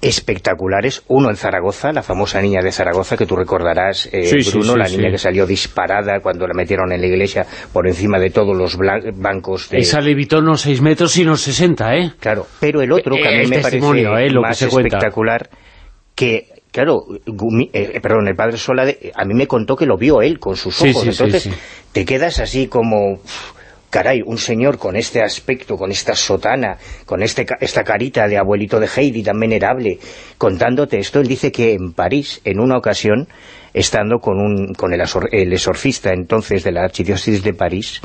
espectaculares, uno en Zaragoza, la famosa niña de Zaragoza, que tú recordarás, eh, Sí, Bruno, sí, la sí. niña que salió disparada cuando la metieron en la iglesia por encima de todos los bancos de... Esa levitó no 6 metros, sino 60, ¿eh? Claro, pero el otro, que a mí El me parece testimonio, eh, lo que más cuenta. Que, claro, Gumi- eh, perdón, el padre Sola, de- a mí me contó que lo vio él con sus ojos, sí, sí, entonces sí. te quedas así como... Caray, un señor con este aspecto, con esta sotana, con este, esta carita de abuelito de Heidi tan venerable, contándote esto, él dice que en París, en una ocasión, estando con, un, con el, asor- el exorcista entonces de la archidiócesis de París,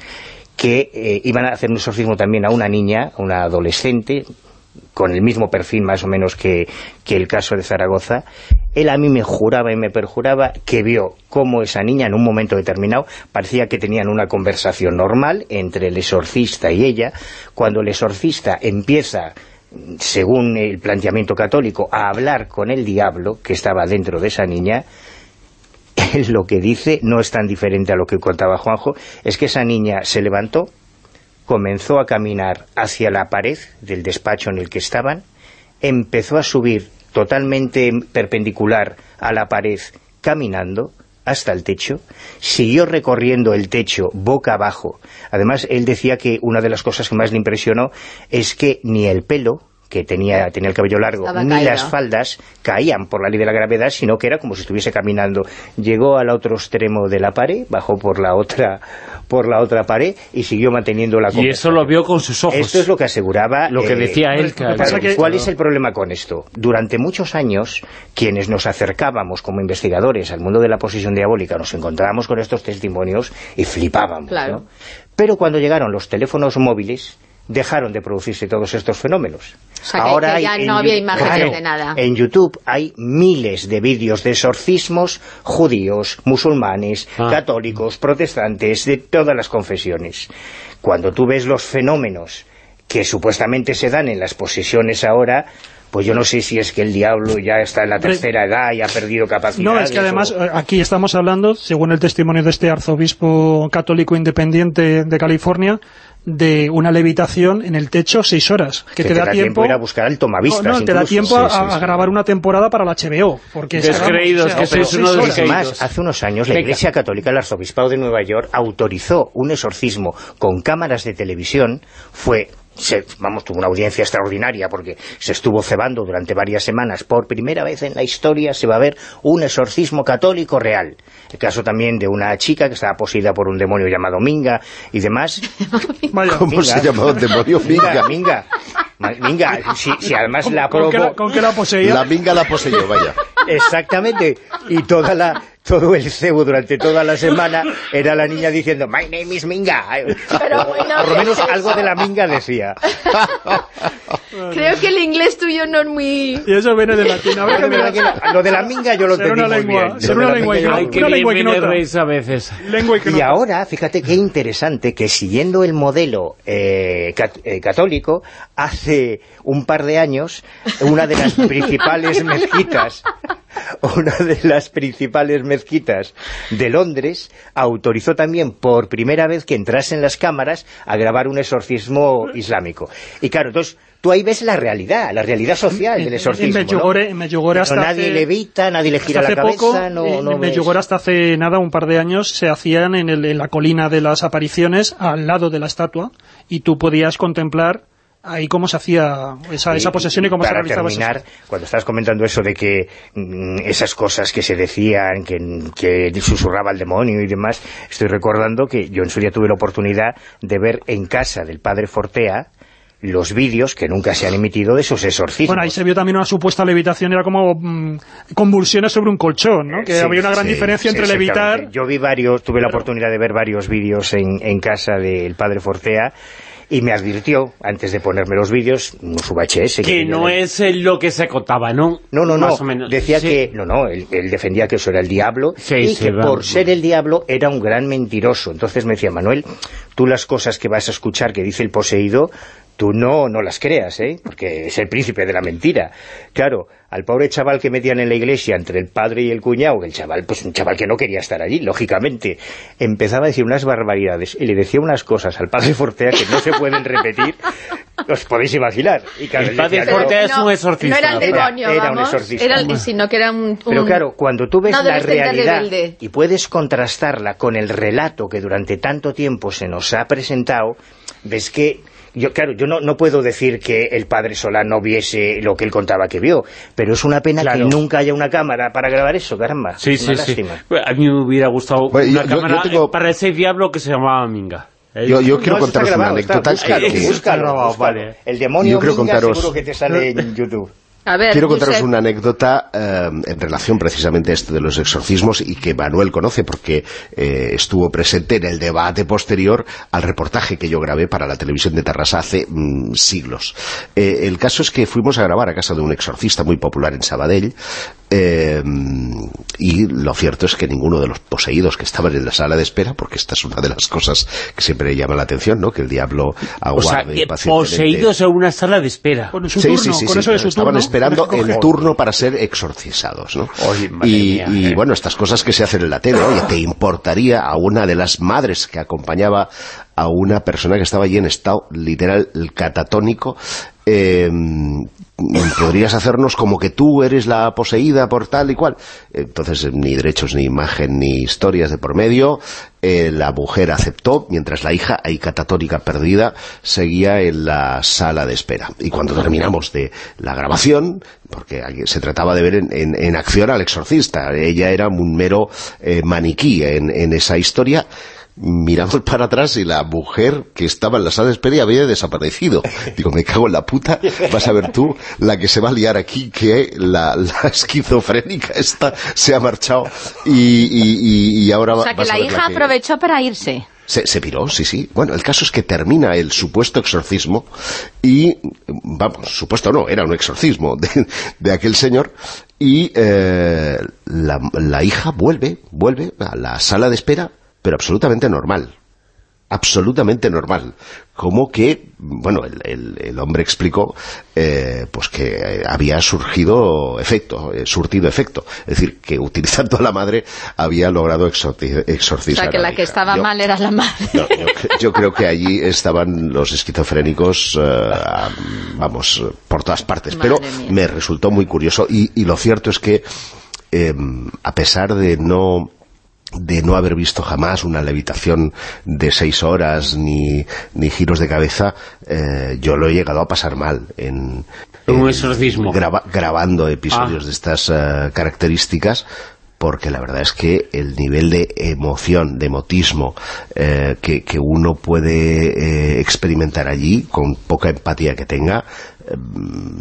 que eh, iban a hacer un exorcismo también a una niña, a una adolescente, con el mismo perfil más o menos que, que el caso de Zaragoza, él a mí me juraba y me perjuraba que vio cómo esa niña en un momento determinado parecía que tenían una conversación normal entre el exorcista y ella, cuando el exorcista empieza según el planteamiento católico, a hablar con el diablo que estaba dentro de esa niña, lo que dice no es tan diferente a lo que contaba Juanjo, es que esa niña se levantó, comenzó a caminar hacia la pared del despacho en el que estaban, empezó a subir totalmente perpendicular a la pared caminando hasta el techo, siguió recorriendo el techo boca abajo. Además, él decía que una de las cosas que más le impresionó es que ni el pelo que tenía, tenía el cabello largo, Estaba ni caído. las faldas caían por la ley de la gravedad, sino que era como si estuviese caminando. Llegó al otro extremo de la pared, bajó por la otra por la otra pared y siguió manteniendo la Y eso lo vio con sus ojos. esto es lo que aseguraba... Lo que decía él, claro, que- ¿Cuál es el problema con esto? Durante muchos años, quienes nos acercábamos como investigadores al mundo de la posesión diabólica, nos encontrábamos con estos testimonios y flipábamos, Claro. ¿no? Pero cuando llegaron los teléfonos móviles, dejaron de producirse todos estos fenómenos. O sea, que- que hay ya en no había imágenes Claro, de nada. En YouTube hay miles de vídeos de exorcismos judíos, musulmanes, Ah. católicos, protestantes, de todas las confesiones. Cuando tú ves los fenómenos que supuestamente se dan en las posesiones ahora, pues yo no sé si es que el diablo ya está en la tercera edad y ha perdido capacidades. No, es que además o- eh, aquí estamos hablando, según el testimonio de este arzobispo católico independiente de California, de una levitación en el techo seis horas, que, te, da tiempo... ir a buscar al tomavistas no, no, te da tiempo a, Sí, sí, a sí. grabar una temporada para la HBO. Porque es Descreídos, que sois uno de los Es más, hace unos años la Venga. Iglesia Católica, el Arzobispado de Nueva York, autorizó un exorcismo con cámaras de televisión. Fue, se- vamos, tuvo una audiencia extraordinaria porque se estuvo cebando durante varias semanas. Por primera vez en la historia se va a ver un exorcismo católico real. El caso también de una chica que estaba poseída por un demonio llamado Minga y demás. ¿Cómo se llama el demonio? Minga, Minga. Minga. Minga, si, si además la ¿Con qué la, probó... con qué la poseía? La minga la poseyó, vaya. Exactamente. Y toda la, todo el cebo durante toda la semana era la niña diciendo My name is Minga. Pero bueno, Por lo ¿qué menos es algo de la Minga decía. Creo que el inglés tuyo no es muy... Y eso viene de latín. Mirar. Lo de la minga yo lo entendí una muy lengua, bien. ser una la lengua minga yo lo Ay, entendí. que Una lengua a veces. Lengua y ahora, fíjate qué interesante que siguiendo el modelo eh, cat- eh, católico, hace un par de años, una de las principales mezquitas, una de las principales mezquitas de Londres, autorizó también por primera vez que entrasen las cámaras a grabar un exorcismo islámico. Y claro, entonces, tú ahí ves la realidad, la realidad social del En exorcismo, ¿no? Medjugorje, en Medjugorje hasta nadie hace- levita, nadie le gira la cabeza, poco, no, en no ves. Medjugorje hasta hace nada, un par de años, se hacían en, el- en la colina de las apariciones, al lado de la estatua, y tú podías contemplar ahí cómo se hacía esa, esa posesión y cómo se realizaba eso. terminar, cuando estabas comentando eso de que mm, esas cosas que se decían, que, que susurraba el demonio y demás, estoy recordando que yo en su día tuve la oportunidad de ver en casa del padre Fortea los vídeos que nunca se han emitido de esos exorcismos. Bueno, ahí se vio también una supuesta levitación, era como mm, convulsiones sobre un colchón, ¿no? Que Sí, había una gran sí, diferencia sí, entre levitar... Yo vi varios, tuve la oportunidad de ver varios vídeos en, en casa del padre Fortea y me advirtió, antes de ponerme los vídeos, no su VHS. Que no es lo que se contaba, ¿no? No, no, no. Más o menos. Decía Sí. que, no, no, él, él defendía que eso era el diablo Sí, y sí, que va. por ser el diablo era un gran mentiroso. Entonces me decía, Manuel, tú las cosas que vas a escuchar que dice el poseído, tú no, no las creas, ¿eh? Porque es el príncipe de la mentira. Claro, al pobre chaval que metían en la iglesia entre el padre y el cuñado, que el chaval, pues un chaval que no quería estar allí, lógicamente, empezaba a decir unas barbaridades y le decía unas cosas al padre Fortea que no se pueden repetir, os podéis imaginar. Y claro, El padre decía, Fortea "No, es un exorcista. No era el Era- demonio, era un vamos. exorcista. Era el- sino que era un... un- pero claro, cuando tú ves un la realidad rebelde. y puedes contrastarla con el relato que durante tanto tiempo se nos ha presentado, ves que yo claro, yo no, no puedo decir que el padre Solá no viese lo que él contaba que vio, pero es una pena Claro. que nunca haya una cámara para grabar eso, caramba. Sí, Es sí, una sí. A mí me hubiera gustado Bueno, una yo- cámara yo tengo- para ese diablo que se llamaba Minga. Yo, yo quiero No, contaros una grabado, está, anécdota. búscalo, que- búscalo, búscalo. vale. El demonio Yo Minga contaros- seguro que te sale en YouTube. A ver, Quiero contaros Josep, una anécdota eh, en relación precisamente a esto de los exorcismos y que Manuel conoce porque eh, estuvo presente en el debate posterior al reportaje que yo grabé para la televisión de Tarrasa hace mm, siglos. Eh, el caso es que fuimos a grabar a casa de un exorcista muy popular en Sabadell eh, y lo cierto es que ninguno de los poseídos que estaban en la sala de espera, porque esta es una de las cosas que siempre llama la atención, ¿no? que el diablo O sea, aguarde que pacientemente. poseídos en una sala de espera. Con su Sí, turno, sí, sí, con sí, eso de su estaban turno, esperando el turno para ser exorcizados, ¿no? Y, mía, y, eh. bueno, estas cosas que se hacen en la tele, oye, ¿te importaría a una de las madres que acompañaba a una persona que estaba allí en estado literal catatónico eh, podrías hacernos como que tú eres la poseída por tal y cual. Entonces, ni derechos, ni imagen, ni historias de por medio. Eh, la mujer aceptó, mientras la hija, ahí catatónica perdida, seguía en la sala de espera. Y cuando terminamos de la grabación, porque se trataba de ver en, en- acción al exorcista, ella era un mero eh, maniquí en esa historia, miramos para atrás y la mujer que estaba en la sala de espera había desaparecido. Digo, me cago en la puta, vas a ver tú la que se va a liar aquí, que la, la esquizofrénica esta se ha marchado y, y- y- y ahora O sea, que vas la hija que- aprovechó para irse. se, se piró, sí, sí. Bueno, el caso es que termina el supuesto exorcismo y, vamos, supuesto no, era un exorcismo de, de aquel señor y eh, la, la hija vuelve, vuelve a la sala de espera, pero absolutamente normal. Absolutamente normal. Como que, bueno, el, el- el hombre explicó eh, pues que eh, había surgido efecto, eh, surtido efecto. Es decir, que utilizando a la madre había logrado exorci- O exorcizar sea, que la que estaba Yo- mal era la madre. no, yo, cre- yo creo que allí estaban los esquizofrénicos, eh, vamos, por todas partes. Madre Pero mía. me resultó muy curioso y, y lo cierto es que, eh, a pesar de no de no haber visto jamás una levitación de seis horas ni, ni giros de cabeza, eh, yo lo he llegado a pasar mal en, Un en exorcismo. graba- grabando episodios Ah. de estas eh, características porque la verdad es que el nivel de emoción, de emotismo eh, que, que uno puede eh, experimentar allí, con poca empatía que tenga, eh,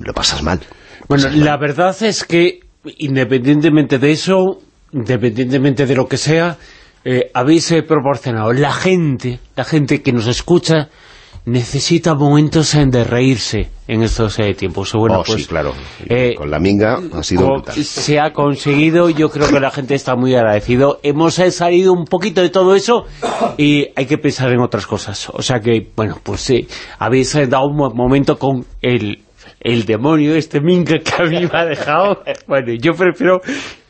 lo pasas mal. Bueno, la verdad es que, independientemente de eso, independientemente de lo que sea, eh, habéis eh, proporcionado la gente, la gente que nos escucha, necesita momentos en de reírse en estos eh, tiempos. Bueno, Oh, pues, sí, claro. eh, Con la minga ha sido brutal. se ha conseguido, yo creo que la gente está muy agradecido. Hemos eh, salido un poquito de todo eso y hay que pensar en otras cosas. O sea que, bueno, pues sí, habéis eh, dado un mo- momento con el, el demonio, este minga que a mí me ha dejado. Bueno, yo prefiero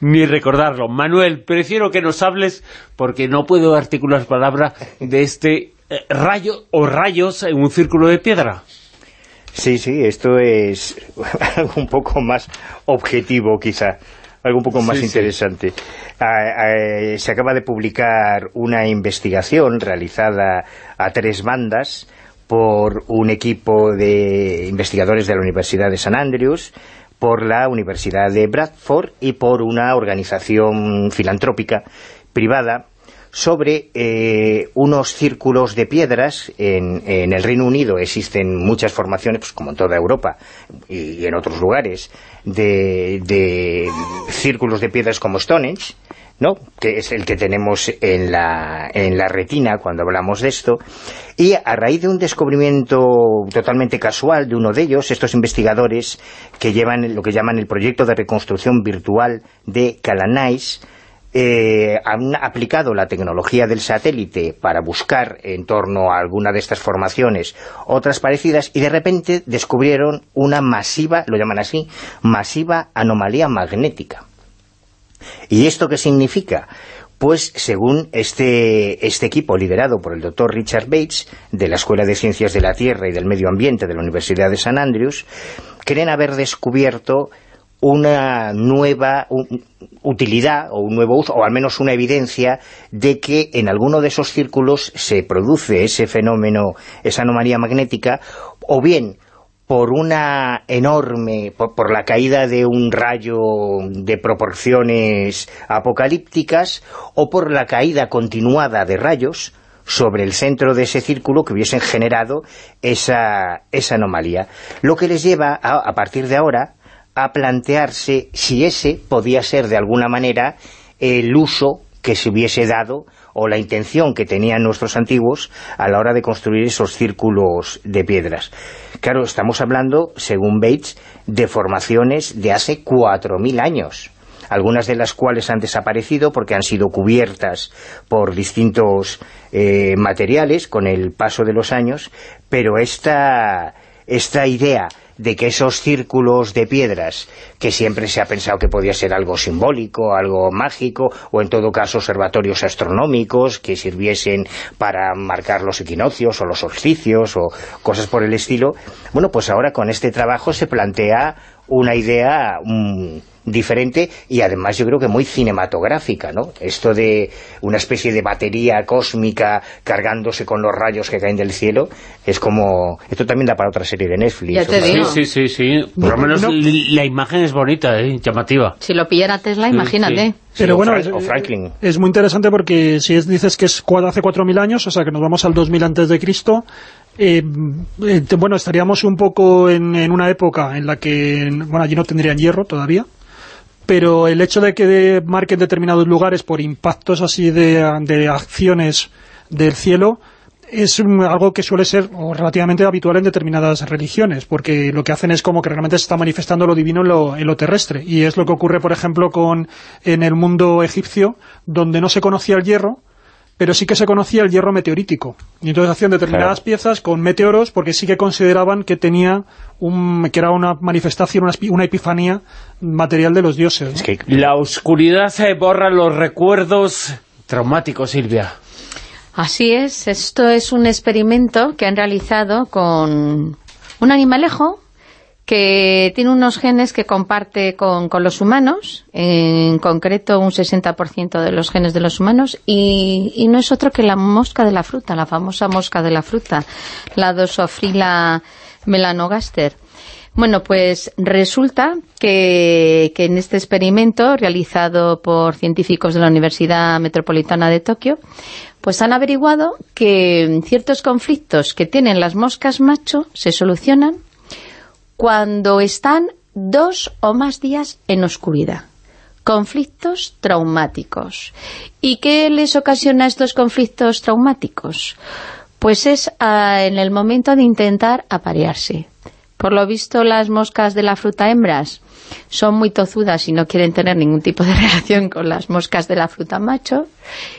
ni recordarlo. Manuel, prefiero que nos hables porque no puedo articular palabra de este eh, rayo o rayos en un círculo de piedra. Sí, sí, esto es algo un poco más objetivo quizá, algo un poco más Sí, sí. interesante. Ah, ah, se acaba de publicar una investigación realizada a tres bandas por un equipo de investigadores de la Universidad de San Andrews, por la Universidad de Bradford y por una organización filantrópica privada sobre eh, unos círculos de piedras. En, el Reino Unido existen muchas formaciones, pues, como en toda Europa y, en otros lugares, de círculos de piedras como Stonehenge, ¿no? que es el que tenemos en la, en la retina cuando hablamos de esto, y a raíz de un descubrimiento totalmente casual de uno de ellos, estos investigadores que llevan lo que llaman el proyecto de reconstrucción virtual de Calanais, eh, han aplicado la tecnología del satélite para buscar en torno a alguna de estas formaciones otras parecidas y de repente descubrieron una masiva, lo llaman así, masiva anomalía magnética. ¿Y esto qué significa? Pues según este, este equipo liderado por el doctor Richard Bates de la Escuela de Ciencias de la Tierra y del Medio Ambiente de la Universidad de San Andrews, creen haber descubierto una nueva utilidad o un nuevo uso, o al menos una evidencia de que en alguno de esos círculos se produce ese fenómeno, esa anomalía magnética, o bien por una enorme, por, la caída de un rayo de proporciones apocalípticas, o por la caída continuada de rayos sobre el centro de ese círculo que hubiesen generado esa, esa anomalía. Lo que les lleva, a, a partir de ahora, a plantearse si ese podía ser de alguna manera el uso que se hubiese dado o la intención que tenían nuestros antiguos a la hora de construir esos círculos de piedras. Claro, estamos hablando, según Bates, de formaciones de hace 4.000 años algunas de las cuales han desaparecido porque han sido cubiertas por distintos eh, materiales con el paso de los años, pero esta, esta idea de que esos círculos de piedras, que siempre se ha pensado que podía ser algo simbólico, algo mágico, o en todo caso observatorios astronómicos que sirviesen para marcar los equinoccios o los solsticios o cosas por el estilo, bueno, pues ahora con este trabajo se plantea una idea mm, diferente y además yo creo que muy cinematográfica, ¿no? Esto de una especie de batería cósmica cargándose con los rayos que caen del cielo, es como... Esto también da para otra serie de Netflix. Ya te digo. Sí, sí, sí. Por lo menos la imagen es bonita, ¿eh? llamativa. Si lo pillara Tesla, Sí, imagínate. sí. Pero o bueno, es, o Franklin. es muy interesante porque si es- dices que es hace 4.000 años, o sea que nos vamos al 2000 antes de Cristo, eh, eh, bueno, estaríamos un poco en, en una época en la que, bueno, allí no tendrían hierro todavía, pero el hecho de que marquen determinados lugares por impactos así de, de acciones del cielo es algo que suele ser relativamente habitual en determinadas religiones, porque lo que hacen es como que realmente se está manifestando lo divino en lo, en lo terrestre, y es lo que ocurre, por ejemplo, con en el mundo egipcio, donde no se conocía el hierro, pero sí que se conocía el hierro meteorítico. Y entonces hacían determinadas piezas con meteoros porque sí que consideraban que tenía un, que era una manifestación, una, epifanía material de los dioses. ¿no? La oscuridad se borra los recuerdos traumáticos, Silvia. Así es, esto es un experimento que han realizado con un animalejo que tiene unos genes que comparte con, con los humanos, en concreto un 60% de los genes de los humanos, y, y no es otro que la mosca de la fruta, la famosa mosca de la fruta, la Drosophila melanogaster. Bueno, pues resulta que, que en este experimento realizado por científicos de la Universidad Metropolitana de Tokio, pues han averiguado que ciertos conflictos que tienen las moscas macho se solucionan cuando están dos o más días en oscuridad. Conflictos traumáticos. ¿Y qué les ocasiona estos conflictos traumáticos? Pues es ah, en el momento de intentar aparearse. Por lo visto, las moscas de la fruta hembras son muy tozudas y no quieren tener ningún tipo de relación con las moscas de la fruta macho.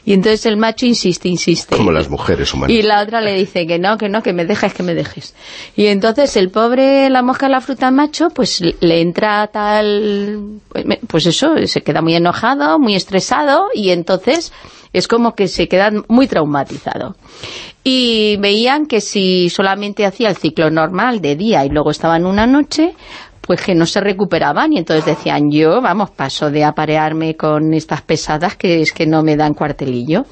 Y entonces el macho insiste, insiste. Como las mujeres humanas. Y la otra le dice que no, que no, que me dejes, que me dejes. Y entonces el pobre, la mosca de la fruta macho, pues le entra tal... Pues eso, se queda muy enojado, muy estresado y entonces es como que se queda muy traumatizado. Y veían que si solamente hacía el ciclo normal de día y luego estaban una noche, pues que no se recuperaban y entonces decían yo, vamos, paso de aparearme con estas pesadas que es que no me dan cuartelillo.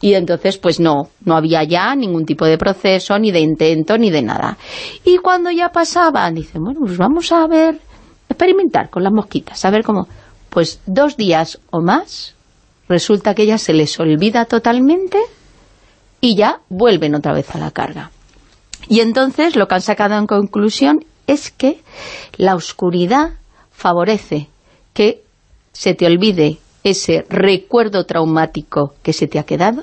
Y entonces pues no, no había ya ningún tipo de proceso, ni de intento, ni de nada. Y cuando ya pasaban, dicen, bueno, pues vamos a ver experimentar con las mosquitas, a ver cómo pues dos días o más resulta que ya se les olvida totalmente y ya vuelven otra vez a la carga. Y entonces lo que han sacado en conclusión es que la oscuridad favorece que se te olvide ese recuerdo traumático que se te ha quedado,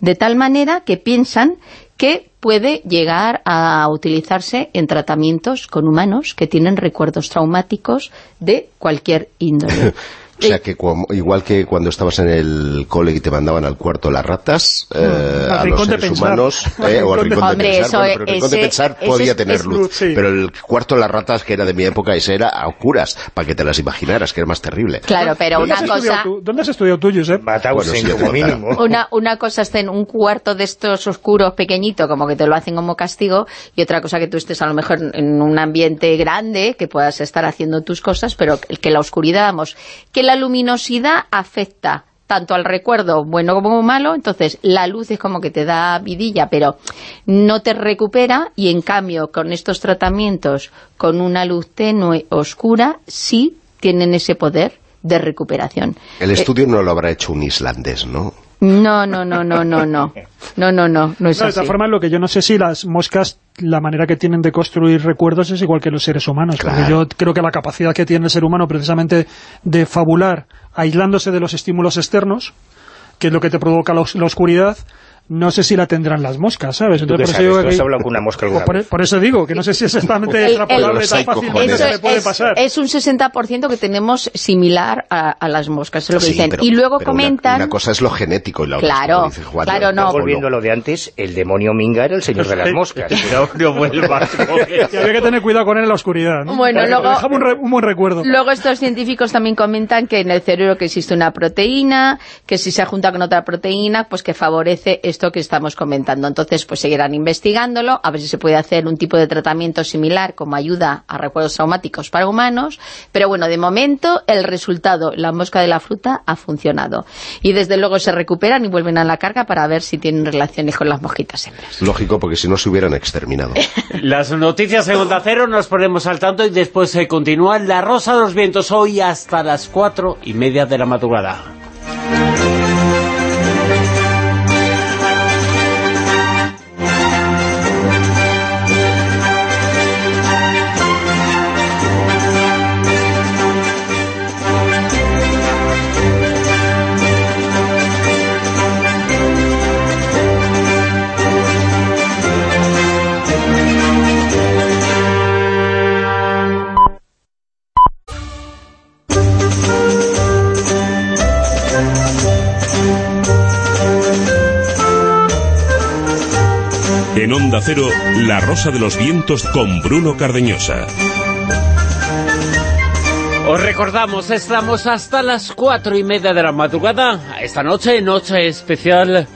de tal manera que piensan que puede llegar a utilizarse en tratamientos con humanos que tienen recuerdos traumáticos de cualquier índole. O sea, que igual que cuando estabas en el cole y te mandaban al cuarto las ratas, eh, a los seres humanos, eh, o al rincón de pensar, bueno, pero el rincón de pensar podía tener luz, pero el cuarto de las ratas, que era de mi época, ese era a oscuras, para que te las imaginaras, que era más terrible. Claro, pero una cosa... ¿Dónde has estudiado tú, Josep? Bueno, sí, como mínimo. Una, una cosa está en un cuarto de estos oscuros pequeñito, como que te lo hacen como castigo, y otra cosa que tú estés a lo mejor en un ambiente grande, que puedas estar haciendo tus cosas, pero que la oscuridad, vamos, que la luminosidad afecta tanto al recuerdo bueno como malo, entonces la luz es como que te da vidilla, pero no te recupera, y en cambio con estos tratamientos, con una luz tenue, oscura, sí tienen ese poder de recuperación. El estudio no lo habrá hecho un islandés, ¿no? No, no, no, no, no, no. No, no, no, no es no, De así. esta forma, lo que yo no sé si las moscas, la manera que tienen de construir recuerdos es igual que los seres humanos. Claro. Porque yo creo que la capacidad que tiene el ser humano precisamente de fabular, aislándose de los estímulos externos, que es lo que te provoca la, os- la oscuridad, no sé si la tendrán las moscas, ¿sabes? ¿Tú qué por, eso que- hablado con una mosca alguna por, eso digo, que no sé si es exactamente El- el- extrapolable Los tan fácilmente que le puede es, pasar. es un 60% que tenemos similar a, a las moscas, es lo que Sí, dicen. pero- y luego una- comentan... Una, cosa es lo genético y la otra Claro, es dice Juan, claro, no. Volviendo a lo de antes, el demonio Minga era el señor de las moscas. No, no vuelvas Y había que tener cuidado con él en la oscuridad, ¿no? Bueno, luego- dejamos un, re- un buen recuerdo. Luego estos científicos también comentan que en el cerebro que existe una proteína, que si se junta con otra proteína, pues que favorece esto que estamos comentando. Entonces, pues seguirán investigándolo, a ver si se puede hacer un tipo de tratamiento similar como ayuda a recuerdos traumáticos para humanos, pero bueno, de momento el resultado, la mosca de la fruta, ha funcionado. Y desde luego se recuperan y vuelven a la carga para ver si tienen relaciones con las mosquitas hembras. Lógico, porque si no se hubieran exterminado. Las noticias en Onda Cero nos ponemos al tanto y después se continúa La Rosa de los Vientos hoy hasta las cuatro y media de la madrugada. En Onda Cero, La Rosa de los Vientos con Bruno Cardeñosa. Os recordamos, estamos hasta las cuatro y media de la madrugada. Esta noche, noche especial,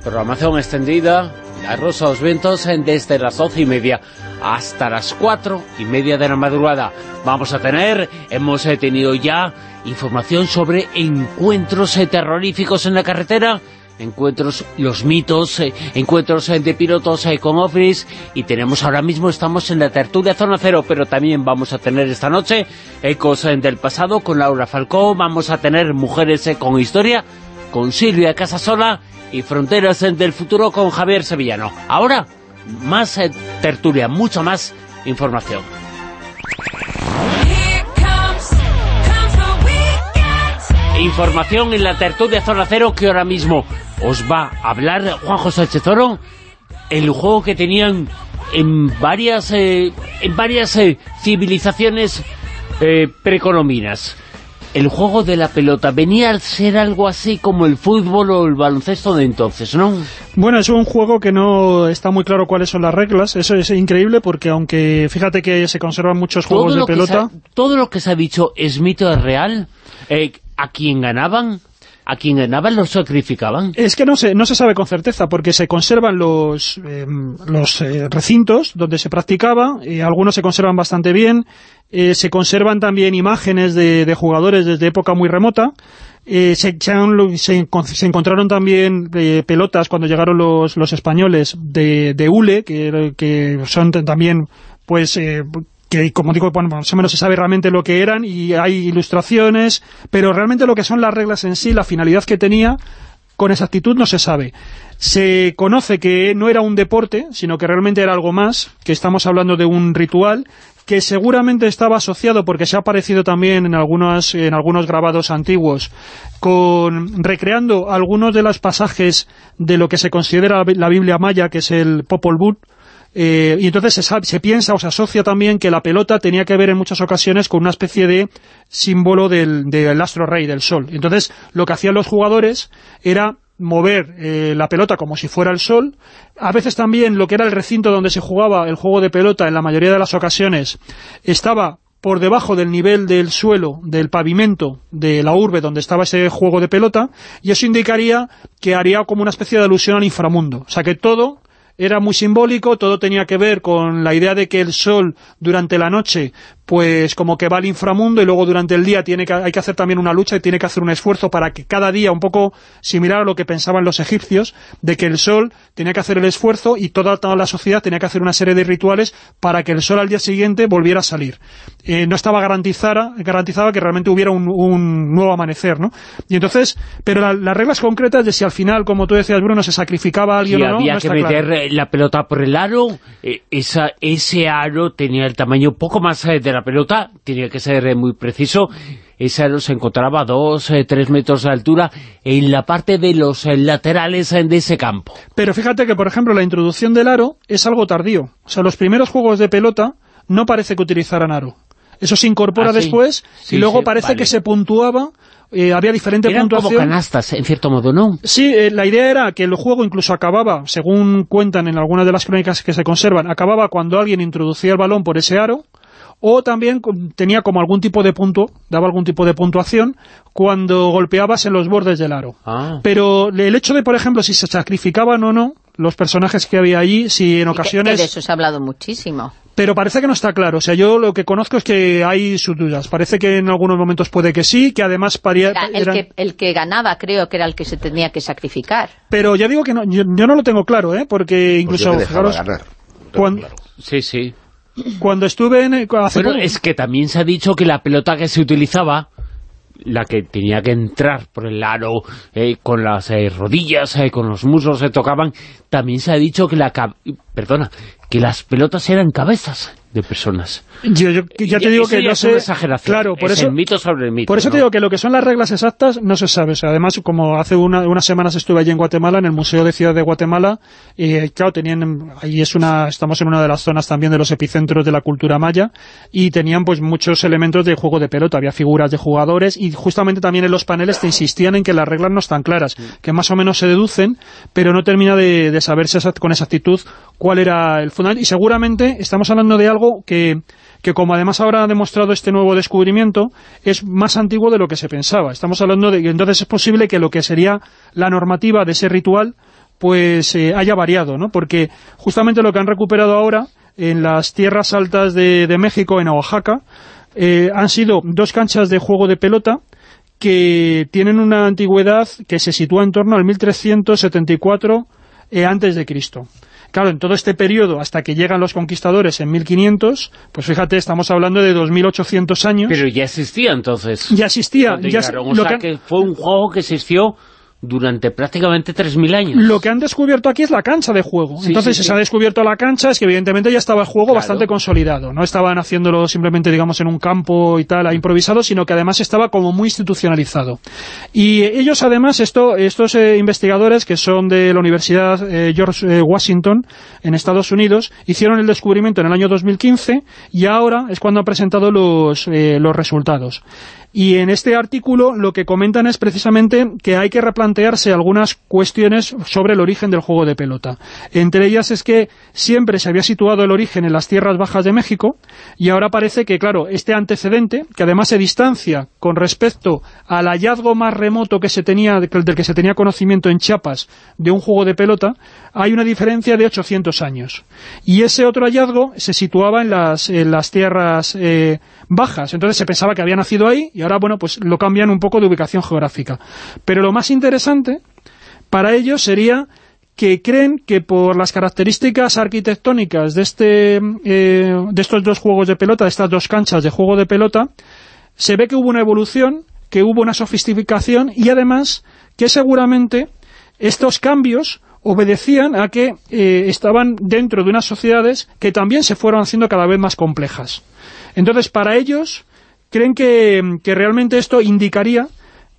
programación extendida, La Rosa de los Vientos, en- desde las doce y media hasta las cuatro y media de la madrugada. Vamos a tener, hemos eh, tenido ya información sobre encuentros eh, terroríficos en la carretera, encuentros, los mitos, eh, encuentros eh, de pilotos eh, con ovnis y tenemos ahora mismo, estamos en la tertulia Zona Cero, pero también vamos a tener esta noche ecos del pasado con Laura Falcó, vamos a tener mujeres con historia, con Silvia Casasola y Fronteras del Futuro con Javier Sevillano. Ahora, más tertulia, mucha más información. Información en la tertulia Zona Cero que ahora mismo os va a hablar Juan José Chezoro el juego que tenían en varias, eh, en varias eh, civilizaciones eh, precolombinas. El juego de la pelota venía a ser algo así como el fútbol o el baloncesto de entonces, ¿no? Bueno, es un juego que no está muy claro cuáles son las reglas. Eso es increíble porque aunque fíjate que se conservan muchos juegos de pelota... todo lo que se ha dicho es mito, es real. ¿A quién ganaban? A quien ganaban los sacrificaban. Es que no se, no se sabe con certeza, porque se conservan los, em, los eh, recintos donde se practicaba, y algunos se conservan bastante bien, eh, se conservan también imágenes de, jugadores desde época muy remota, eh, se, se, encontraron también pelotas cuando llegaron los, los españoles de, de hule, que, que son también pues que como digo, bueno, más o menos se sabe realmente lo que eran y hay ilustraciones, pero realmente lo que son las reglas en sí, la finalidad que tenía, con exactitud no se sabe. Se conoce que no era un deporte, sino que realmente era algo más, que estamos hablando de un ritual, que seguramente estaba asociado, porque se ha aparecido también en, algunos, en algunos grabados antiguos, con recreando algunos de los pasajes de lo que se considera la Biblia maya, que es el Popol Vuh, eh, y entonces se, se, piensa o se asocia también que la pelota tenía que ver en muchas ocasiones con una especie de símbolo del, astro rey, del sol. Entonces lo que hacían los jugadores era mover eh, la pelota como si fuera el sol. A veces también lo que era el recinto donde se jugaba el juego de pelota, en la mayoría de las ocasiones, estaba por debajo del nivel del suelo, del pavimento de la urbe donde estaba ese juego de pelota, y eso indicaría que haría como una especie de alusión al inframundo. O sea que todo era muy simbólico, todo tenía que ver con la idea de que el sol durante la noche pues como que va al inframundo y luego durante el día tiene que, hay que hacer también una lucha y tiene que hacer un esfuerzo para que cada día, un poco similar a lo que pensaban los egipcios, de que el sol tenía que hacer el esfuerzo y toda, toda la sociedad tenía que hacer una serie de rituales para que el sol al día siguiente volviera a salir. Eh, no estaba garantizada, garantizada que realmente hubiera un, nuevo amanecer, ¿no? Y entonces, pero las reglas concretas de si al final, como tú decías, Bruno, se sacrificaba a alguien o no, había que meter la pelota por el aro, eh, esa, ese aro tenía el tamaño poco más eh, de la pelota tenía que ser eh, muy preciso. Ese aro se encontraba a dos, eh, tres metros de altura en la parte de los eh, laterales de ese campo. Pero fíjate que, por ejemplo, la introducción del aro es algo tardío. O sea, los primeros juegos de pelota no parece que utilizaran aro. Eso se incorpora ah, después y luego parece que se puntuaba había diferente Eran puntuación. como canastas, en cierto modo, ¿no? Sí, la idea era que el juego incluso acababa, según cuentan en algunas de las crónicas que se conservan, acababa cuando alguien introducía el balón por ese aro, o también tenía como algún tipo de punto, daba algún tipo de puntuación cuando golpeabas en los bordes del aro. Ah. Pero el hecho de, por ejemplo, si se sacrificaban o no los personajes que había allí, si en ocasiones... de eso se ha hablado muchísimo. Pero parece que no está claro. O sea, yo lo que conozco es que hay sus dudas. Parece que en algunos momentos puede que sí, que además... Paría, el, que, el que ganaba creo que era el que se tenía que sacrificar. Pero ya digo que no, yo, no lo tengo claro, ¿eh? Porque pues incluso... Pues Sí, sí. Cuando estuve en... bueno, es que también se ha dicho que la pelota que se utilizaba la que tenía que entrar por el aro eh, con las eh, rodillas, eh, con los muslos se tocaban, también se ha dicho que la perdona, que las pelotas eran cabezas de personas. Yo, ya te digo que no sé... exageración. Claro, por eso, mito sobre el mito. Por eso te digo que lo que son las reglas exactas no se sabe. además, como hace unas semanas estuve allí en Guatemala, en el Museo de Ciudad de Guatemala, y claro, tenían... Ahí es una... Estamos en una de las zonas también de los epicentros de la cultura maya, y tenían pues muchos elementos de juego de pelota. Había figuras de jugadores, y justamente también en los paneles te insistían en que las reglas no están claras, que más o menos se deducen, pero no termina de, de saberse con exactitud cuál era el fundamental. Y seguramente estamos hablando de algo que, que como además ahora ha demostrado este nuevo descubrimiento, es más antiguo de lo que se pensaba. Estamos hablando de entonces es posible que lo que sería la normativa de ese ritual pues eh, haya variado, ¿no? Porque justamente lo que han recuperado ahora en las tierras altas de, México, en Oaxaca, eh, han sido dos canchas de juego de pelota que tienen una antigüedad que se sitúa en torno al 1374 eh, antes de Cristo. Claro, en todo este periodo, hasta que llegan los conquistadores en 1500, pues fíjate, estamos hablando de 2800 años. Pero ya existía entonces. Ya existía. Ya, o sea que fue un juego que existió durante prácticamente 3.000 años. Lo que han descubierto aquí es la cancha de juego. Sí, Entonces, sí, si se ha descubierto la cancha, es que evidentemente ya estaba el juego bastante consolidado. No estaban haciéndolo simplemente, digamos, en un campo y tal, a improvisado, sino que además estaba como muy institucionalizado. Y ellos, además, esto, estos eh, investigadores, que son de la Universidad eh, George eh, Washington, en Estados Unidos, hicieron el descubrimiento en el año 2015 y ahora es cuando han presentado los, eh, los resultados. Y en este artículo lo que comentan es precisamente que hay que replantearse algunas cuestiones sobre el origen del juego de pelota. Entre ellas es que siempre se había situado el origen en las tierras bajas de México y ahora parece que, claro, este antecedente, que además se distancia con respecto al hallazgo más remoto que se tenía, del que se tenía conocimiento en Chiapas de un juego de pelota, hay una diferencia de 800 años. Y ese otro hallazgo se situaba en las, tierras eh, bajas, entonces se pensaba que había nacido ahí y ahora, bueno, pues lo cambian un poco de ubicación geográfica. Pero lo más interesante para ellos sería que creen que por las características arquitectónicas de, este, eh, de estos dos juegos de pelota, de estas dos canchas de juego de pelota, se ve que hubo una evolución, que hubo una sofisticación y además que seguramente estos cambios obedecían a que eh, estaban dentro de unas sociedades que también se fueron haciendo cada vez más complejas. Entonces, para ellos, creen que, que realmente esto indicaría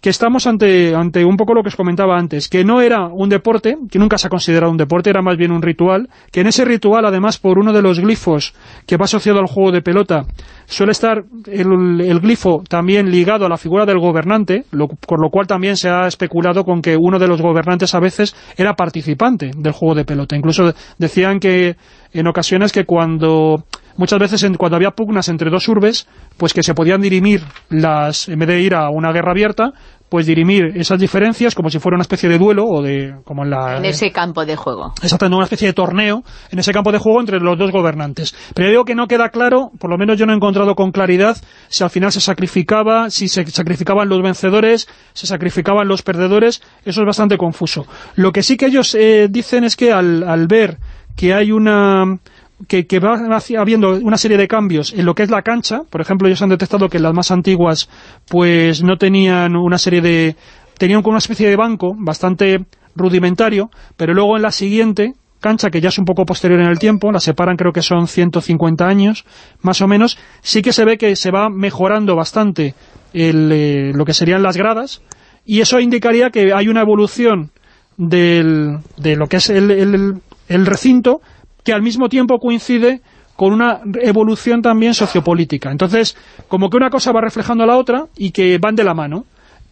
que estamos ante, ante un poco lo que os comentaba antes, que no era un deporte, que nunca se ha considerado un deporte, era más bien un ritual, que en ese ritual, además, por uno de los glifos que va asociado al juego de pelota, suele estar el, el glifo también ligado a la figura del gobernante, lo, por lo cual también se ha especulado con que uno de los gobernantes a veces era participante del juego de pelota. Incluso decían que en ocasiones que cuando muchas veces en, cuando había pugnas entre dos urbes, pues que se podían dirimir las, en vez de ir a una guerra abierta, pues dirimir esas diferencias como si fuera una especie de duelo o de como en la En ese campo de juego. exactamente una especie de torneo en ese campo de juego entre los dos gobernantes. Pero yo digo que no queda claro, por lo menos yo no he encontrado con claridad, si al final se sacrificaba, si se sacrificaban los vencedores, se sacrificaban los perdedores, eso es bastante confuso. Lo que sí que ellos eh, dicen es que al, al ver que hay una que, va habiendo una serie de cambios en lo que es la cancha, por ejemplo, ellos han detectado que las más antiguas pues no tenían una serie de... tenían como una especie de banco bastante rudimentario, pero luego en la siguiente cancha, que ya es un poco posterior en el tiempo, la separan creo que son 150 años, más o menos, sí que se ve que se va mejorando bastante el, eh, lo que serían las gradas, y eso indicaría que hay una evolución del, de lo que es el, el, el recinto, que al mismo tiempo coincide con una evolución también sociopolítica. Entonces, como que una cosa va reflejando a la otra y que van de la mano.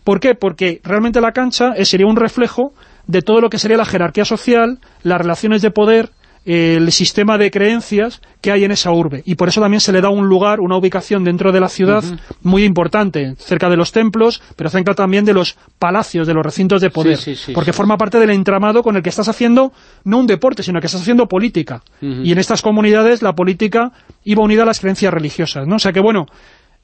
¿Por qué? Porque realmente la cancha sería un reflejo de todo lo que sería la jerarquía social, las relaciones de poder, el sistema de creencias que hay en esa urbe. Y por eso también se le da un lugar, una ubicación dentro de la ciudad uh -huh. muy importante, cerca de los templos, pero cerca también de los palacios, de los recintos de poder. Sí, sí, sí, porque forma parte del entramado con el que estás haciendo no un deporte, sino que estás haciendo política. Uh -huh. Y en estas comunidades la política iba unida a las creencias religiosas. ¿no? O sea que, bueno,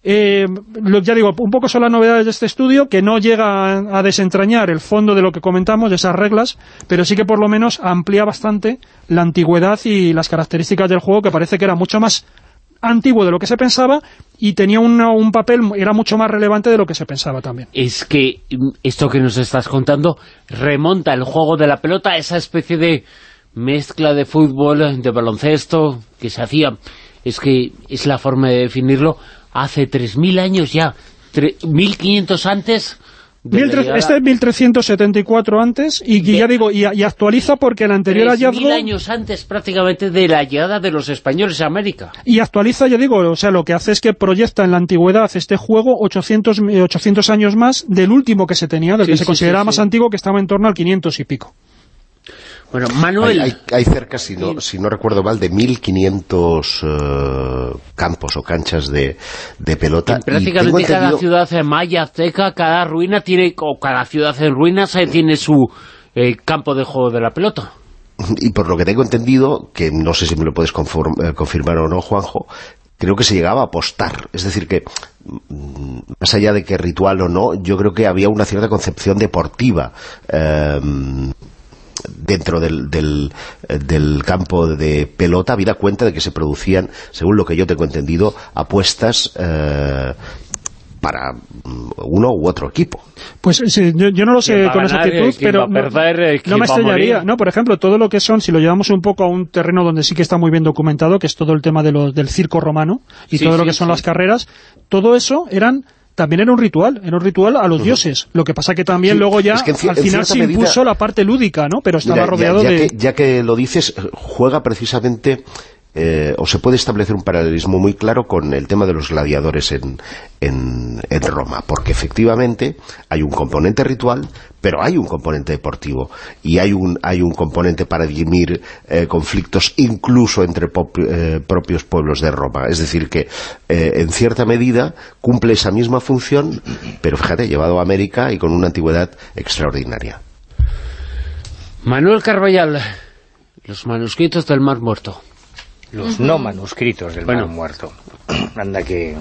eh, lo, ya digo, un poco son las novedades de este estudio, que no llega a, desentrañar el fondo de lo que comentamos, de esas reglas, pero sí que por lo menos amplía bastante la antigüedad y las características del juego, que parece que era mucho más antiguo de lo que se pensaba y tenía un papel, era mucho más relevante de lo que se pensaba también. Es que esto que nos estás contando remonta el juego de la pelota esa especie de mezcla de fútbol, de baloncesto, que se hacía, es que es la forma de definirlo, hace 3.000 años ya, 1.500 antes... De este es 1374 antes y, de, ya digo y, y, actualiza porque el anterior hallazgo años antes prácticamente de la llegada de los españoles a América. Y actualiza ya digo o sea lo que hace es que proyecta en la antigüedad este juego 800, 800 años más del último que se tenía del sí, que se sí, consideraba sí, más antiguo que estaba en torno al 500 y pico bueno, Manuel... Hay, hay, hay cerca, si no, si no recuerdo mal, de 1.500 uh, campos o canchas de, de pelota. En prácticamente y tengo cada entendido... ciudad maya, azteca, cada ruina tiene, o cada ciudad en ruinas eh, tiene su eh, campo de juego de la pelota. Y por lo que tengo entendido, que no sé si me lo puedes eh, confirmar o no, Juanjo, creo que se llegaba a apostar. Es decir, que mm, más allá de que ritual o no, yo creo que había una cierta concepción deportiva eh, dentro del, del, del, campo de pelota, habida cuenta de que se producían, según lo que yo tengo entendido, apuestas eh, para mm, uno u otro equipo. Pues sí, yo, yo no lo sé ¿Quién va a con esa actitud, eh, pero no, eh, me extrañaría. No, por ejemplo, todo lo que son, si lo llevamos un poco a un terreno donde sí que está muy bien documentado, que es todo el tema de los, del circo romano y Sí, todo lo que son sí. las carreras, todo eso eran también era un ritual, era un ritual a los dioses. Lo que pasa que también Sí, luego ya es que al final se medida- impuso la parte lúdica, ¿no? Pero estaba Mira, rodeado ya, de... Que, ya que lo dices, juega precisamente, eh, o se puede establecer un paralelismo muy claro con el tema de los gladiadores en, en, Roma, porque efectivamente hay un componente ritual, pero hay un componente deportivo, y hay un, hay un componente para dirimir eh, conflictos incluso entre eh, propios pueblos de Roma. Es decir, que en cierta medida cumple esa misma función, pero fíjate, llevado a América y con una antigüedad extraordinaria. Manuel Carballal, los manuscritos del Mar Muerto. Los no manuscritos del Bueno. Mar Muerto. Anda que...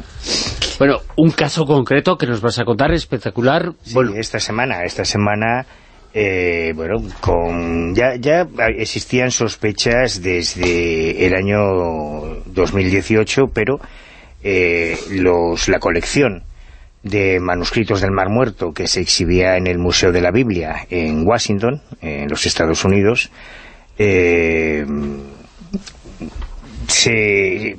Bueno, un caso concreto que nos vas a contar espectacular. Sí, esta semana, esta semana, eh, bueno, con ya, ya existían sospechas desde el año 2018, pero eh, los, la colección de manuscritos del Mar Muerto que se exhibía en el Museo de la Biblia en Washington, en los Estados Unidos, eh, se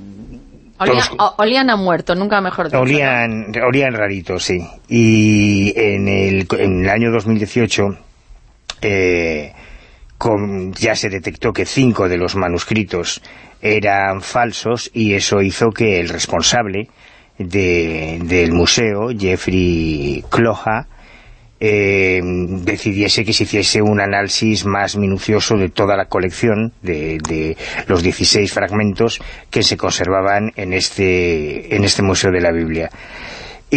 Olían, Todos- o- olían a muerto, nunca mejor dicho. Olían, olían raritos, sí. Y en el, en el año 2018 eh, con- ya se detectó que cinco de los manuscritos eran falsos y eso hizo que el responsable de- del museo, Jeffrey Cloja, eh, decidiese que se hiciese un análisis más minucioso de toda la colección de, de los 16 fragmentos que se conservaban en este, en este Museo de la Biblia.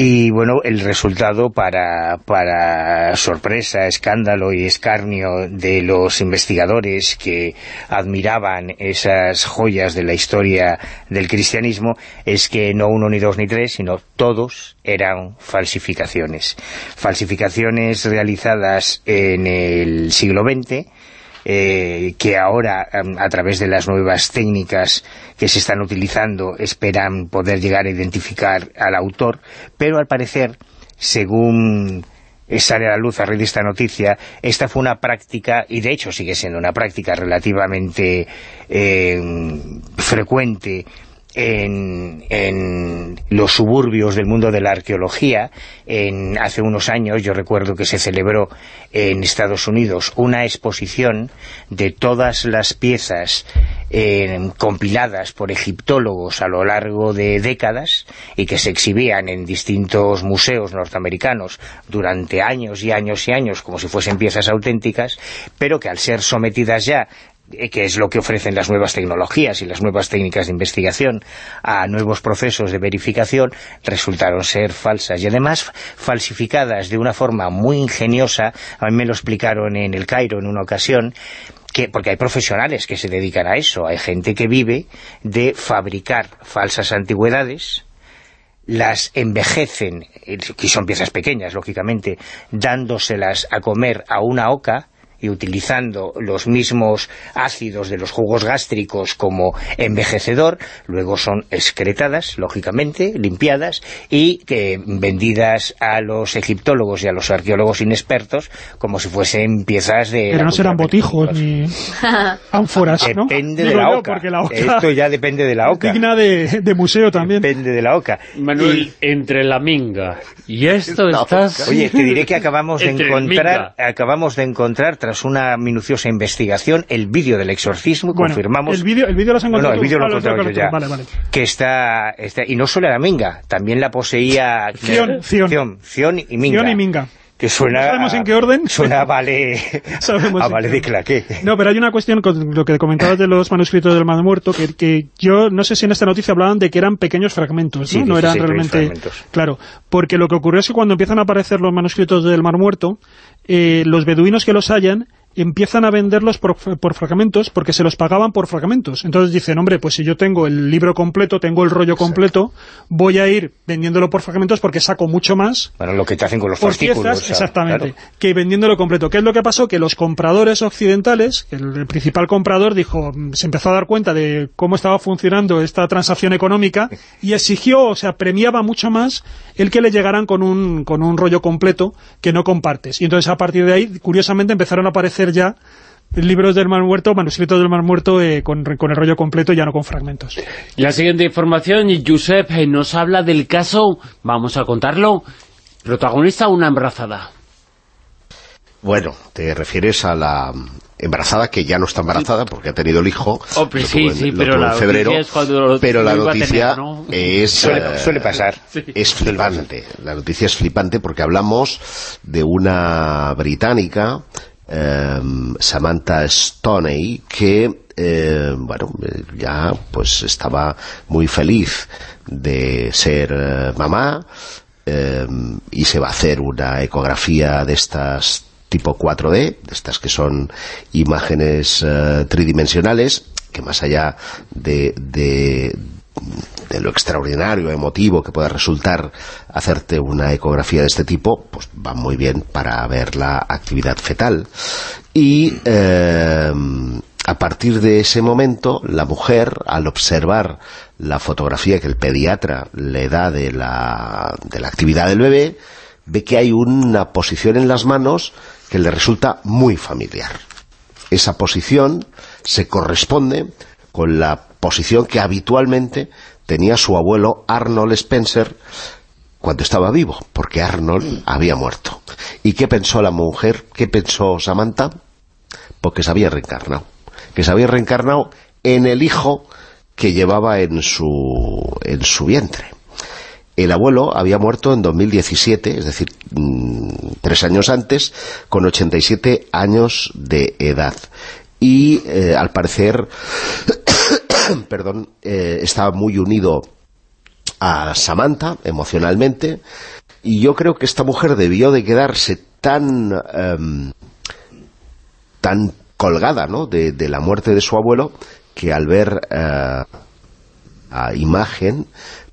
Y bueno, el resultado para, para sorpresa, escándalo y escarnio de los investigadores que admiraban esas joyas de la historia del cristianismo es que no uno, ni dos, ni tres, sino todos eran falsificaciones. Falsificaciones realizadas en el siglo XX, eh, que ahora em, a través de las nuevas técnicas que se están utilizando esperan poder llegar a identificar al autor, pero al parecer, según sale a la luz a raíz de esta noticia, esta fue una práctica, y de hecho sigue siendo una práctica relativamente eh, frecuente en, en los suburbios del mundo de la arqueología. En, hace unos años yo recuerdo que se celebró en Estados Unidos una exposición de todas las piezas eh, compiladas por egiptólogos a lo largo de décadas y que se exhibían en distintos museos norteamericanos durante años y años y años como si fuesen piezas auténticas, pero que al ser sometidas ya que es lo que ofrecen las nuevas tecnologías y las nuevas técnicas de investigación a nuevos procesos de verificación, resultaron ser falsas. Y además falsificadas de una forma muy ingeniosa, a mí me lo explicaron en el Cairo en una ocasión, que, porque hay profesionales que se dedican a eso, hay gente que vive de fabricar falsas antigüedades, las envejecen, eh, que son piezas pequeñas, lógicamente, dándoselas a comer a una oca, y utilizando los mismos ácidos de los jugos gástricos como envejecedor, luego son excretadas, lógicamente, limpiadas y que vendidas a los egiptólogos y a los arqueólogos inexpertos como si fuesen piezas de... Pero no serán botijos ni ánforas, ¿no? Depende de la yo, oca. porque la oca Esto ya depende de la oca. digna de, de museo también. Depende de la oca. Manuel, entre la minga y esto estás... Oye, te diré que acabamos de encontrar, minga. acabamos de encontrar tras una minuciosa investigación el vídeo del exorcismo, Bueno, confirmamos el vídeo el vídeo lo has No, encontrado no, el tú. vídeo lo Ah, he has encontrado yo ya. Vale, vale. que está, está- y no solo era Minga, también la poseía Zion, Zion. Zion, Zion y Minga. Zion y Minga. Que suena No sabemos en qué orden. Suena a vale, Sabemos a vale de claqué. No, pero hay una cuestión con lo que comentabas de los manuscritos del Mar Muerto, que, que yo no sé si en esta noticia hablaban de que eran pequeños fragmentos, ¿no? Sí, no eran 16 realmente... fragmentos. Claro, porque lo que ocurrió es que cuando empiezan a aparecer los manuscritos del Mar Muerto, eh, los beduinos que los hallan empiezan a venderlos por, por, fragmentos porque se los pagaban por fragmentos. Entonces dicen, hombre, pues si yo tengo el libro completo, tengo el rollo completo, voy a ir vendiéndolo por fragmentos porque saco mucho más. Bueno, lo que te hacen con los por fascículos. exactamente, que vendiéndolo completo. ¿Qué es lo que pasó? Que los compradores occidentales, el, el principal comprador dijo, se empezó a dar cuenta de cómo estaba funcionando esta transacción económica y exigió, o sea, premiaba mucho más el que le llegaran con un, con un rollo completo que no compartes. Y entonces a partir de ahí, curiosamente, empezaron a aparecer ya libros del Mar Muerto, manuscritos del Mar Muerto eh, con, con, el rollo completo, ya no con fragmentos. La siguiente información, Josep eh, nos habla del caso, vamos a contarlo, protagonista una embarazada. Bueno, te refieres a la embarazada que ya no está embarazada porque ha tenido el hijo oh, pues sí, sí, pero la en febrero es pero la noticia tener, ¿no? es suele, suele, pasar es flipante la noticia es flipante porque hablamos de una británica um, Samantha Stoney que eh, bueno, ya pues estaba muy feliz de ser eh, mamá eh, y se va a hacer una ecografía de estas tipo 4D, de estas que son imágenes uh, tridimensionales, que más allá de, de, de, lo extraordinario, emotivo que pueda resultar hacerte una ecografía de este tipo, pues va muy bien para ver la actividad fetal. Y eh, a partir de ese momento, la mujer, al observar la fotografía que el pediatra le da de la, de la actividad del bebé, ve que hay una posición en las manos que le resulta muy familiar. Esa posición se corresponde con la posición que habitualmente tenía su abuelo Arnold Spencer cuando estaba vivo, porque Arnold había muerto. ¿Y qué pensó la mujer? ¿Qué pensó Samantha? Porque se había reencarnado. Que se había reencarnado en el hijo que llevaba en su, en su vientre. El abuelo había muerto en 2017, es decir, mmm, tres años antes, con 87 años de edad. Y, eh, al parecer, perdón, eh, estaba muy unido a Samantha emocionalmente, y yo creo que esta mujer debió de quedarse tan, um, tan colgada ¿no? de, la muerte de su abuelo, que al ver uh, a imagen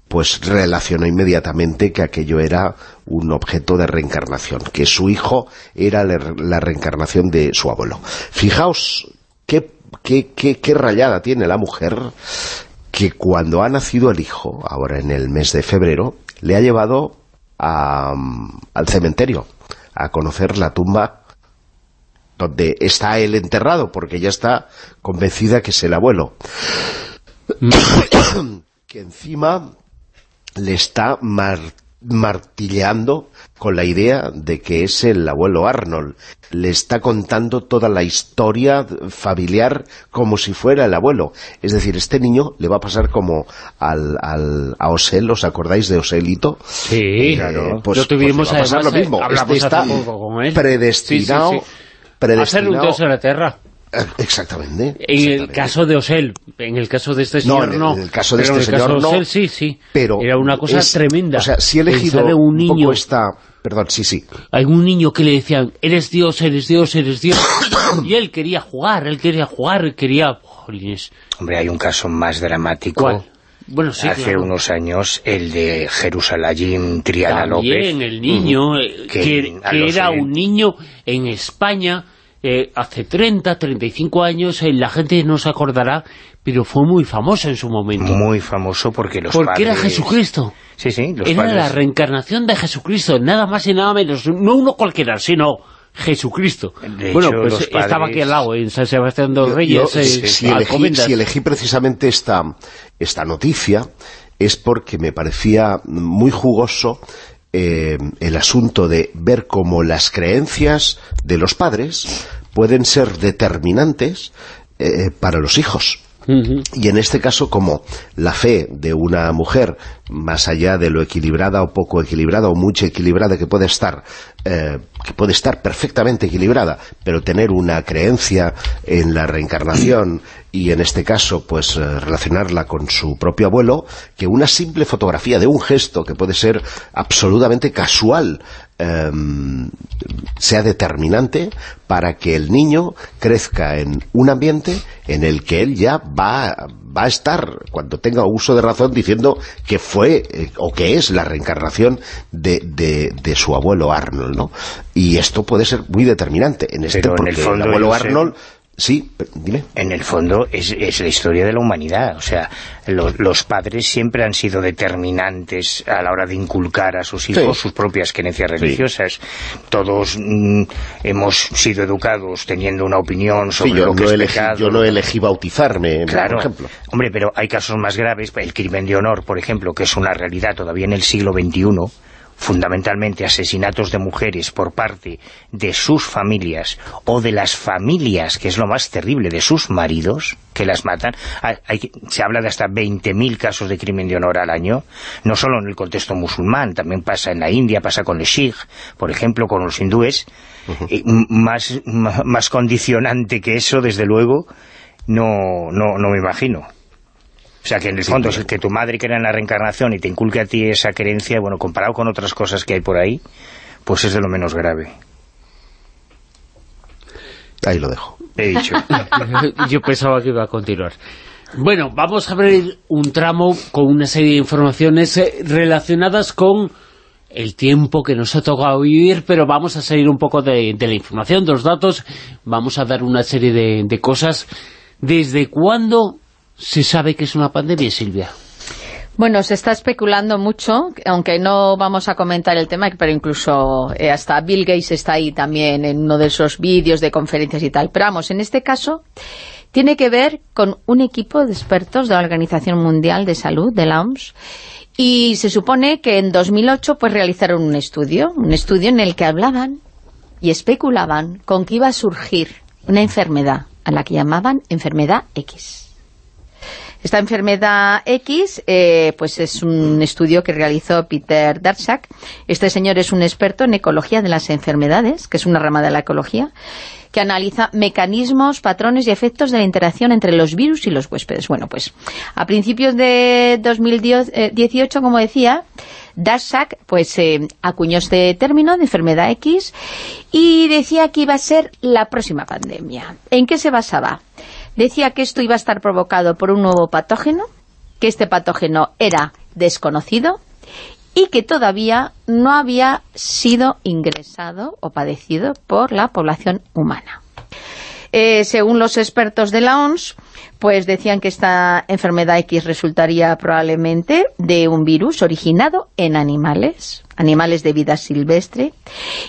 pues relacionó inmediatamente que aquello era un objeto de reencarnación, que su hijo era la reencarnación de su abuelo. Fijaos qué, qué, qué, qué rayada tiene la mujer que cuando ha nacido el hijo, ahora en el mes de febrero, le ha llevado a, al cementerio a conocer la tumba donde está él enterrado, porque ya está convencida que es el abuelo. que encima le está mar martilleando con la idea de que es el abuelo Arnold. Le está contando toda la historia familiar como si fuera el abuelo. Es decir, este niño le va a pasar como al, al a Osel, ¿os acordáis de Oselito? Sí, claro. Pues, lo tuvimos pues le va a pasar además, lo mismo. Eh, Este está predestinado, Sí, sí, sí. predestinado A ser un dios en la tierra. Exactamente. En el caso de Osel, en el caso de este No, señor en no. en el caso de pero este en el caso señor de no, Osel sí, sí. pero Era una cosa es- tremenda. O sea, si he elegido un un niño, poco esta... Perdón, sí, sí. hay un niño que le decían, eres Dios, eres Dios, eres Dios. y él quería jugar, él quería jugar, quería... Jolines. Hombre, hay un caso más dramático. ¿Cuál? Bueno, sí, Hace claro. unos años, el de Jerusalén Triana López. También el niño, Ujú. eh, Que que, que era eh, un niño en España eh, hace 30, 35 años, eh, la gente no se acordará, pero fue muy famoso en su momento. Muy famoso porque los Porque era padres- Jesucristo. Sí, sí, los Era padres... la reencarnación de Jesucristo, nada más y nada menos. No uno cualquiera, sino Jesucristo. De bueno, hecho, pues los estaba aquí al lado, en San Sebastián de los Reyes, yo, eh, si, si elegí, si elegí precisamente esta, esta noticia es porque me parecía muy jugoso eh, el asunto de ver cómo las creencias de los padres pueden ser determinantes eh, para los hijos. Y en este caso, como la fe de una mujer, más allá de lo equilibrada o poco equilibrada o mucho equilibrada que puede estar, eh, que puede estar perfectamente equilibrada, pero tener una creencia en la reencarnación y en este caso pues eh, relacionarla con su propio abuelo, que una simple fotografía de un gesto que puede ser absolutamente casual em, sea determinante para que el niño crezca en un ambiente en el que él ya va, va a estar, cuando tenga uso de razón, diciendo que fue eh, o que es la reencarnación de, de, de su abuelo Arnold, ¿no? Y esto puede ser muy determinante en este, Pero en porque el fondo, abuelo Arnold... Sí, dime. En el fondo es, es la historia de la humanidad, o sea, los, los padres siempre han sido determinantes a la hora de inculcar a sus hijos Sí. sus propias creencias religiosas. Todos mm, hemos sido educados teniendo una opinión Sí, sobre yo, lo que es elegí, pecado. yo no elegí bautizarme, Claro, por ejemplo. hombre, pero hay casos más graves, el crimen de honor, por ejemplo, que es una realidad todavía en el siglo XXI, fundamentalmente asesinatos de mujeres por parte de sus familias o de las familias, que es lo más terrible, de sus maridos, que las matan. Hay- hay- se habla de hasta 20.000 casos de crimen de honor al año, no solo en el contexto musulmán, también pasa en la India, pasa con los Sikh, por ejemplo, con los hindúes. Y m- más, más condicionante que eso, desde luego, no, no, no me imagino. O sea, que en el fondo, es que tu madre crea en la reencarnación y te inculque a ti esa creencia, bueno, comparado con otras cosas que hay por ahí, pues es de lo menos grave. Ahí lo dejo. He dicho. Yo pensaba que iba a continuar. Bueno, vamos a abrir un tramo con una serie de informaciones eh, relacionadas con el tiempo que nos ha tocado vivir, pero vamos a salir un poco de, de la información, de los datos, vamos a dar una serie de, de cosas. ¿Desde cuándo se sabe que es una pandemia, Silvia? Bueno, se está especulando mucho, aunque no vamos a comentar el tema, pero incluso eh, hasta Bill Gates está ahí también en uno de esos vídeos de conferencias y tal. Pero vamos, en este caso tiene que ver con un equipo de expertos de la Organización Mundial de Salud, de la OMS, y se supone que en 2008 pues realizaron un estudio, un estudio en el que hablaban y especulaban con que iba a surgir una enfermedad, a la que llamaban enfermedad X. Esta enfermedad X, eh, pues es un estudio que realizó Peter Darshak. Este señor es un experto en ecología de las enfermedades, que es una rama de la ecología, que analiza mecanismos, patrones y efectos de la interacción entre los virus y los huéspedes. Bueno, pues a principios de 2018, como decía, Darshak pues eh, acuñó este término de enfermedad X y decía que iba a ser la próxima pandemia. ¿En qué se basaba? Decía que esto iba a estar provocado por un nuevo patógeno, que este patógeno era desconocido y que todavía no había sido ingresado o padecido por la población humana. Eh, según los expertos de la OMS, pues decían que esta enfermedad X resultaría probablemente de un virus originado en animales, animales de vida silvestre,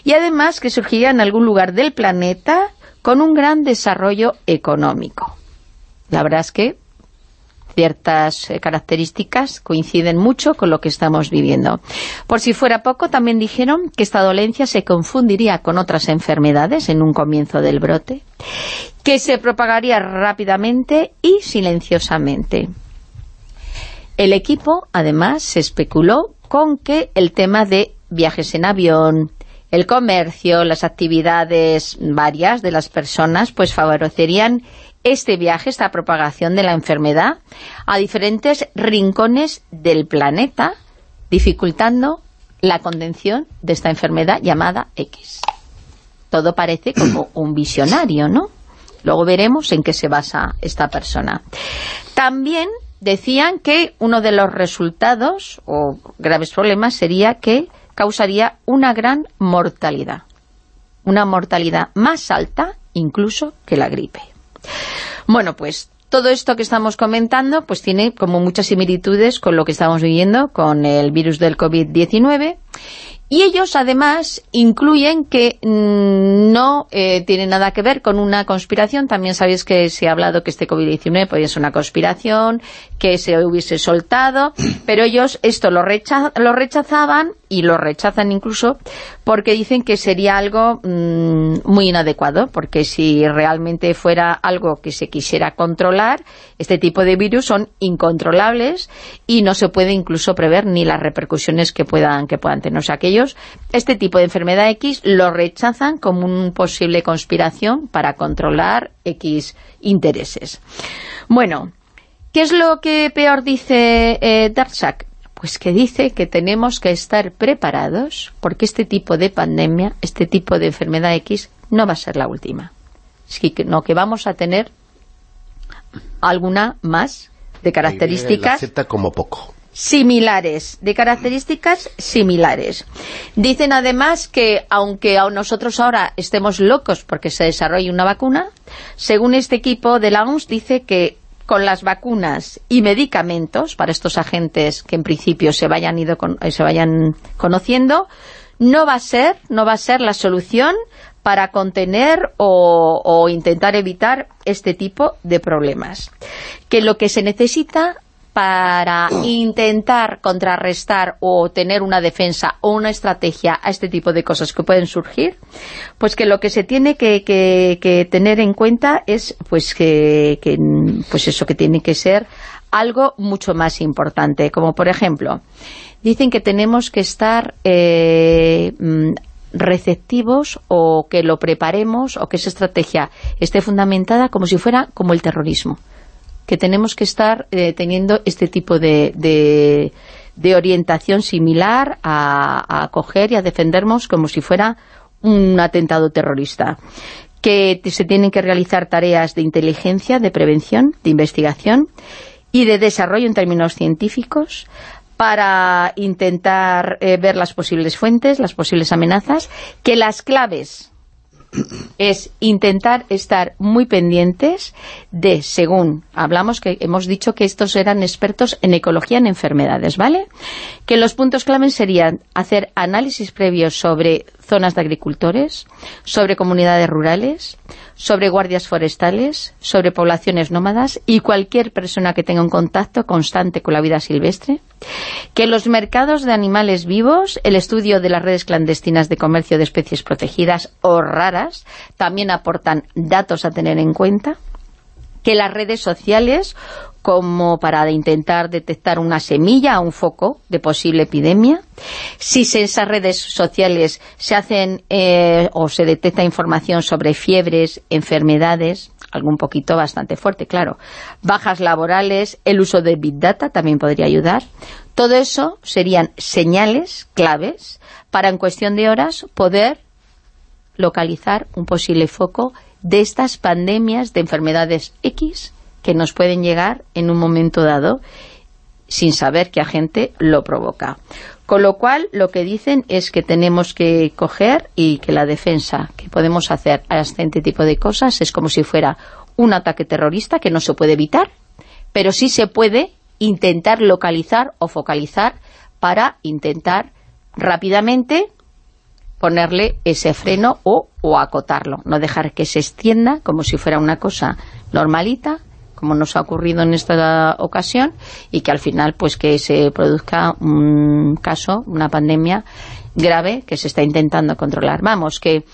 y además que surgiría en algún lugar del planeta con un gran desarrollo económico. La verdad es que ciertas eh, características coinciden mucho con lo que estamos viviendo. Por si fuera poco, también dijeron que esta dolencia se confundiría con otras enfermedades en un comienzo del brote, que se propagaría rápidamente y silenciosamente. El equipo, además, se especuló con que el tema de viajes en avión, el comercio, las actividades varias de las personas, pues favorecerían este viaje, esta propagación de la enfermedad a diferentes rincones del planeta, dificultando la contención de esta enfermedad llamada X. Todo parece como un visionario, ¿no? Luego veremos en qué se basa esta persona. También decían que uno de los resultados o graves problemas sería que causaría una gran mortalidad. Una mortalidad más alta incluso que la gripe. Bueno, pues todo esto que estamos comentando pues tiene como muchas similitudes con lo que estamos viviendo con el virus del COVID-19 y ellos además incluyen que mmm, no eh, tiene nada que ver con una conspiración. También sabéis que se ha hablado que este COVID-19 podía ser una conspiración, que se hubiese soltado, pero ellos esto lo, recha lo rechazaban y lo rechazan incluso porque dicen que sería algo mmm, muy inadecuado, porque si realmente fuera algo que se quisiera controlar, este tipo de virus son incontrolables y no se puede incluso prever ni las repercusiones que puedan, que puedan tener. O sea, que ellos, este tipo de enfermedad X lo rechazan como una posible conspiración para controlar X intereses. Bueno, ¿qué es lo que peor dice eh? Pues que dice que tenemos que estar preparados porque este tipo de pandemia, este tipo de enfermedad X, no va a ser la última. Sino que vamos a tener alguna más de características... como poco similares, de características similares. Dicen además que aunque a nosotros ahora estemos locos porque se desarrolle una vacuna, según este equipo de la OMS dice que con las vacunas y medicamentos para estos agentes que en principio se vayan ido eh, se vayan conociendo, no va a ser, no va a ser la solución para contener o intentar evitar este tipo de problemas. Que lo que se necesita para intentar contrarrestar o tener una defensa o una estrategia a este tipo de cosas que pueden surgir, pues que lo que se tiene que, tener en cuenta es pues que, pues eso que tiene que ser algo mucho más importante, como por ejemplo, dicen que tenemos que estar eh, mm, receptivos o que lo preparemos o que esa estrategia esté fundamentada como si fuera como el terrorismo que tenemos que estar eh, teniendo este tipo de, de, orientación similar a, a acoger y a defendernos como si fuera un atentado terrorista que se tienen que realizar tareas de inteligencia, de prevención, de investigación y de desarrollo en términos científicos para intentar eh, ver las posibles fuentes, las posibles amenazas, que las claves es intentar estar muy pendientes de, según hablamos, que hemos dicho que estos eran expertos en ecología en enfermedades, ¿vale? Que los puntos claves serían hacer análisis previos sobre zonas de agricultores, sobre comunidades rurales, sobre guardias forestales, sobre poblaciones nómadas y cualquier persona que tenga un contacto constante con la vida silvestre, que los mercados de animales vivos, el estudio de las redes clandestinas de comercio de especies protegidas o raras, también aportan datos a tener en cuenta, que las redes sociales como para intentar detectar una semilla, un foco de posible epidemia. Si esas redes sociales se hacen eh, o se detecta información sobre fiebres, enfermedades, algo un poquito bastante fuerte, claro. Bajas laborales, el uso de Big Data también podría ayudar. Todo eso serían señales claves para en cuestión de horas poder localizar un posible foco de estas pandemias de enfermedades X que nos pueden llegar en un momento dado sin saber qué agente lo provoca. Con lo cual, lo que dicen es que tenemos que coger y que la defensa que podemos hacer a este tipo de cosas es como si fuera un ataque terrorista que no se puede evitar, pero sí se puede intentar localizar o focalizar para intentar rápidamente ponerle ese freno o, o acotarlo, no dejar que se extienda como si fuera una cosa normalita, como nos ha ocurrido en esta ocasión, y que al final pues que se produzca un caso, una pandemia grave que se está intentando controlar. Vamos, que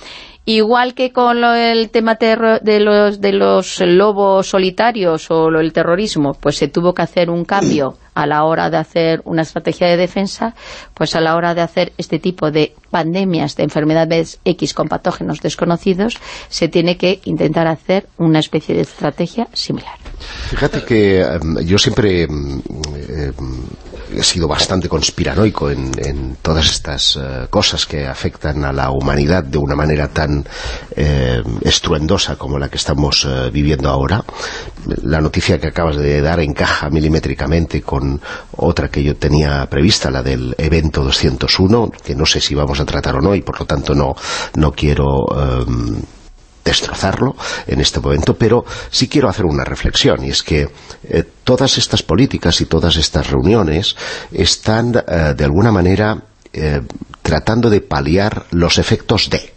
igual que con el tema de los, de los lobos solitarios o el terrorismo, pues se tuvo que hacer un cambio a la hora de hacer una estrategia de defensa, pues a la hora de hacer este tipo de pandemias de enfermedades X con patógenos desconocidos, se tiene que intentar hacer una especie de estrategia similar. Fíjate que em, yo siempre em, em, he sido bastante conspiranoico en, todas estas eh, cosas que afectan a la humanidad de una manera tan estruendosa como la que estamos eh, viviendo ahora. La noticia que acabas de dar encaja milimétricamente con otra que yo tenía prevista, la del evento 201, que no sé si vamos a tratar o no, y por lo tanto no, no quiero... destrozarlo en este momento, pero sí quiero hacer una reflexión, y es que eh, todas estas políticas y todas estas reuniones están, eh, de alguna manera, eh, tratando de paliar los efectos de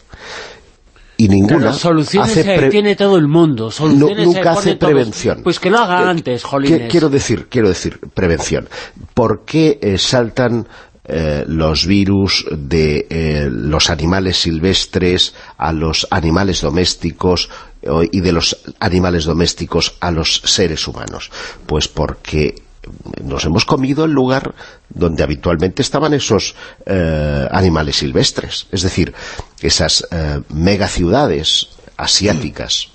y ninguna soluciones hace tiene todo el mundo nunca hace prevención. pues que lo haga antes jolines. quiero decir quiero decir prevención. ¿por qué saltan eh, los virus de eh, los animales silvestres a los animales domésticos y de los animales domésticos a los seres humanos. Pues porque nos hemos comido el lugar donde habitualmente estaban esos eh, animales silvestres. Es decir, esas eh, megaciudades asiáticas,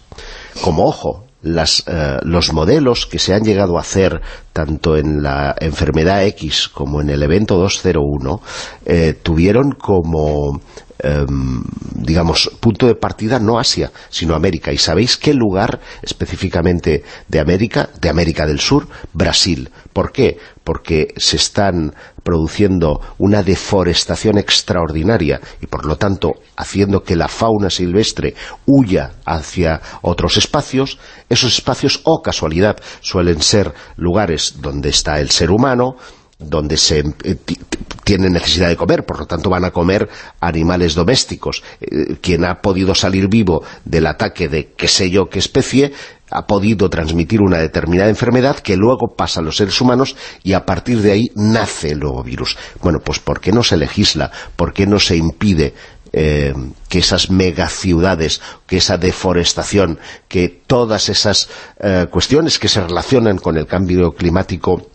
como ojo, las, eh, los modelos que se han llegado a hacer tanto en la enfermedad X como en el evento 201 eh, tuvieron como em, digamos, punto de partida no Asia, sino América. ¿Y sabéis qué lugar específicamente de América? De América del Sur, Brasil. ¿Por qué? Porque se están produciendo una deforestación extraordinaria y por lo tanto haciendo que la fauna silvestre huya hacia otros espacios, esos espacios, o casualidad, suelen ser lugares donde está el ser humano, donde se eh, tienen necesidad de comer, por lo tanto van a comer animales domésticos. Eh, quien ha podido salir vivo del ataque de qué sé yo qué especie, ha podido transmitir una determinada enfermedad que luego pasa a los seres humanos y a partir de ahí nace el nuevo virus. Bueno, pues ¿por qué no se legisla? ¿Por qué no se impide eh, que esas megaciudades, que esa deforestación, que todas esas cuestiones que se relacionan con el cambio climático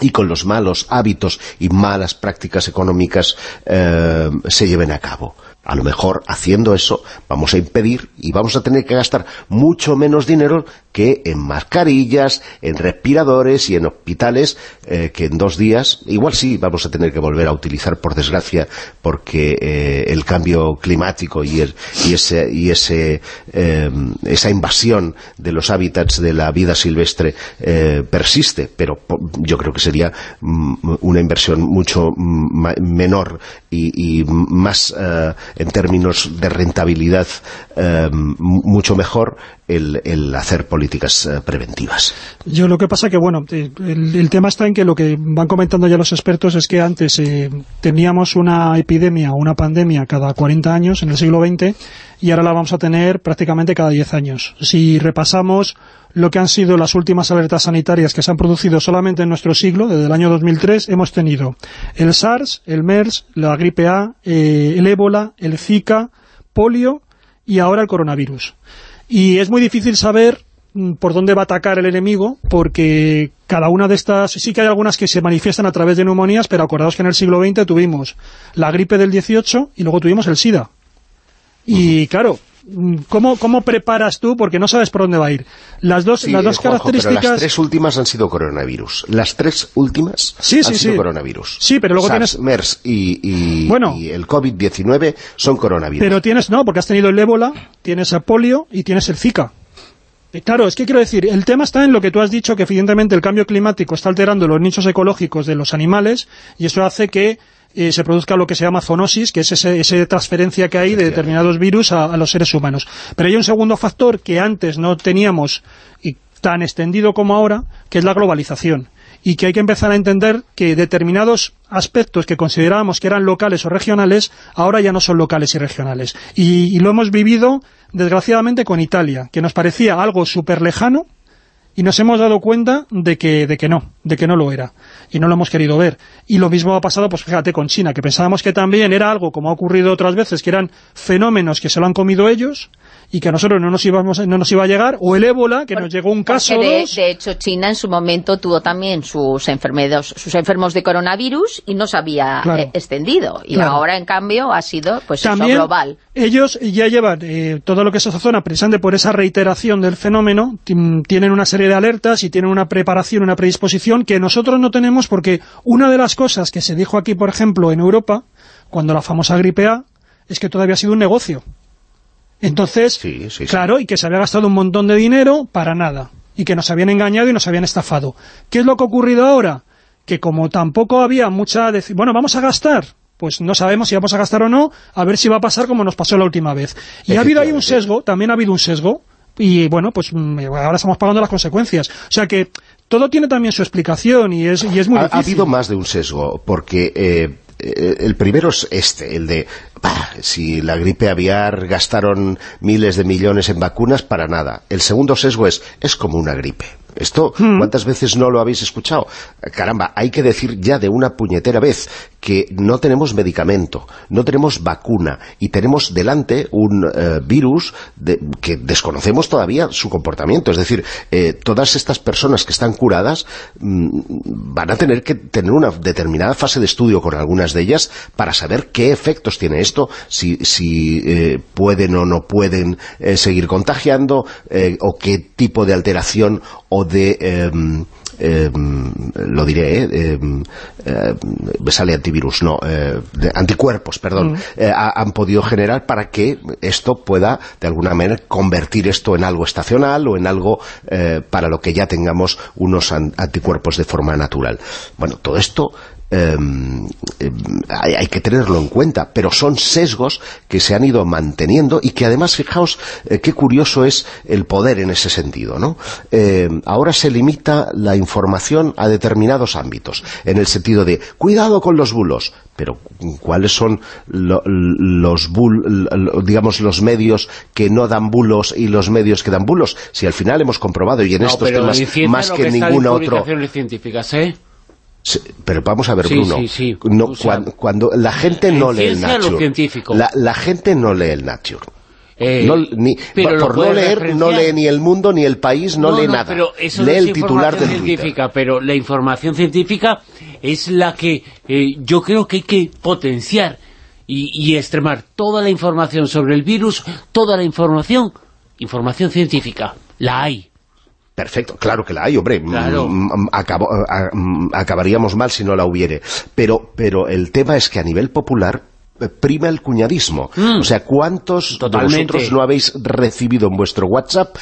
y con los malos hábitos y malas prácticas económicas eh, se lleven a cabo. A lo mejor haciendo eso vamos a impedir y vamos a tener que gastar mucho menos dinero que en mascarillas, en respiradores y en hospitales eh, que en dos días, igual sí vamos a tener que volver a utilizar por desgracia porque eh, el cambio climático y, ese, y ese, esa invasión de los hábitats de la vida silvestre persiste, pero yo creo que sería mm, una inversión mucho mm, menor y, y más en términos de rentabilidad eh, mucho mejor el, el hacer políticas eh, preventivas. Yo lo que pasa que, bueno, eh, el, tema está en que lo que van comentando ya los expertos es que antes eh, teníamos una epidemia o una pandemia cada 40 años en el siglo XX y ahora la vamos a tener prácticamente cada 10 años. Si repasamos lo que han sido las últimas alertas sanitarias que se han producido solamente en nuestro siglo, desde el año 2003, hemos tenido el SARS, el MERS, la gripe A, eh, el ébola, el Zika, polio y ahora el coronavirus. Y es muy difícil saber mm, por dónde va a atacar el enemigo, porque cada una de estas, sí que hay algunas que se manifiestan a través de neumonías, pero acordaos que en el siglo XX tuvimos la gripe del 18 y luego tuvimos el SIDA. Y claro, ¿Cómo, ¿Cómo preparas tú? Porque no sabes por dónde va a ir. Las dos, las dos características... las tres últimas han sido coronavirus. Las tres últimas sí, han sido coronavirus. Sí, pero luego SARS, tienes... MERS y, y, bueno, y el COVID-19 son coronavirus. Pero tienes, no, porque has tenido el ébola, tienes el polio y tienes el Zika. Claro, es que quiero decir, el tema está en lo que tú has dicho, que evidentemente el cambio climático está alterando los nichos ecológicos de los animales y eso hace que eh, se produzca lo que se llama zoonosis, que es esa transferencia que hay de determinados virus a, a, los seres humanos. Pero hay un segundo factor que antes no teníamos y tan extendido como ahora, que es la globalización y que hay que empezar a entender que determinados aspectos que considerábamos que eran locales o regionales, ahora ya no son locales y regionales. Y, y lo hemos vivido, desgraciadamente, con Italia, que nos parecía algo súper lejano, y nos hemos dado cuenta de que, de que no, de que no lo era, y no lo hemos querido ver. Y lo mismo ha pasado, pues fíjate, con China, que pensábamos que también era algo, como ha ocurrido otras veces, que eran fenómenos que se lo han comido ellos, y que a nosotros no nos, íbamos, no nos iba a llegar, o el ébola, que Por, nos llegó un caso de, de hecho, China en su momento tuvo también sus enfermedades, sus enfermos de coronavirus y no se había Claro. eh, extendido. Y Claro. ahora, en cambio, ha sido pues eso, También global. ellos ya llevan eh, todo lo que es esa zona, precisamente por esa reiteración del fenómeno, tienen una serie de alertas y tienen una preparación, una predisposición que nosotros no tenemos porque una de las cosas que se dijo aquí, por ejemplo, en Europa, cuando la famosa gripe A, es que todavía ha sido un negocio. Entonces, claro, y que se había gastado un montón de dinero para nada, y que nos habían engañado y nos habían estafado. ¿Qué es lo que ha ocurrido ahora? Que como tampoco había mucha... Bueno, vamos a gastar, pues no sabemos si vamos a gastar o no, a ver si va a pasar como nos pasó la última vez. Y ha habido ahí un sesgo, también ha habido un sesgo, y bueno, pues mm, ahora estamos pagando las consecuencias. O sea que todo tiene también su explicación y es, y es muy ha, ha difícil. habido más de un sesgo, porque eh, el primero es este, el de, bah, si la gripe aviar gastaron miles de millones en vacunas, para nada. El segundo sesgo es, es como una gripe. Esto, Hmm. ¿cuántas veces no lo habéis escuchado? Caramba, hay que decir ya de una puñetera vez que no tenemos medicamento, no tenemos vacuna y tenemos delante un eh, virus que desconocemos todavía su comportamiento. Es decir, eh, todas estas personas que están curadas mm, van a tener que tener una determinada fase de estudio con algunas de ellas para saber qué efectos tiene esto, si, si eh, pueden o no pueden seguir contagiando o qué tipo de alteración o de em, eh, lo diré, eh, em, eh, me sale antivirus, no, eh, anticuerpos, perdón, mm. han podido generar para que esto pueda, de alguna manera, convertir esto en algo estacional o en algo para lo que ya tengamos unos anticuerpos de forma natural. Bueno, todo esto Em, hay, que tenerlo en cuenta, pero son sesgos que se han ido manteniendo y que además, fijaos eh, qué curioso es el poder en ese sentido, ¿no? Em, ahora se limita la información a determinados ámbitos, en el sentido de, cuidado con los bulos, pero ¿cuáles son los digamos los medios que no dan bulos y los medios que dan bulos? Si al final hemos comprobado, y en estos temas más que, ningún otro... científicas, ¿eh? Pero vamos a ver, Bruno, cuando, la gente no lee el Nature, la, gente no lee el Nature. Eh, por no leer, no lee ni el mundo, ni el país, no, lee nada. Pero eso lee el titular del científica, Pero la información científica es la que eh, yo creo que hay que potenciar y, y extremar toda la información sobre el virus, toda la información, información científica, la hay. Perfecto, claro que la hay, hombre. Mm, mm, mm, acabaríamos mal si no la hubiere. Pero, pero el tema es que a nivel popular eh, prima el cuñadismo. O sea, ¿cuántos de vosotros no habéis recibido en vuestro WhatsApp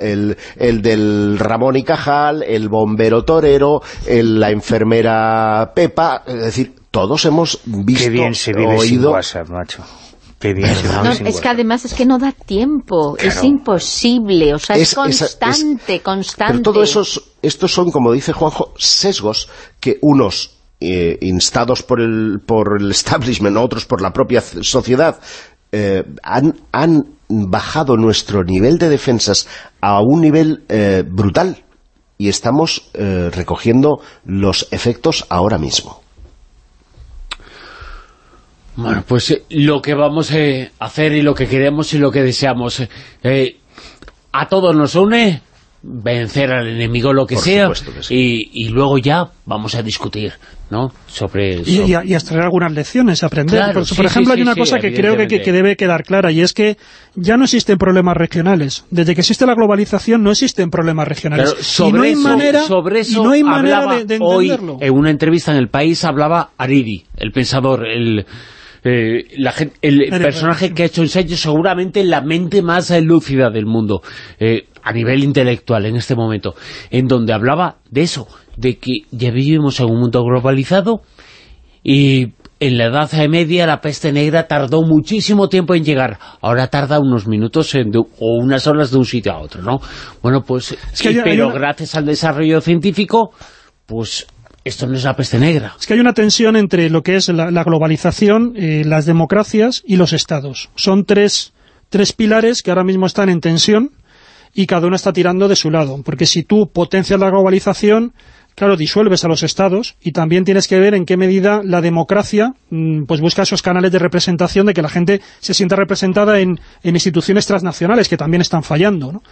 el, del Ramón y Cajal, el bombero torero, la enfermera Pepa? Es decir, todos hemos visto, Qué bien se vive oído... WhatsApp, macho es que además es que no da tiempo, es imposible, o sea, es, constante, constante. Pero todos esos, estos son, como dice Juanjo, sesgos que unos eh, instados por el, por el establishment, otros por la propia sociedad, eh, han, han, bajado nuestro nivel de defensas a un nivel eh, brutal y estamos recogiendo los efectos ahora mismo. Bueno, pues eh, lo que vamos eh, a hacer y lo que queremos y lo que deseamos, eh, a todos nos une vencer al enemigo lo que sea y, luego ya vamos a discutir ¿no? sobre. Y, y, extraer algunas lecciones, aprender. por, ejemplo, hay una cosa que creo que, debe quedar clara y es que ya no existen problemas regionales. Desde que existe la globalización no existen problemas regionales. sobre no hay eso, manera, sobre eso no hay manera de, entenderlo. Hoy, en una entrevista en El País hablaba Aridi, el pensador, el eh, el personaje que ha hecho ensayo seguramente la mente más lúcida del mundo, eh, a nivel intelectual en este momento, en donde hablaba de eso, de que ya vivimos en un mundo globalizado y en la Edad Media la peste negra tardó muchísimo tiempo en llegar. Ahora tarda unos minutos o unas horas de un sitio a otro, ¿no? Bueno, pues, pero gracias al desarrollo científico, pues esto no es la peste negra. Es que hay una tensión entre lo que es la, globalización, eh, las democracias y los estados. Son tres, tres pilares que ahora mismo están en tensión y cada uno está tirando de su lado. Porque si tú potencias la globalización, claro, disuelves a los estados y también tienes que ver en qué medida la democracia mm, pues busca esos canales de representación de que la gente se sienta representada en, en instituciones transnacionales que también están fallando, ¿no?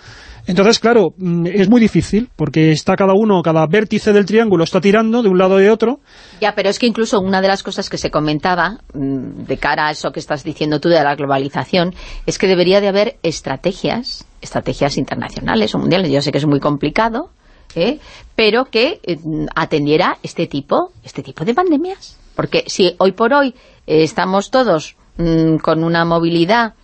Entonces, claro, mm, es muy difícil, porque está cada uno, cada vértice del triángulo está tirando de un lado y de otro. Ya, pero es que incluso una de las cosas que se comentaba, mm, de cara a eso que estás diciendo tú de la globalización, es que debería de haber estrategias, estrategias internacionales o mundiales, yo sé que es muy complicado, ¿eh? pero que eh, atendiera este tipo, este tipo de pandemias. Porque si hoy por hoy eh, estamos todos mm, con una movilidad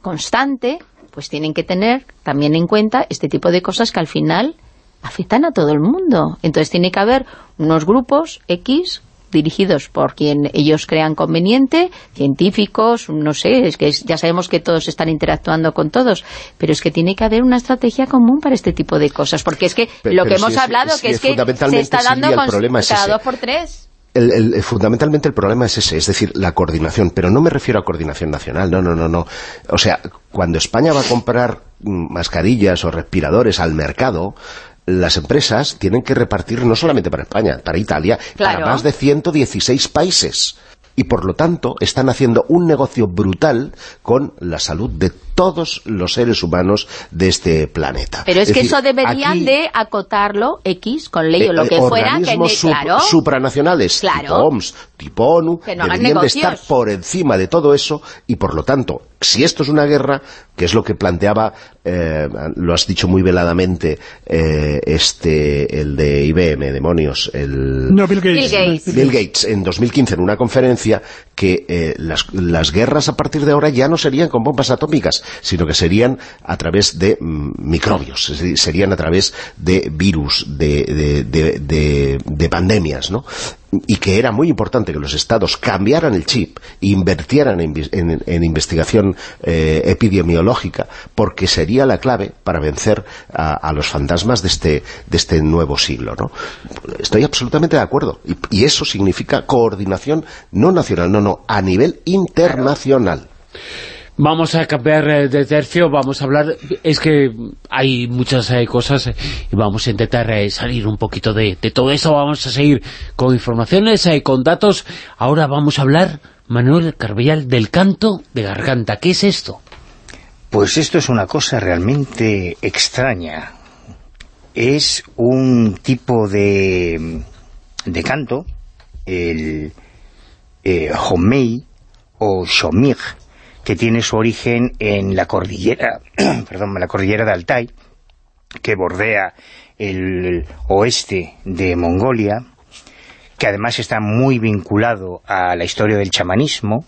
constante, pues tienen que tener también en cuenta este tipo de cosas que al final afectan a todo el mundo. Entonces tiene que haber unos grupos X dirigidos por quien ellos crean conveniente, científicos, no sé, es que ya sabemos que todos están interactuando con todos, pero es que tiene que haber una estrategia común para este tipo de cosas, porque es que lo que hemos hablado, que es que se está dando con cada dos por tres el, fundamentalmente el problema es ese, es decir, la coordinación, pero no me refiero a coordinación nacional, no, no, no, no. O sea, cuando España va a comprar mm, mascarillas o respiradores al mercado, las empresas tienen que repartir no solamente para España, para Italia, Claro. para más de 116 países. Y por lo tanto están haciendo un negocio brutal con la salud de todos los seres humanos de este planeta. Pero es, que decir, eso deberían aquí, de acotarlo X con ley o lo eh, que fuera, que sup- claro, supranacionales, Claro. tipo OMS, tipo ONU, Que no deberían de estar por encima de todo eso y por lo tanto, si esto es una guerra, que es lo que planteaba, eh, lo has dicho muy veladamente, eh, este, el de IBM, demonios, el... No, Bill Gates. Bill Gates. Bill Gates en 2015 en una conferencia que eh, las, guerras a partir de ahora ya no serían con bombas atómicas, sino que serían a través de mm, microbios, serían a través de virus, de, de, de- de- de pandemias, ¿no? y que era muy importante que los estados cambiaran el chip invirtieran en, en- investigación eh, epidemiológica porque sería la clave para vencer a, los fantasmas de este, de este nuevo siglo ¿no? estoy absolutamente de acuerdo y, y eso significa coordinación no nacional, no, no, a nivel internacional Vamos a cambiar eh, de tercio, vamos a hablar, es que hay muchas eh, cosas eh, y vamos a intentar eh, salir un poquito de, de todo eso, vamos a seguir con informaciones, eh, con datos. Ahora vamos a hablar, Manuel Carbellal, del canto de garganta. ¿Qué es esto? Pues esto es una cosa realmente extraña. Es un tipo de, de canto, el eh, Homei o Shomig, que tiene su origen en la cordillera, perdón, la cordillera de Altai, que bordea el oeste de Mongolia, que además está muy vinculado a la historia del chamanismo,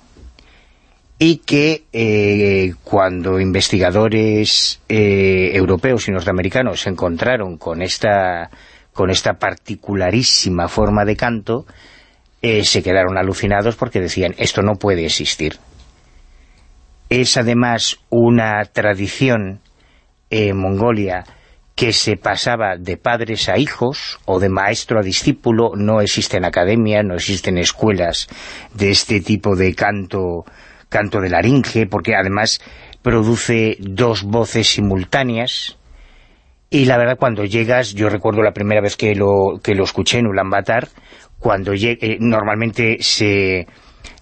y que eh, cuando investigadores eh, europeos y norteamericanos se encontraron con esta, con esta particularísima forma de canto, eh, se quedaron alucinados porque decían, esto no puede existir. Es además una tradición en Mongolia que se pasaba de padres a hijos o de maestro a discípulo, no existen academias, no existen escuelas de este tipo de canto, canto de laringe, porque además produce dos voces simultáneas, y la verdad cuando llegas, yo recuerdo la primera vez que lo, que lo escuché en Ulaanbaatar, cuando llegué, normalmente se,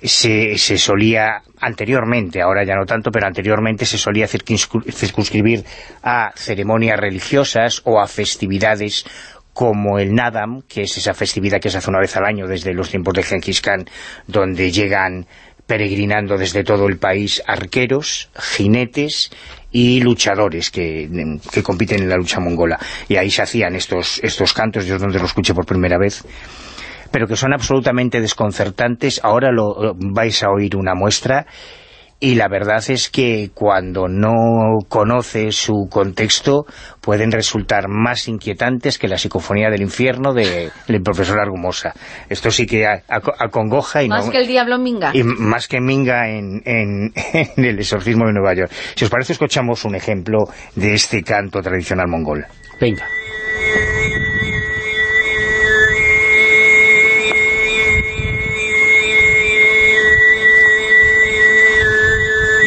se, se solía anteriormente, ahora ya no tanto, pero anteriormente se solía circunscri- circunscribir a ceremonias religiosas o a festividades como el Nadam, que es esa festividad que se hace una vez al año desde los tiempos de Genghis Khan, donde llegan peregrinando desde todo el país arqueros, jinetes y luchadores que, que compiten en la lucha mongola. Y ahí se hacían estos, estos cantos, yo es donde lo escuché por primera vez, pero que son absolutamente desconcertantes. Ahora lo, vais a oír una muestra y la verdad es que cuando no conoces su contexto pueden resultar más inquietantes que la psicofonía del infierno de- del profesor Argumosa. Esto sí que acongoja y Más no... que el diablo minga. Y más que Minga en, en- en el exorcismo de Nueva York. Si os parece, escuchamos un ejemplo de este canto tradicional mongol. Venga.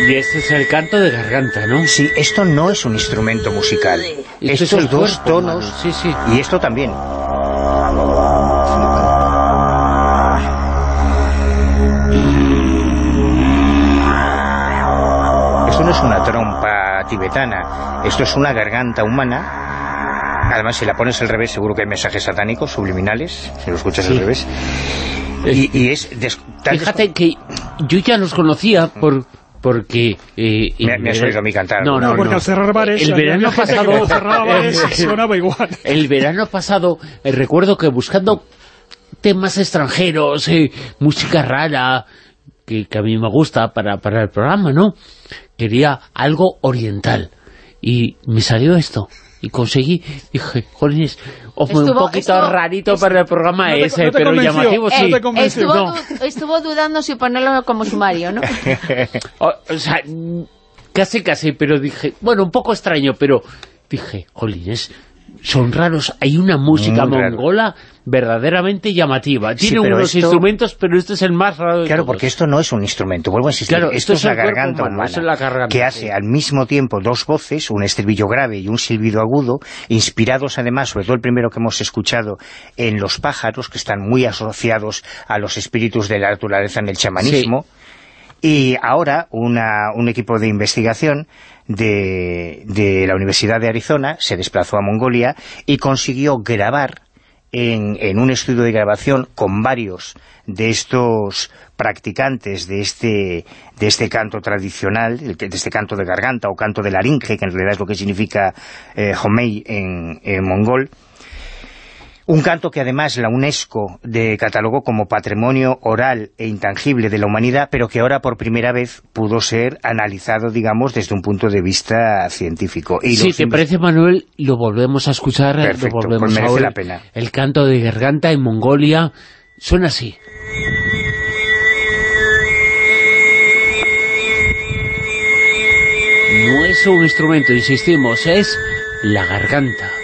Y este es el canto de garganta, ¿no? Sí, esto no es un instrumento musical. Esto Estos es dos cuerpo tonos, sí, sí. y esto también. Esto no es una trompa tibetana, esto es una garganta humana. Además, si la pones al revés, seguro que hay mensajes satánicos, subliminales, si lo escuchas Sí. al revés. Y, y es Fíjate que yo ya los conocía por porque... eh, Me- me has oído a mí cantar. No, no, No, porque no. al cerrar bares, El verano pasado... bares sonaba igual. El verano pasado, eh, recuerdo que buscando temas extranjeros, eh, música rara, que, que a mí me gusta para, para el programa, ¿no? Quería algo oriental. Y me salió esto. Y conseguí, dije, jolines, hombre, un poquito estuvo- rarito para el programa No te- ese, no te pero convenció, llamativo sí. Estuvo, du- estuvo dudando si ponerlo como sumario, ¿no? O, o sea, casi casi, pero dije, bueno, un poco extraño, pero dije, jolines, son raros. Hay una música Muy raro. mongola verdaderamente llamativa. Tiene unos esto- instrumentos, pero este es el más raro de Claro, todos. porque esto no es un instrumento, vuelvo a insistir, Claro, esto, esto es la garganta humano, humana, eso es la garganta, que sí. hace al mismo tiempo dos voces, un estribillo grave y un silbido agudo, inspirados además, sobre todo el primero que hemos escuchado, en los pájaros, que están muy asociados a los espíritus de la naturaleza en el chamanismo, y ahora una- un equipo de investigación de, de la Universidad de Arizona se desplazó a Mongolia y consiguió grabar en, en un estudio de grabación con varios de estos practicantes de este, de este canto tradicional, de este canto de garganta o canto de laringe, que en realidad es lo que significa eh, homei en mongol, un canto que además la UNESCO de catalogó como patrimonio oral e intangible de la humanidad, pero que ahora por primera vez pudo ser analizado, digamos, desde un punto de vista científico. Y Si los te parece, Manuel, lo volvemos a escuchar, Perfecto, lo volvemos pues merece a la pena. El canto de garganta en Mongolia suena así. No es un instrumento, insistimos, es la garganta.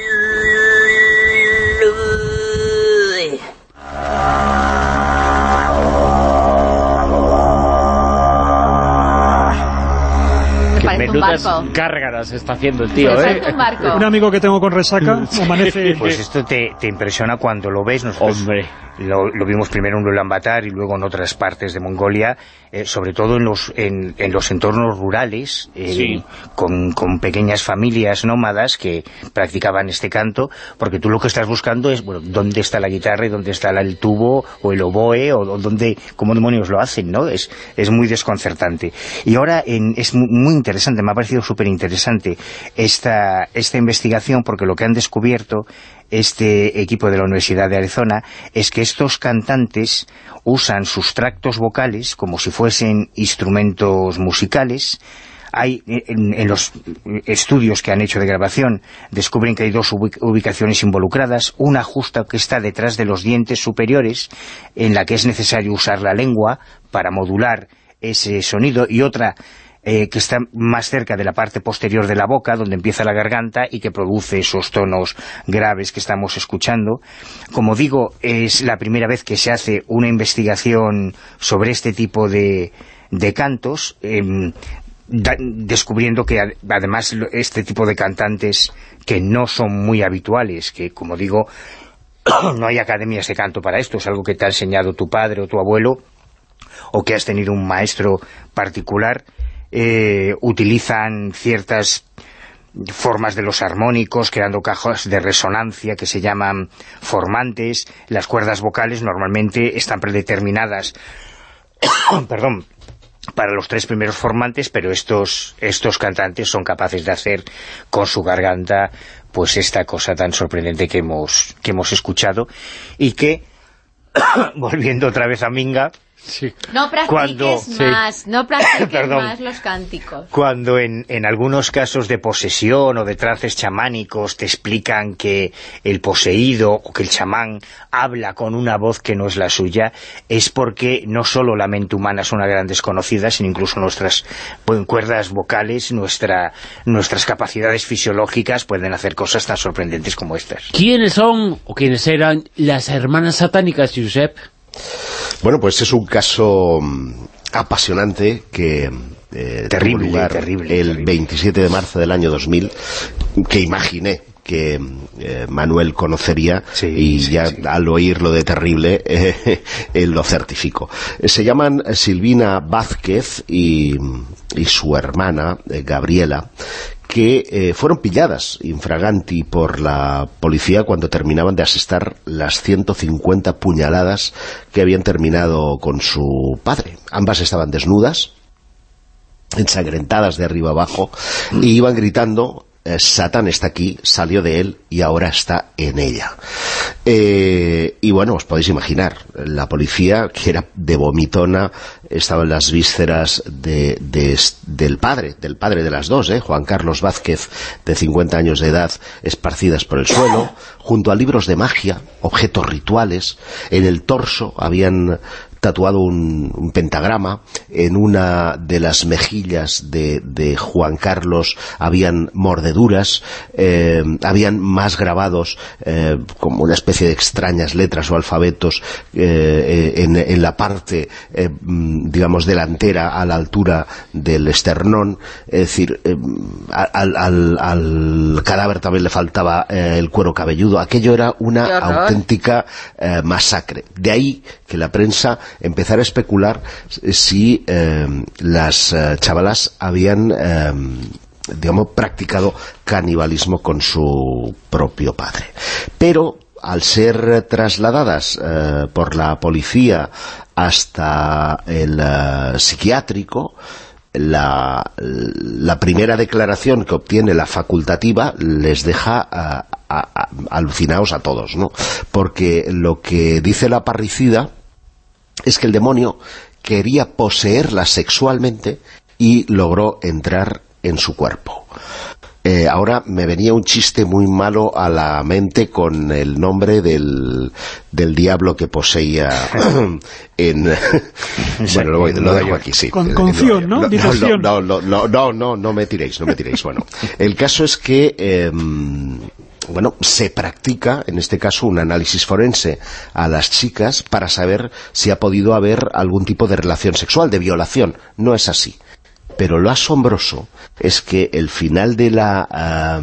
Menudas gárgaras está haciendo el tío, ¿eh? un barco. Un amigo que tengo con resaca amanece... Pues esto te, te impresiona cuando lo ves. Nosotros Lo, lo vimos primero en Ulaanbaatar y luego en otras partes de Mongolia, eh, sobre todo en los, en, en los entornos rurales, eh, Sí. con, con pequeñas familias nómadas que practicaban este canto, porque tú lo que estás buscando es, bueno, dónde está la guitarra y dónde está el tubo o el oboe o, o dónde, cómo demonios lo hacen, ¿no? Es, es muy desconcertante. Y ahora en- es mu- muy interesante, me ha parecido súper interesante esta, esta investigación porque lo que han descubierto este equipo de la Universidad de Arizona es que estos cantantes usan sus tractos vocales como si fuesen instrumentos musicales. Hay en, los estudios que han hecho de grabación descubren que hay dos ubi- ubicaciones involucradas. Una justa que está detrás de los dientes superiores en la que es necesario usar la lengua para modular ese sonido y otra eh, que está más cerca de la parte posterior de la boca, donde empieza la garganta y que produce esos tonos graves que estamos escuchando. Como digo, es la primera vez que se hace una investigación sobre este tipo de, de cantos, em, descubriendo que ad- además este tipo de cantantes que no son muy habituales, que como digo, no hay academias de canto para esto, es algo que te ha enseñado tu padre o tu abuelo, o que has tenido un maestro particular, eh, utilizan ciertas formas de los armónicos, creando cajas de resonancia que se llaman formantes. Las cuerdas vocales normalmente están predeterminadas, perdón, para los tres primeros formantes, pero estos, estos cantantes son capaces de hacer con su garganta pues esta cosa tan sorprendente que hemos, que hemos escuchado y que, volviendo otra vez a Minga, No practiques Cuando- sí. más, no practiques Perdón. más los cánticos. cuando en, en algunos casos de posesión o de trances chamánicos te explican que el poseído o que el chamán habla con una voz que no es la suya, es porque no solo la mente humana es una gran desconocida, sino incluso nuestras cuerdas vocales, nuestra, nuestras capacidades fisiológicas pueden hacer cosas tan sorprendentes como estas. ¿Quiénes son o quiénes eran las hermanas satánicas, Josep? Bueno, pues es un caso mm, apasionante que eh, tuvo Terrible, lugar terrible, el 27 de marzo del año 2000, que imaginé que eh, Manuel conocería y ya al oír lo de terrible eh, él lo certificó. Se llaman Silvina Vázquez y, y su hermana Gabriela que eh, fueron pilladas infraganti por la policía cuando terminaban de asestar las 150 puñaladas que habían terminado con su padre. Ambas estaban desnudas, ensangrentadas de arriba abajo, y iban gritando Satán está aquí, salió de él y ahora está en ella. Eh, y bueno, os podéis imaginar, la policía, que era de vomitona, estaban las vísceras de, del padre, del padre de las dos, ¿eh? Juan Carlos Vázquez, de 50 años de edad, esparcidas por el suelo, junto a libros de magia, objetos rituales, en el torso habían tatuado un, pentagrama, en una de las mejillas de, Juan Carlos. Habían mordeduras, eh, habían más grabados eh, como una especie de extrañas letras o alfabetos eh, en, la parte, digamos, delantera a la altura del esternón, es decir, al, cadáver también le faltaba el cuero cabelludo, aquello era una auténtica masacre. De ahí que la prensa empezar a especular si eh, las eh, chavalas habían eh, digamos, practicado canibalismo con su propio padre. Pero al ser trasladadas por la policía hasta el psiquiátrico, la, primera declaración que obtiene la facultativa les deja alucinados a todos, ¿no? Porque lo que dice la parricida es que el demonio quería poseerla sexualmente y logró entrar en su cuerpo. Eh, ahora me venía un chiste muy malo a la mente con el nombre del, del diablo que poseía en... bueno, lo, lo dejo aquí, sí. Con, conción, ¿no? No, no, no, no, no, no, me tiréis, no me tiréis. Bueno, el caso es que... Em, bueno, se practica, en este caso, un análisis forense a las chicas para saber si ha podido haber algún tipo de relación sexual, de violación. No es así. Pero lo asombroso es que el final de la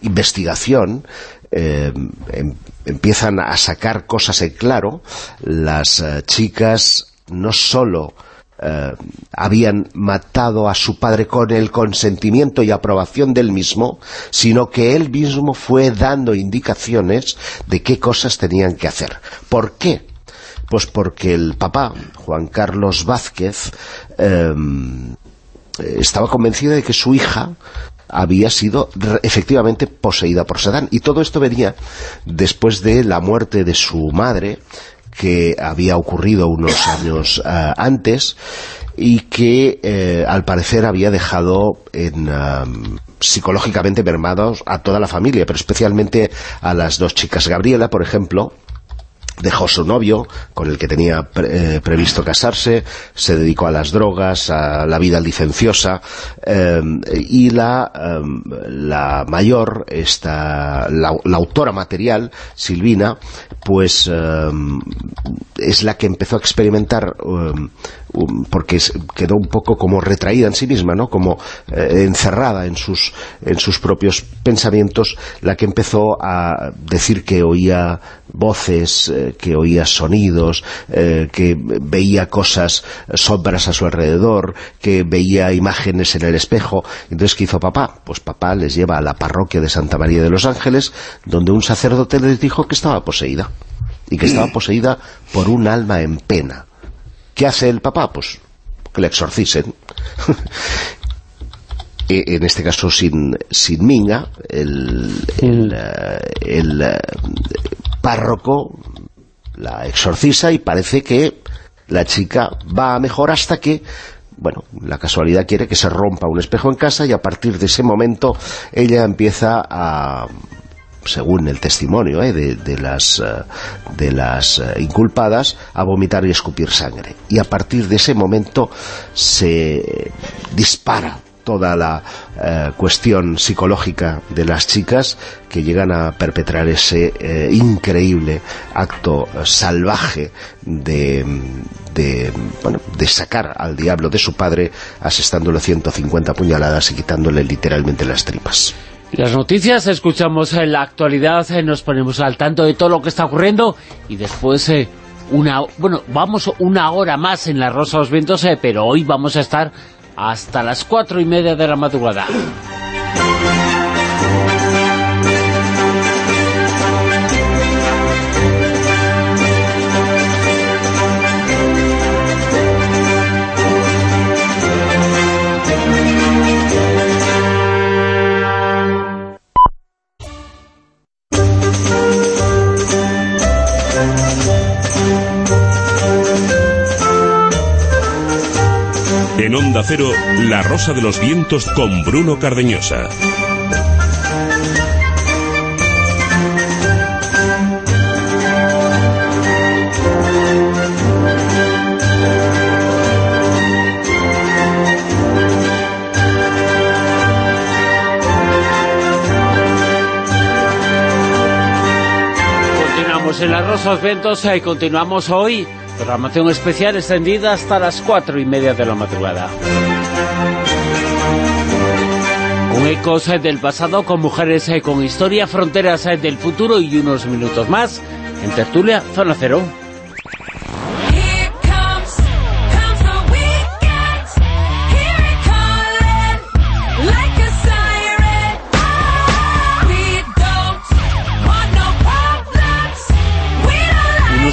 investigación em, em, empiezan a sacar cosas en claro. Las eh, chicas no solo eh, habían matado a su padre con el consentimiento y aprobación del mismo, sino que él mismo fue dando indicaciones de qué cosas tenían que hacer. ¿Por qué? Pues porque el papá, Juan Carlos Vázquez, em, estaba convencido de que su hija había sido efectivamente poseída por Satán. Y todo esto venía después de la muerte de su madre, que había ocurrido unos años eh, antes y que eh, al parecer había dejado en, psicológicamente mermados a toda la familia, pero especialmente a las dos chicas. Gabriela, por ejemplo, dejó su novio, con el que tenía eh, previsto casarse, se dedicó a las drogas, a la vida licenciosa, eh, y la, eh, la mayor, esta, la, autora material, Silvina, pues es la que empezó a experimentar porque quedó un poco como retraída en sí misma, ¿no? como encerrada en sus, en sus propios pensamientos, la que empezó a decir que oía voces, que oía sonidos, eh, que veía cosas, sombras a su alrededor, que veía imágenes en el espejo. Entonces, ¿qué hizo papá? Pues papá les lleva a la parroquia de Santa María de los Ángeles, donde un sacerdote les dijo que estaba poseída, y que estaba poseída por un alma en pena. ¿Qué hace el papá? Pues que le exorcisen. E, en este caso sin, sin minga, el, el, el eh, párroco la exorcisa y parece que la chica va a mejor hasta que bueno, la casualidad quiere que se rompa un espejo en casa y a partir de ese momento ella empieza a según el testimonio eh, de, las, eh, de las eh, inculpadas, a vomitar y escupir sangre. Y a partir de ese momento se dispara toda la eh, cuestión psicológica de las chicas que llegan a perpetrar ese increíble acto salvaje de, de, bueno, de sacar al diablo de su padre asestándole 150 puñaladas y quitándole literalmente las tripas. Las noticias escuchamos en la actualidad, eh, nos ponemos al tanto de todo lo que está ocurriendo y después una bueno vamos una hora más en la Rosa de los Vientos, pero hoy vamos a estar hasta las cuatro y media de la madrugada. En Onda Cero, La Rosa de los Vientos con Bruno Cardeñosa. En La Rosa de los Vientos y continuamos hoy Programación especial extendida hasta las cuatro y media de la madrugada. Con ecos del pasado, con mujeres con historia, fronteras del futuro y unos minutos más en Tertulia Zona Cero.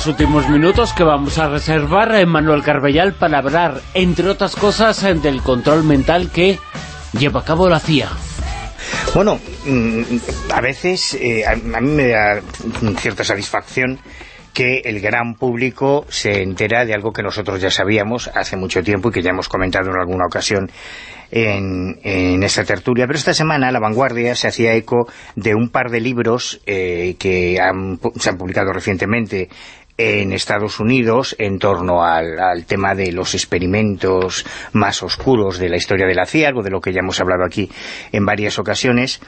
Últimos minutos que vamos a reservar a Manuel Carbellal para hablar, entre otras cosas, del control mental que lleva a cabo la CIA. Bueno, mm, a veces eh, a mí me da cierta satisfacción que el gran público se entera de algo que nosotros ya sabíamos hace mucho tiempo y que ya hemos comentado en alguna ocasión en, esta tertulia. Pero esta semana La Vanguardia se hacía eco de un par de libros eh, que se han publicado recientemente en Estados Unidos en torno al, tema de los experimentos más oscuros de la historia de la CIA, algo de lo que ya hemos hablado aquí en varias ocasiones,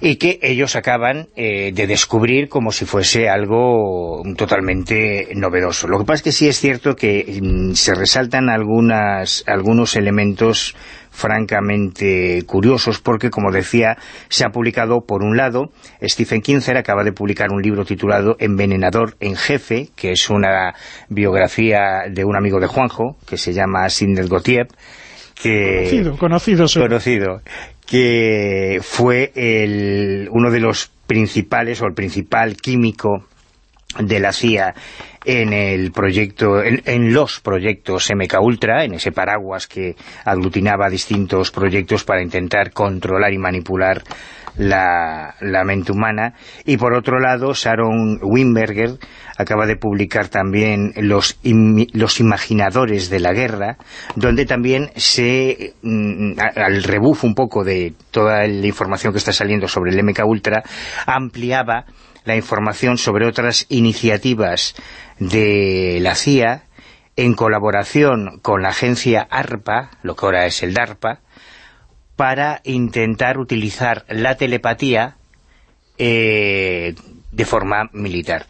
y que ellos acaban eh, de descubrir como si fuese algo totalmente novedoso. Lo que pasa es que sí es cierto que mm, se resaltan algunas, algunos elementos francamente curiosos porque, como decía, se ha publicado, por un lado, Stephen Kinzer acaba de publicar un libro titulado Envenenador en jefe, que es una biografía de un amigo de Juanjo, que se llama Sidney Gautier, que... Conocido, conocido. Conocido, que fue el, uno de los principales, o el principal químico de la CIA en el proyecto, en, los proyectos MK Ultra, en ese paraguas que aglutinaba distintos proyectos para intentar controlar y manipular la, mente humana. Y por otro lado, Sharon Wimberger acaba de publicar también Los, los imaginadores de la guerra, donde también se, mm, al rebufo un poco de toda la información que está saliendo sobre el MK Ultra, ampliaba la información sobre otras iniciativas de la CIA en colaboración con la agencia ARPA, lo que ahora es el DARPA, para intentar utilizar la telepatía eh, de forma militar.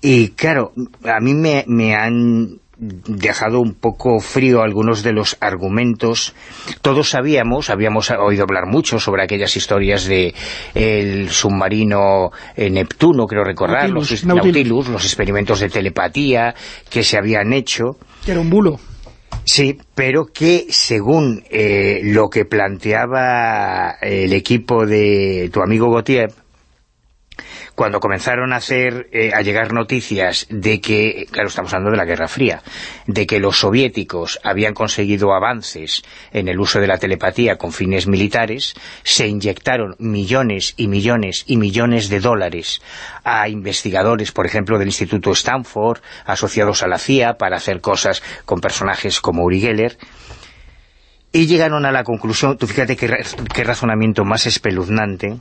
Y claro, a mí me, me han dejado un poco frío algunos de los argumentos. Todos sabíamos, habíamos oído hablar mucho sobre aquellas historias de el submarino eh, Neptuno, creo recordar, los, Nautilus, los experimentos de telepatía que se habían hecho. Que era un bulo. Sí, pero que según eh, lo que planteaba el equipo de tu amigo Gautier, cuando comenzaron a hacer eh, llegar noticias de que, claro, estamos hablando de la Guerra Fría, de que los soviéticos habían conseguido avances en el uso de la telepatía con fines militares, se inyectaron millones y millones y millones de dólares a investigadores, por ejemplo, del Instituto Stanford, asociados a la CIA, para hacer cosas con personajes como Uri Geller, y llegaron a la conclusión, tú fíjate qué razonamiento más espeluznante,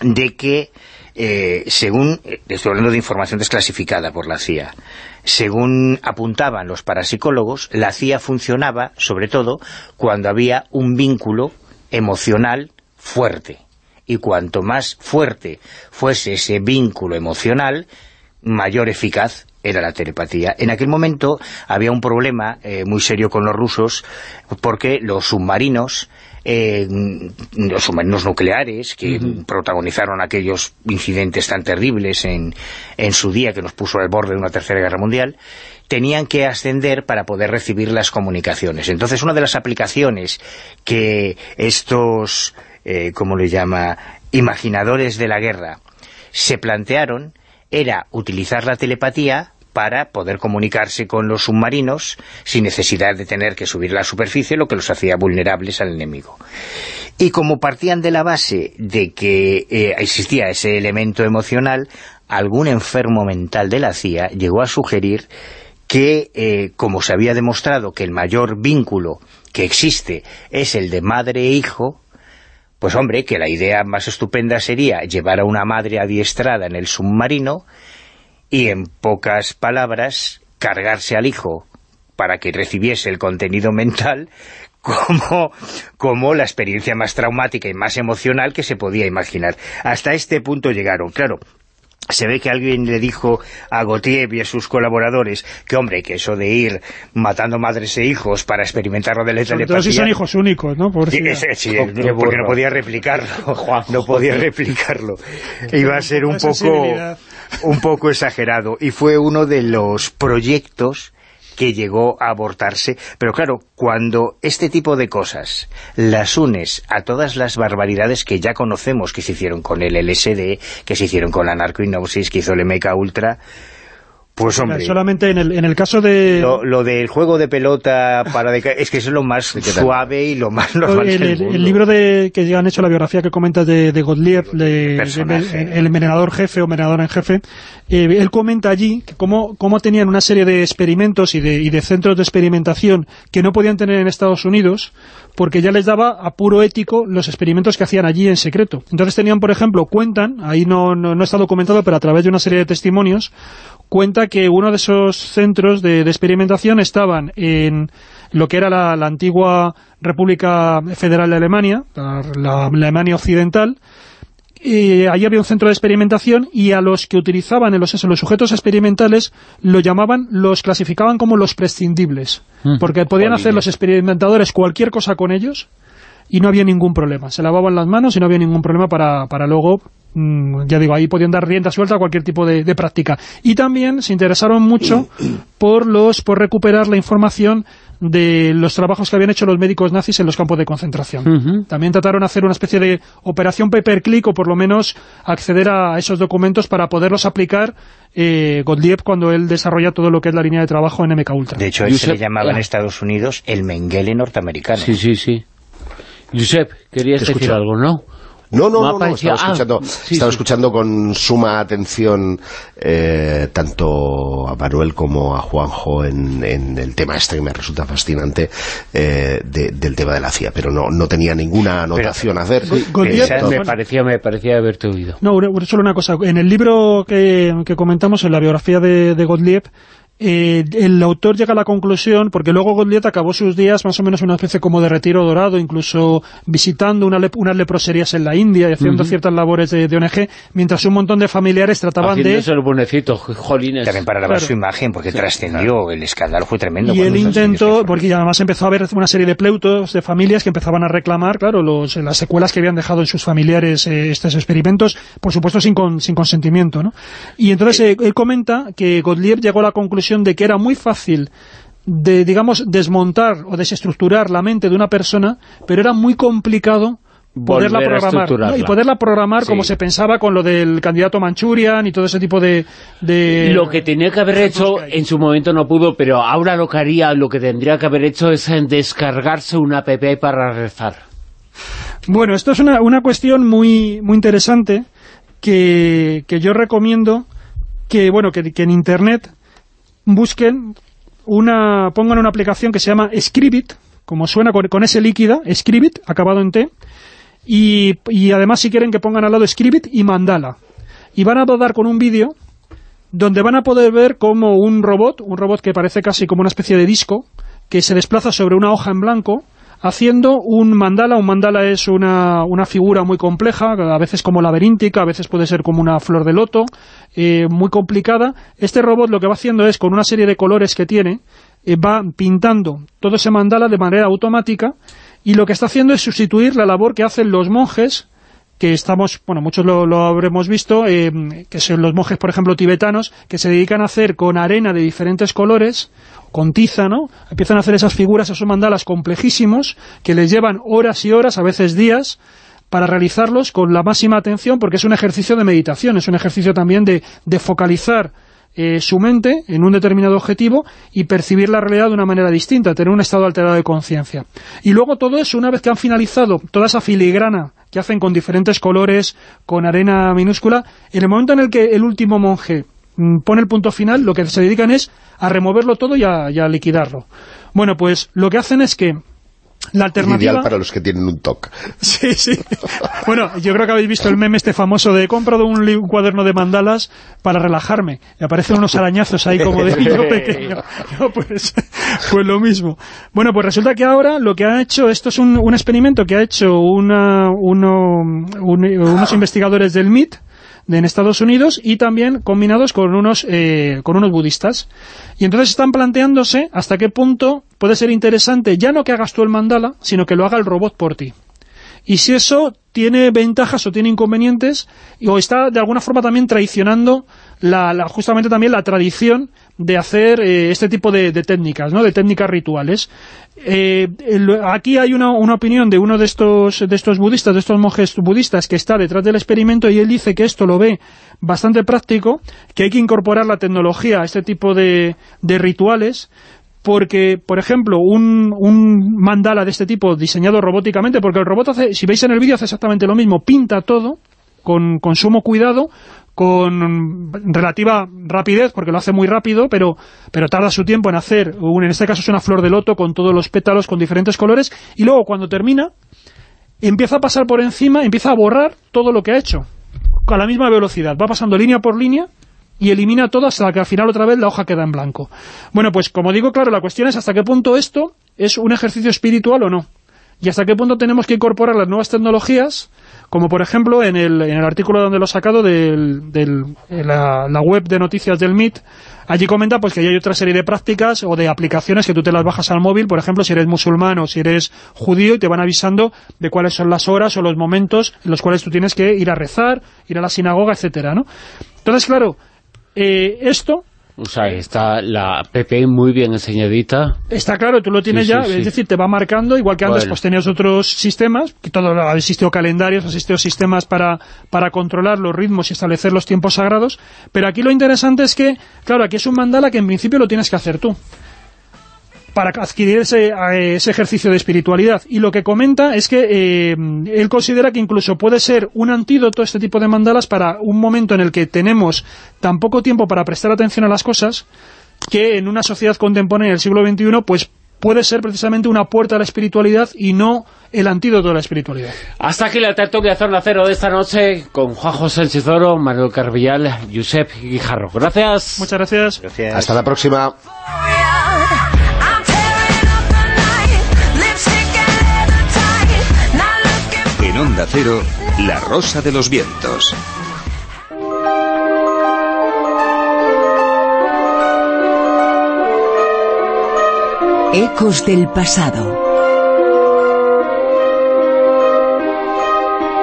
de que eh, según, eh, estoy hablando de información desclasificada por la CIA, según apuntaban los parapsicólogos, la CIA funcionaba, sobre todo, cuando había un vínculo emocional fuerte. Y cuanto más fuerte fuese ese vínculo emocional, mayor eficaz era la telepatía. En aquel momento había un problema eh, muy serio con los rusos porque los submarinos eh, los submarinos nucleares que protagonizaron aquellos incidentes tan terribles en, en su día que nos puso al borde de una tercera guerra mundial, tenían que ascender para poder recibir las comunicaciones. Entonces, una de las aplicaciones que estos, eh, como le llama, imaginadores de la guerra, se plantearon era utilizar la telepatía para poder comunicarse con los submarinos sin necesidad de tener que subir a la superficie, lo que los hacía vulnerables al enemigo. Y como partían de la base de que eh, existía ese elemento emocional, algún enfermo mental de la CIA llegó a sugerir que, eh, como se había demostrado que el mayor vínculo que existe es el de madre e hijo, pues hombre, que la idea más estupenda sería llevar a una madre adiestrada en el submarino y en pocas palabras cargarse al hijo para que recibiese el contenido mental como, como la experiencia más traumática y más emocional que se podía imaginar. Hasta este punto llegaron. Claro, se ve que alguien le dijo a Gautier y a sus colaboradores que, hombre, que eso de ir matando madres e hijos para experimentar lo de la telepatía... Si son hijos únicos, ¿no? Por sí, sí, porque no podía replicarlo. no podía replicarlo. Iba a ser un poco, un poco exagerado. Y fue uno de los proyectos que llegó a abortarse. Pero claro, cuando este tipo de cosas las unes a todas las barbaridades que ya conocemos que se hicieron con el LSD, que se hicieron con la narcohipnosis, que hizo el MK Ultra pues hombre... Solamente en el, en el caso de... Lo, del juego de pelota para es que es lo más suave y lo más normal el, el, libro de que ya han hecho la biografía que comentas de, de Godlieb, el envenenador jefe o envenenador en jefe, eh, él comenta allí cómo, cómo tenían una serie de experimentos y de, y de centros de experimentación que no podían tener en Estados Unidos porque ya les daba apuro ético los experimentos que hacían allí en secreto. Entonces tenían, por ejemplo, cuentan, ahí no, no, no está documentado, pero a través de una serie de testimonios, cuenta que uno de esos centros de, experimentación estaban en lo que era la, antigua República Federal de Alemania, la, Alemania Occidental, y allí había un centro de experimentación y a los que utilizaban en los, los sujetos experimentales lo llamaban, los clasificaban como los prescindibles, mm. porque podían hacer los experimentadores cualquier cosa con ellos y no había ningún problema. Se lavaban las manos y no había ningún problema para, para luego Mm, ya digo, ahí podían dar rienda suelta a cualquier tipo de, práctica. Y también se interesaron mucho por los por recuperar la información de los trabajos que habían hecho los médicos nazis en los campos de concentración. También trataron de hacer una especie de operación pay-per-click o por lo menos acceder a esos documentos para poderlos aplicar eh, Gottlieb cuando él desarrolla todo lo que es la línea de trabajo en MK Ultra. De hecho, él se le llamaba en Estados Unidos el Mengele norteamericano. Sí, sí, sí. Josep, querías decir algo, ¿no? No, no, no, estaba, ah, escuchando, estaba escuchando con suma atención eh, tanto a Manuel como a Juanjo en, el tema este que me resulta fascinante eh, del tema de la CIA, pero no, no tenía ninguna anotación a hacer. me, parecía, me parecía haberte oído. No, solo una cosa, en el libro que, comentamos, en la biografía de, de Gottlieb, eh, el autor llega a la conclusión, porque luego Gottlieb acabó sus días más o menos una especie como de retiro dorado, incluso visitando una unas leproserías en la India y haciendo ciertas labores de, ONG, mientras un montón de familiares trataban de... el bonecito, jolines. También para lavar su imagen, porque trascendió, el escándalo fue tremendo. Y él intentó, porque además empezó a haber una serie de pleutos de familias que empezaban a reclamar, claro, los, las secuelas que habían dejado en sus familiares eh, estos experimentos, por supuesto sin, sin consentimiento, ¿no? Y entonces eh, él comenta que Gottlieb llegó a la conclusión de que era muy fácil de, digamos, desmontar o desestructurar la mente de una persona, pero era muy complicado poderla programar y poderla programar como se pensaba con lo del candidato Manchurian y todo ese tipo de, lo que tenía que haber hecho en su momento no pudo pero ahora lo que haría lo que tendría que haber hecho es descargarse una app para rezar. Bueno esto es una, una cuestión muy muy interesante que, que yo recomiendo que bueno que, que en internet busquen una, pongan una aplicación que se llama Scribit, como suena con, ese líquida, Scribit, acabado en T, y, y, además si quieren que pongan al lado Scribit y Mandala. Y van a dar con un vídeo donde van a poder ver como un robot, un robot que parece casi como una especie de disco, que se desplaza sobre una hoja en blanco, haciendo un mandala. Un mandala es una, una, figura muy compleja, a veces como laberíntica, a veces puede ser como una flor de loto, eh, muy complicada. Este robot lo que va haciendo es, con una serie de colores que tiene, eh, va pintando todo ese mandala de manera automática y lo que está haciendo es sustituir la labor que hacen los monjes que estamos, bueno, muchos lo, habremos visto, eh, que son los monjes, por ejemplo, tibetanos, que se dedican a hacer con arena de diferentes colores, con tiza, ¿no? Empiezan a hacer esas figuras, esos mandalas complejísimos, que les llevan horas y horas, a veces días, para realizarlos con la máxima atención, porque es un ejercicio de meditación, es un ejercicio también de, de focalizar eh, su mente en un determinado objetivo y percibir la realidad de una manera distinta, tener un estado alterado de conciencia. Y luego todo eso, una vez que han finalizado toda esa filigrana que hacen con diferentes colores, con arena minúscula, en el momento en el que el último monje pone el punto final, lo que se dedican es a removerlo todo y a, y a liquidarlo. Bueno, pues lo que hacen es que la alternativa... Ideal para los que tienen un TOC. Sí, sí. Bueno, yo creo que habéis visto el meme este famoso de he comprado un, cuaderno de mandalas para relajarme. Y aparecen unos arañazos ahí como de niño pequeño. No, pues, pues lo mismo. Bueno, pues resulta que ahora lo que ha hecho, esto es un, un experimento que ha hecho una, uno, un- unos investigadores del MIT, en Estados Unidos y también combinados con unos eh, con unos budistas. Y entonces están planteándose hasta qué punto puede ser interesante ya no que hagas tú el mandala sino que lo haga el robot por ti. Y si eso tiene ventajas o tiene inconvenientes o está de alguna forma también traicionando la, la- justamente también la tradición de hacer eh, este tipo de, de técnicas, ¿no? de técnicas rituales. Eh, aquí hay una, una opinión de uno de estos, de estos budistas, de estos monjes budistas que está detrás del experimento y él dice que esto lo ve bastante práctico, que hay que incorporar la tecnología a este tipo de, de rituales porque, por ejemplo, un, un mandala de este tipo diseñado robóticamente, porque el robot hace, si veis en el vídeo hace exactamente lo mismo, pinta todo con, con sumo cuidado, con relativa rapidez, porque lo hace muy rápido, pero, pero tarda su tiempo en hacer, un, en este caso es una flor de loto con todos los pétalos con diferentes colores, y luego cuando termina, empieza a pasar por encima, empieza a borrar todo lo que ha hecho, a la misma velocidad, va pasando línea por línea, y elimina todo hasta que al final otra vez la hoja queda en blanco. Bueno, pues como digo, claro, la cuestión es hasta qué punto esto es un ejercicio espiritual o no. Y hasta qué punto tenemos que incorporar las nuevas tecnologías, como por ejemplo en el, en el artículo donde lo he sacado en la, la web de noticias del MIT, allí comenta pues que hay otra serie de prácticas o de aplicaciones que tú te las bajas al móvil, por ejemplo, si eres musulmán o si eres judío y te van avisando de cuáles son las horas o los momentos en los cuales tú tienes que ir a rezar, ir a la sinagoga, etcétera, ¿no? Entonces, claro, eh, esto O sea, está la PP muy bien enseñadita. Está claro, tú lo tienes Sí, ya, sí, sí. es decir, te va marcando, igual que antes Bueno. pues tenías otros sistemas, que todo ha existido calendarios, ha existido sistemas para, para controlar los ritmos y establecer los tiempos sagrados, pero aquí lo interesante es que, claro, aquí es un mandala que en principio lo tienes que hacer tú para adquirir ese, ese ejercicio de espiritualidad. Y lo que comenta es que eh, él considera que incluso puede ser un antídoto este tipo de mandalas para un momento en el que tenemos tan poco tiempo para prestar atención a las cosas, que en una sociedad contemporánea del siglo XXI, pues puede ser precisamente una puerta a la espiritualidad y no el antídoto de la espiritualidad. Hasta aquí la tertulia Zona Cero de esta noche con Juan José Sánchez Oro, Manuel Carvillal, Josep Guijarro. Gracias. Muchas gracias. Hasta la próxima. Onda Cero, La Rosa de los Vientos. Ecos del pasado.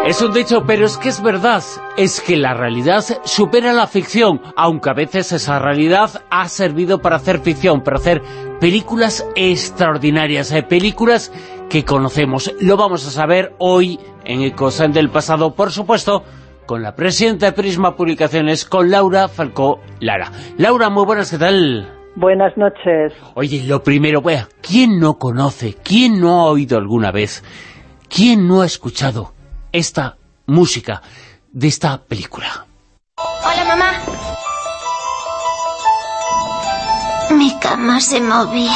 Es un dicho, pero es que es verdad. Es que la realidad supera la ficción, aunque a veces esa realidad ha servido para hacer ficción, para hacer películas extraordinarias, eh, películas que conocemos. Lo vamos a saber hoy en Ecos del pasado, por supuesto, con la presidenta de Prisma Publicaciones, con Laura Falcó Lara. Laura, muy buenas, ¿qué tal? Buenas noches. Oye, lo primero, vea, ¿quién no conoce, quién no ha oído alguna vez, quién no ha escuchado esta música de esta película? Hola, mamá. Mi cama se movía.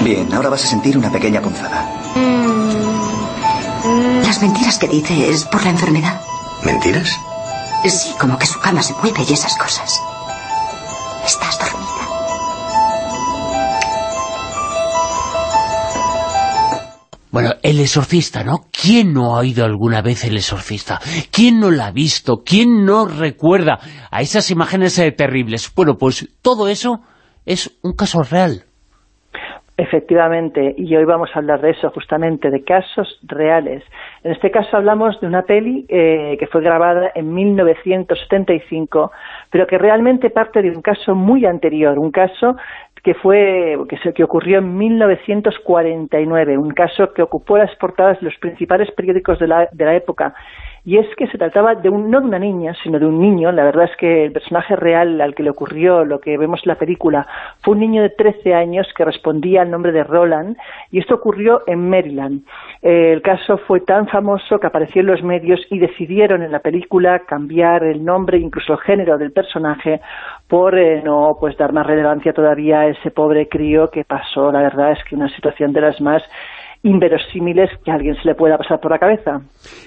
Bien, ahora vas a sentir una pequeña punzada. Las mentiras que dice es por la enfermedad. ¿Mentiras? Sí, como que su cama se mueve y esas cosas. Estás dormida. Bueno, El Exorcista, ¿no? ¿Quién no ha oído alguna vez El Exorcista? ¿Quién no la ha visto? ¿Quién no recuerda a esas imágenes eh, terribles? Bueno, pues todo eso es un caso real. Efectivamente, y hoy vamos a hablar de eso justamente, de casos reales. En este caso hablamos de una peli eh, que fue grabada en 1975, pero que realmente parte de un caso muy anterior, un caso que fue que, se, que ocurrió en 1949, un caso que ocupó las portadas de los principales periódicos de la, de la época y es que se trataba de un, no de una niña, sino de un niño. La verdad es que el personaje real al que le ocurrió lo que vemos en la película fue un niño de 13 años que respondía al nombre de Roland, y esto ocurrió en Maryland. Eh, el caso fue tan famoso que apareció en los medios y decidieron en la película cambiar el nombre incluso el género del personaje por eh, no pues dar más relevancia todavía a ese pobre crío que pasó, la verdad es que una situación de las más inverosímiles que a alguien se le pueda pasar por la cabeza.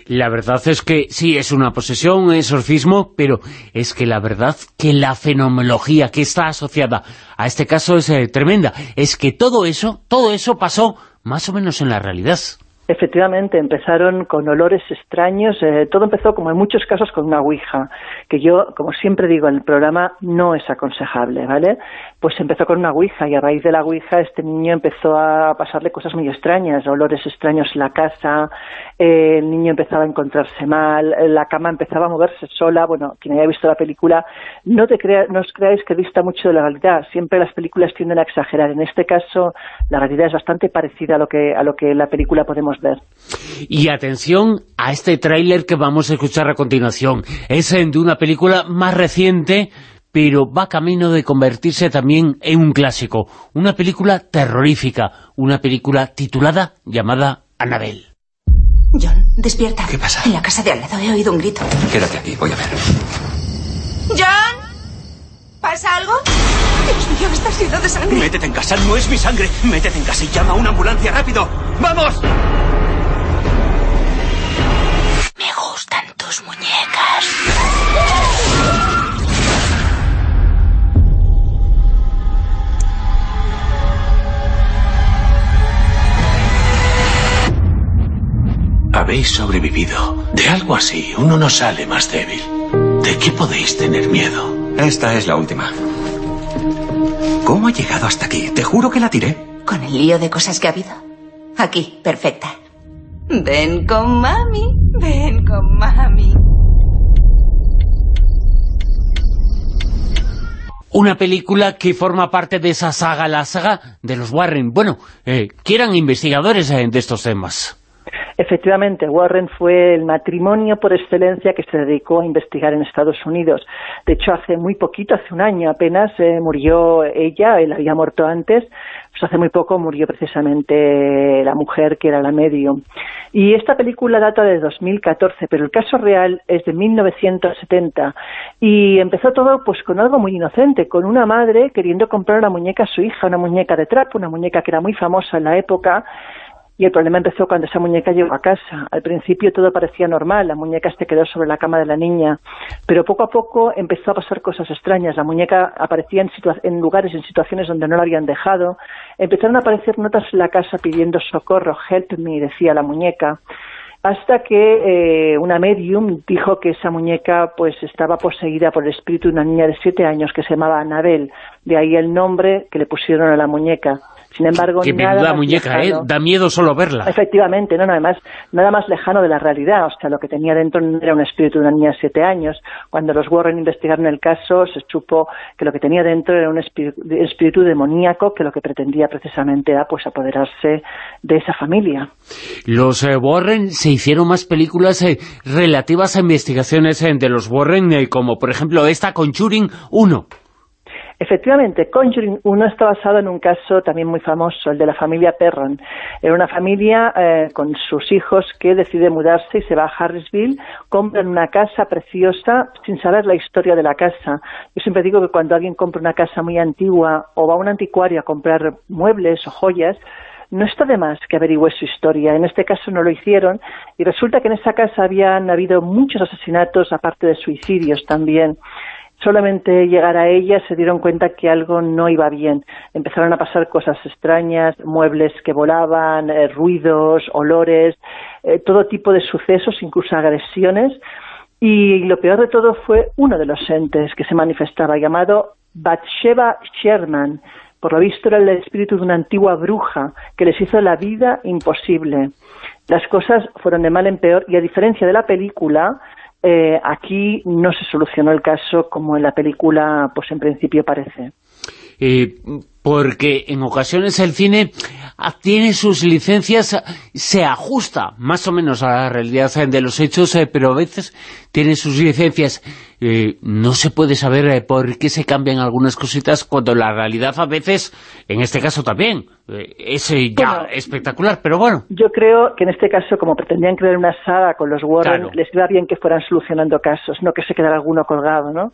La verdad es que sí, es una posesión, un exorcismo, pero es que la verdad que la fenomenología que está asociada a este caso es eh, tremenda. Es que todo eso, todo eso pasó más o menos en la realidad. Efectivamente, empezaron con olores extraños, eh, todo empezó como en muchos casos con una ouija, que yo, como siempre digo en el programa, no es aconsejable, ¿vale? Pues empezó con una ouija y a raíz de la ouija este niño empezó a pasarle cosas muy extrañas, olores extraños en la casa, eh, el niño empezaba a encontrarse mal, la cama empezaba a moverse sola, bueno, quien haya visto la película, no, te crea, no os creáis que dista mucho de la realidad, siempre las películas tienden a exagerar, en este caso la realidad es bastante parecida a lo que, a lo que la película podemos ver. Y atención a este tráiler que vamos a escuchar a continuación. Es de una película más reciente, pero va camino de convertirse también en un clásico. Una película terrorífica, una película titulada llamada Annabelle. John, despierta. ¿Qué pasa? En la casa de al lado he oído un grito. Quédate aquí, voy a ver. ¡John! ¿Pasa algo? Dios mío, está lleno de sangre. Métete en casa, no es mi sangre. Métete en casa y llama a una ambulancia rápido. ¡Vamos! Me gustan tus muñecas. Habéis sobrevivido. De algo así, uno no sale más débil. ¿De qué podéis tener miedo? Esta es la última. ¿Cómo ha llegado hasta aquí? Te juro que la tiré. Con el lío de cosas que ha habido. Aquí, perfecta. Ven con mami, ven con mami. Una película que forma parte de esa saga, la saga de los Warren. Bueno, eh, que eran investigadores eh, de estos temas. Efectivamente, Warren fue el matrimonio por excelencia que se dedicó a investigar en Estados Unidos. De hecho, hace muy poquito, hace un año apenas, eh, murió ella, él había muerto antes, pues hace muy poco murió precisamente la mujer que era la medium. Y esta película data de 2014, pero el caso real es de 1970 y empezó todo pues con algo muy inocente, con una madre queriendo comprar una muñeca a su hija, una muñeca de trapo, una muñeca que era muy famosa en la época y el problema empezó cuando esa muñeca llegó a casa. Al principio todo parecía normal, la muñeca se quedó sobre la cama de la niña, pero poco a poco empezó a pasar cosas extrañas. La muñeca aparecía en, en lugares, en situaciones donde no la habían dejado. Empezaron a aparecer notas en la casa pidiendo socorro, help me, decía la muñeca hasta que eh, una medium dijo que esa muñeca pues estaba poseída por el espíritu de una niña de siete años que se llamaba Anabel, de ahí el nombre que le pusieron a la muñeca. Sin embargo, que nada muñeca, ¿eh? Da miedo solo verla. Efectivamente, no, no, además, nada más lejano de la realidad. O sea, lo que tenía dentro no era un espíritu de una niña de siete años. Cuando los Warren investigaron el caso, se supo que lo que tenía dentro era un espíritu, demoníaco que lo que pretendía precisamente era pues apoderarse de esa familia. Los eh, Warren se hicieron más películas eh, relativas a investigaciones de los Warren, como por ejemplo esta Conjuring 1. Efectivamente, Conjuring 1 está basado en un caso también muy famoso, el de la familia Perron. Era una familia eh, con sus hijos que decide mudarse y se va a Harrisville, compran una casa preciosa sin saber la historia de la casa. Yo siempre digo que cuando alguien compra una casa muy antigua o va a un anticuario a comprar muebles o joyas, no está de más que averigüe su historia. En este caso no lo hicieron y resulta que en esa casa habían habido muchos asesinatos, aparte de suicidios también solamente llegar a ella se dieron cuenta que algo no iba bien. Empezaron a pasar cosas extrañas, muebles que volaban, eh, ruidos, olores, eh, todo tipo de sucesos, incluso agresiones. Y lo peor de todo fue uno de los entes que se manifestaba, llamado Bathsheba Sherman. Por lo visto era el espíritu de una antigua bruja que les hizo la vida imposible. Las cosas fueron de mal en peor y a diferencia de la película, eh, aquí no se solucionó el caso como en la película, pues en principio parece. Eh, porque en ocasiones el cine tiene sus licencias, se ajusta más o menos a la realidad de los hechos, eh, pero a veces tiene sus licencias. Eh, no se puede saber por qué se cambian algunas cositas cuando la realidad a veces, en este caso también, es ya espectacular, pero bueno. Yo creo que en este caso, como pretendían crear una saga con los Warren, les iba bien que fueran solucionando casos, no que se quedara alguno colgado, ¿no?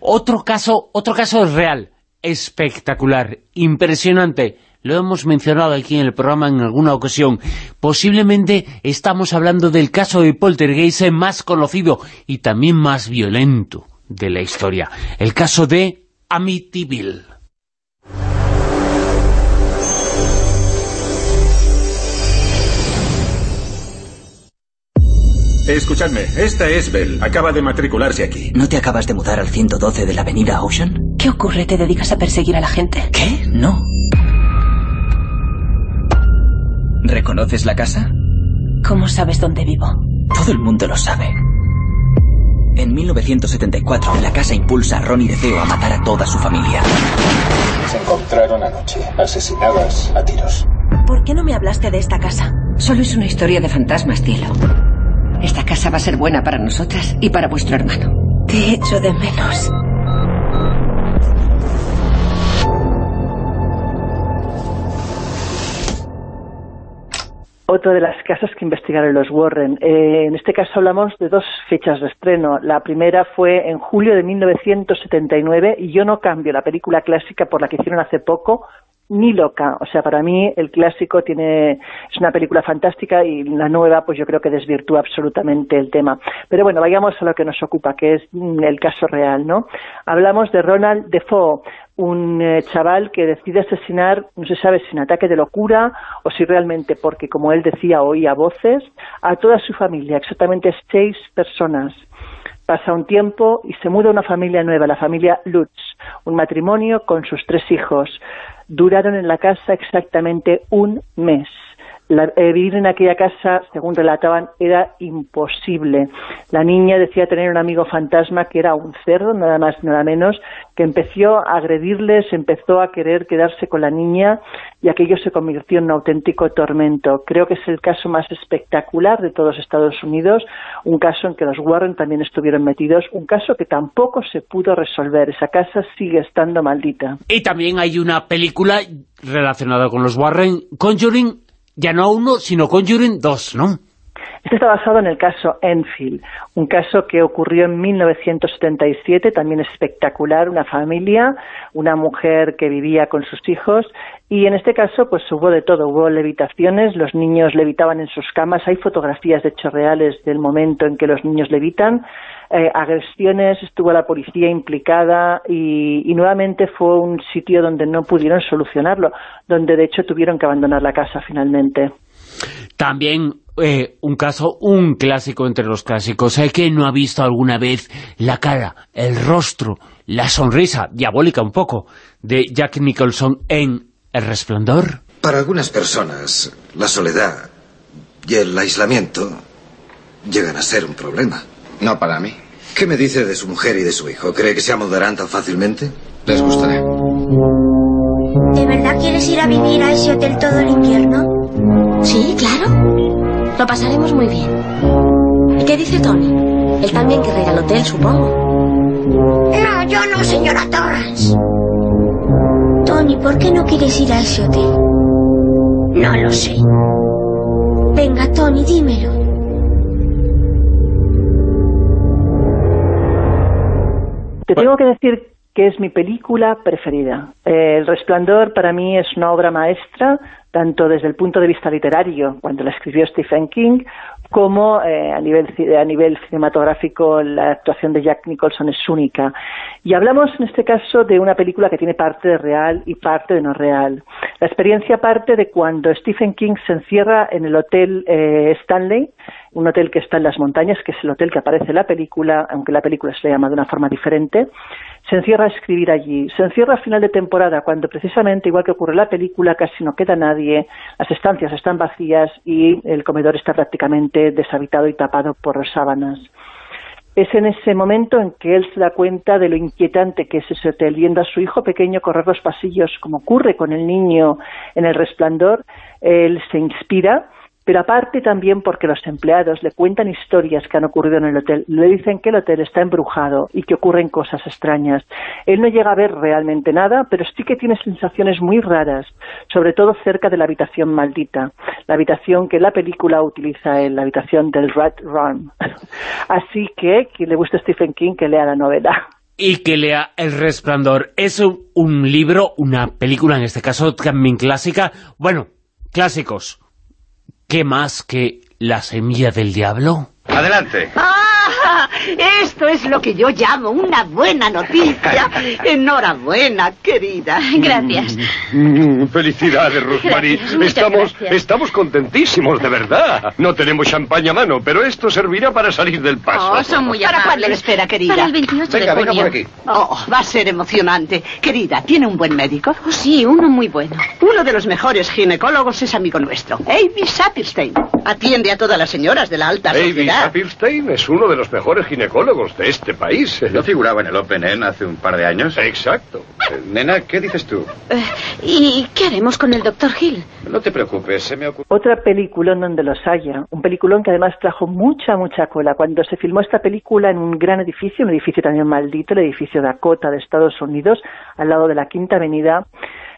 Otro caso, otro caso es real espectacular, impresionante. Lo hemos mencionado aquí en el programa en alguna ocasión. Posiblemente estamos hablando del caso de poltergeist más conocido y también más violento de la historia. El caso de Amityville. Escuchadme, esta es Bell. Acaba de matricularse aquí. ¿No te acabas de mudar al 112 de la avenida Ocean? ¿Qué ocurre? ¿Te dedicas a perseguir a la gente? ¿Qué? No. ¿Reconoces la casa? ¿Cómo sabes dónde vivo? Todo el mundo lo sabe. En 1974, la casa impulsa a Ronnie DeFeo a matar a toda su familia. Se encontraron anoche, asesinadas a tiros. ¿Por qué no me hablaste de esta casa? Solo es una historia de fantasmas, cielo. Esta casa va a ser buena para nosotras y para vuestro hermano. Te echo de menos. Otra de las casas que investigaron los Warren. Eh, en este caso hablamos de dos fechas de estreno. La primera fue en julio de 1979 y yo no cambio la película clásica por la que hicieron hace poco, ni loca. O sea, para mí el clásico tiene es una película fantástica y la nueva pues yo creo que desvirtúa absolutamente el tema. Pero bueno, vayamos a lo que nos ocupa, que es mm, el caso real, ¿no? Hablamos de Ronald Defoe, un eh, chaval que decide asesinar, no se sabe si en ataque de locura o si realmente porque, como él decía, oía voces, a toda su familia, exactamente seis personas. Pasa un tiempo y se muda a una familia nueva, la familia Lutz, un matrimonio con sus tres hijos duraron en la casa exactamente un mes. Eh, vivir en aquella casa, según relataban, era imposible. La niña decía tener un amigo fantasma que era un cerdo, nada más, nada menos, que empezó a agredirles, empezó a querer quedarse con la niña y aquello se convirtió en un auténtico tormento. Creo que es el caso más espectacular de todos Estados Unidos, un caso en que los Warren también estuvieron metidos, un caso que tampoco se pudo resolver. Esa casa sigue estando maldita. Y también hay una película relacionada con los Warren, Conjuring ya no uno, sino Conjuring dos, ¿no? Este está basado en el caso Enfield, un caso que ocurrió en 1977, también espectacular, una familia, una mujer que vivía con sus hijos, y en este caso pues hubo de todo, hubo levitaciones, los niños levitaban en sus camas, hay fotografías de hechos reales del momento en que los niños levitan, eh, agresiones, estuvo la policía implicada y, y nuevamente fue un sitio donde no pudieron solucionarlo, donde de hecho tuvieron que abandonar la casa finalmente. También eh, un caso, un clásico entre los clásicos. ¿Hay que no ha visto alguna vez la cara, el rostro, la sonrisa, diabólica un poco, de Jack Nicholson en El Resplandor? Para algunas personas, la soledad y el aislamiento llegan a ser un problema. No para mí. ¿Qué me dice de su mujer y de su hijo? ¿Cree que se amudarán tan fácilmente? Les gustaré. ¿De verdad quieres ir a vivir a ese hotel todo el invierno? Sí, claro. Lo pasaremos muy bien. ¿Y qué dice Tony? Él también querrá ir al hotel, supongo. No, yo no, señora Torrance. Tony, ¿por qué no quieres ir a ese hotel? No lo sé. Venga, Tony, dímelo. Te tengo que decir que es mi película preferida. El Resplandor para mí es una obra maestra tanto desde el punto de vista literario, cuando la escribió Stephen King, como eh, a, nivel, a nivel cinematográfico la actuación de Jack Nicholson es única. Y hablamos en este caso de una película que tiene parte de real y parte de no real. La experiencia parte de cuando Stephen King se encierra en el hotel eh, Stanley, un hotel que está en las montañas, que es el hotel que aparece en la película, aunque la película se le llama de una forma diferente, se encierra a escribir allí. Se encierra a final de temporada, cuando precisamente, igual que ocurre en la película, casi no queda nadie, las estancias están vacías y el comedor está prácticamente deshabitado y tapado por sábanas. Es en ese momento en que él se da cuenta de lo inquietante que es ese hotel, viendo a su hijo pequeño correr los pasillos, como ocurre con el niño en El Resplandor, él se inspira pero aparte también porque los empleados le cuentan historias que han ocurrido en el hotel, le dicen que el hotel está embrujado y que ocurren cosas extrañas. Él no llega a ver realmente nada, pero sí que tiene sensaciones muy raras, sobre todo cerca de la habitación maldita, la habitación que la película utiliza en la habitación del Rat Room. Así que, quien le guste Stephen King, que lea la novela y que lea El Resplandor. Es un, libro, una película, en este caso también clásica, bueno, clásicos, ¿Qué más que la semilla del diablo? Adelante. ¡Ah! Esto es lo que yo llamo una buena noticia. Enhorabuena, querida. Gracias. Felicidades, Rosemary. Estamos, estamos contentísimos, de verdad. No tenemos champaña a mano, pero esto servirá para salir del paso. Oh, son muy ¿Para cuándo lo espera, querida? Para el 28 venga, de venga junio. por aquí. Oh, va a ser emocionante. Querida, ¿tiene un buen médico? Oh, sí, uno muy bueno. Uno de los mejores ginecólogos es amigo nuestro, Avi Saperstein. Atiende a todas las señoras de la alta David sociedad. Sapirstein es uno de los mejores ginecólogos de este país. ¿No figuraba en el Open End hace un par de años? Exacto. Eh, nena, ¿qué dices tú? Eh, ¿Y qué haremos con el doctor Hill? No te preocupes, se me ocurre... Otra peliculón donde los haya, un peliculón que además trajo mucha, mucha cola. Cuando se filmó esta película en un gran edificio, un edificio también maldito, el edificio Dakota de Estados Unidos, al lado de la Quinta Avenida,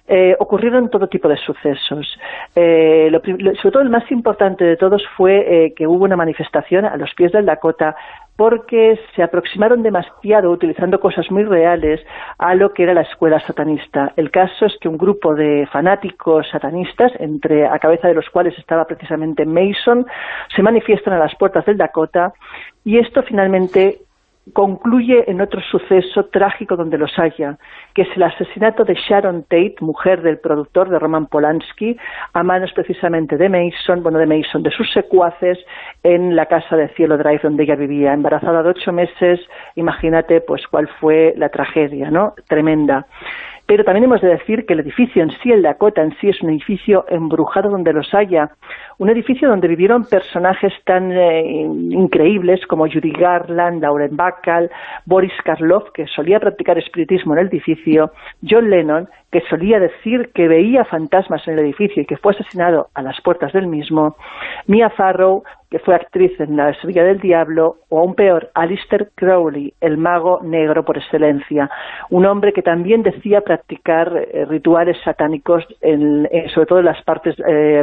eh, ocurrieron todo tipo de sucesos. Eh, lo sobre todo el más importante de todos fue eh, que hubo una manifestación a los pies del Dakota porque se aproximaron demasiado, utilizando cosas muy reales, a lo que era la escuela satanista. El caso es que un grupo de fanáticos satanistas, entre a cabeza de los cuales estaba precisamente Mason, se manifiestan a las puertas del Dakota y esto finalmente concluye en otro suceso trágico donde los haya, que es el asesinato de Sharon Tate, mujer del productor de Roman Polanski, a manos precisamente de Mason, bueno, de Mason, de sus secuaces, en la casa de Cielo Drive donde ella vivía, embarazada de ocho meses, imagínate pues cuál fue la tragedia, ¿no? Tremenda. Pero también hemos de decir que el edificio en sí, el Dakota en sí, es un edificio embrujado donde los haya. Un edificio donde vivieron personajes tan eh, increíbles como Judy Garland, Lauren Bacall, Boris Karloff, que solía practicar espiritismo en el edificio, John Lennon, que solía decir que veía fantasmas en el edificio y que fue asesinado a las puertas del mismo, Mia Farrow, que fue actriz en La Sevilla del Diablo, o aún peor, Alistair Crowley, el mago negro por excelencia, un hombre que también decía practicar eh, rituales satánicos, en- eh, sobre todo en las partes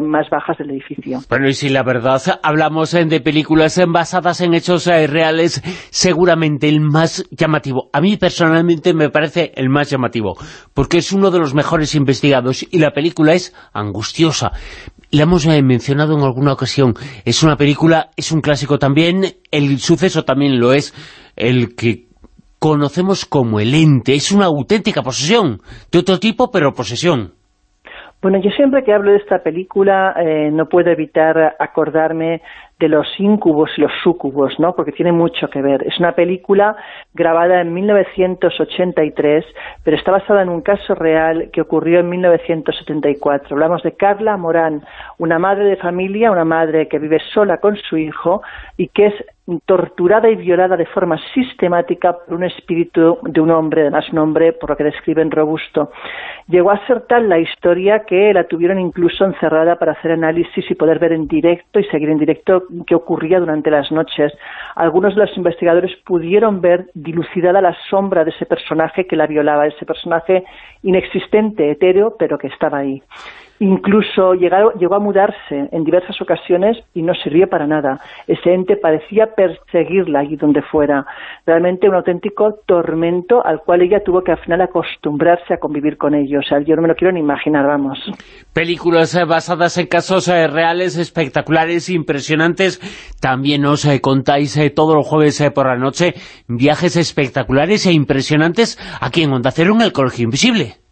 más bajas del edificio. Bueno, y si la verdad hablamos eh, de películas eh, basadas en hechos eh, reales, seguramente el más llamativo, a mí personalmente me parece el más llamativo, porque es uno de los mejores investigados y la película es angustiosa. La hemos mencionado en alguna ocasión, es una película, es un clásico también, el suceso también lo es, el que conocemos como el ente, es una auténtica posesión, de otro tipo, pero posesión. Bueno, yo siempre que hablo de esta película eh, no puedo evitar acordarme de los incubos y los sucubos, ¿no? Porque tiene mucho que ver. Es una película grabada en 1983, pero está basada en un caso real que ocurrió en 1974. Hablamos de Carla Morán, una madre de familia, una madre que vive sola con su hijo y que es torturada y violada de forma sistemática por un espíritu de un hombre, además un hombre, por lo que describen, robusto. Llegó a ser tal la historia que la tuvieron incluso encerrada para hacer análisis y poder ver en directo y seguir en directo qué ocurría durante las noches. Algunos de los investigadores pudieron ver dilucidada la sombra de ese personaje que la violaba, ese personaje inexistente, etéreo, pero que estaba ahí. Incluso llegó, a mudarse en diversas ocasiones y no sirvió para nada. Ese ente parecía perseguirla allí donde fuera. Realmente un auténtico tormento al cual ella tuvo que al final acostumbrarse a convivir con ellos. Yo no me lo quiero ni imaginar, vamos. Películas eh, basadas en casos eh, reales, espectaculares, impresionantes. También os eh, contáis todos los jueves por la noche viajes espectaculares e impresionantes aquí en Onda Cero en el Colegio Invisible.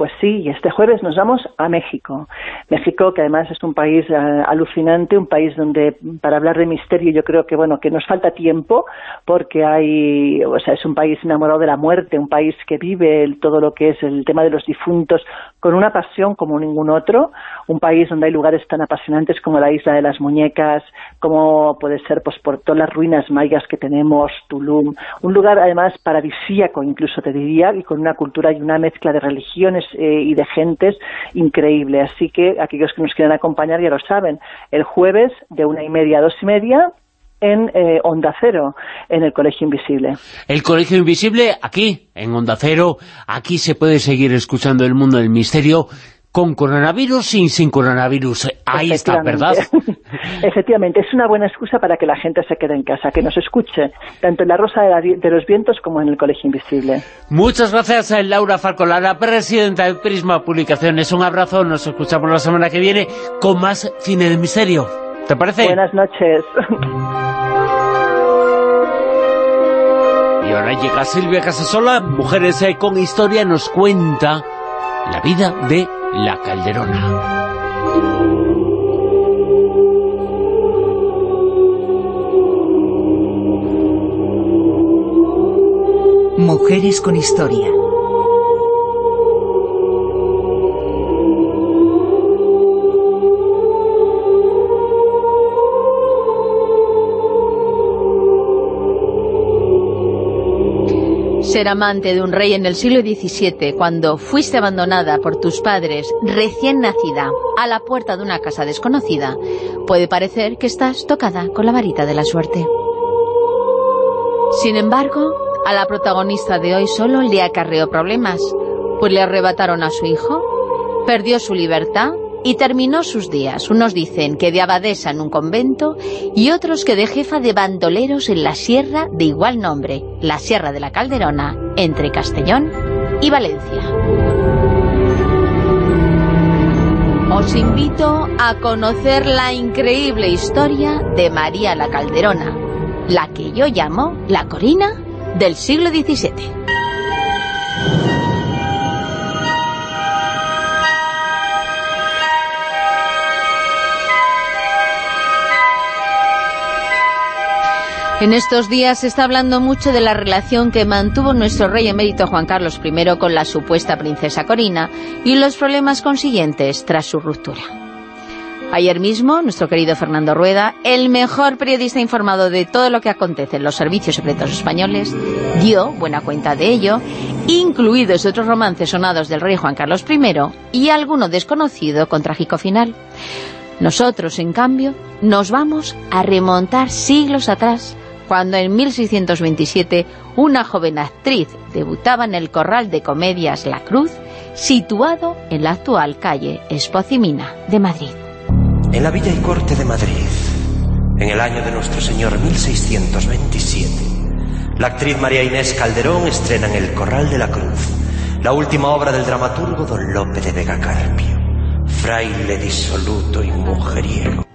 Pues sí, y este jueves nos vamos a México. México, que además es un país eh, alucinante, un país donde, para hablar de misterio, yo creo que, bueno, que nos falta tiempo, porque hay, o sea, es un país enamorado de la muerte, un país que vive todo lo que es el tema de los difuntos con una pasión como ningún otro, un país donde hay lugares tan apasionantes como la Isla de las Muñecas, como puede ser, pues, por todas las ruinas mayas que tenemos, Tulum, un lugar además paradisíaco, incluso te diría, y con una cultura y una mezcla de religiones eh, y de gentes increíble. Así que aquellos que nos quieran acompañar ya lo saben. El jueves de una y media a dos y media en eh, Onda Cero, en el Colegio Invisible. El Colegio Invisible, aquí, en Onda Cero, aquí se puede seguir escuchando el mundo del misterio con coronavirus y sin coronavirus. Ahí está, ¿verdad? Efectivamente, es una buena excusa para que la gente se quede en casa, que nos escuche, tanto en La Rosa de, los Vientos como en el Colegio Invisible. Muchas gracias a Laura Farcolara, presidenta de Prisma Publicaciones. Un abrazo, nos escuchamos la semana que viene con más Cine de Misterio. ¿Te parece? Buenas noches. Y ahora llega Silvia Casasola, Mujeres eh, con Historia, nos cuenta la vida de la Calderona. Mujeres con historia. Ser amante de un rey en el siglo XVII cuando fuiste abandonada por tus padres recién nacida a la puerta de una casa desconocida, puede parecer que estás tocada con la varita de la suerte. Sin embargo, a la protagonista de hoy solo le acarreó problemas, pues le arrebataron a su hijo, perdió su libertad y terminó sus días. Unos dicen que de abadesa en un convento y otros que de jefa de bandoleros en la sierra de igual nombre, la Sierra de la Calderona, entre Castellón y Valencia. Os invito a conocer la increíble historia de María la Calderona, la que yo llamo la Corina del siglo XVII. En estos días se está hablando mucho de la relación que mantuvo nuestro rey emérito Juan Carlos I con la supuesta princesa Corina y los problemas consiguientes tras su ruptura. Ayer mismo, nuestro querido Fernando Rueda, el mejor periodista informado de todo lo que acontece en los servicios secretos españoles, dio buena cuenta de ello, incluidos otros romances sonados del rey Juan Carlos I y alguno desconocido con trágico final. Nosotros, en cambio, nos vamos a remontar siglos atrás cuando en 1627 una joven actriz debutaba en el Corral de Comedias La Cruz, situado en la actual calle Espocimina de Madrid. En la Villa y Corte de Madrid, en el año de nuestro Señor 1627, la actriz María Inés Calderón estrena en el Corral de la Cruz la última obra del dramaturgo don Lope de Vega Carpio, fraile disoluto y mujeriego.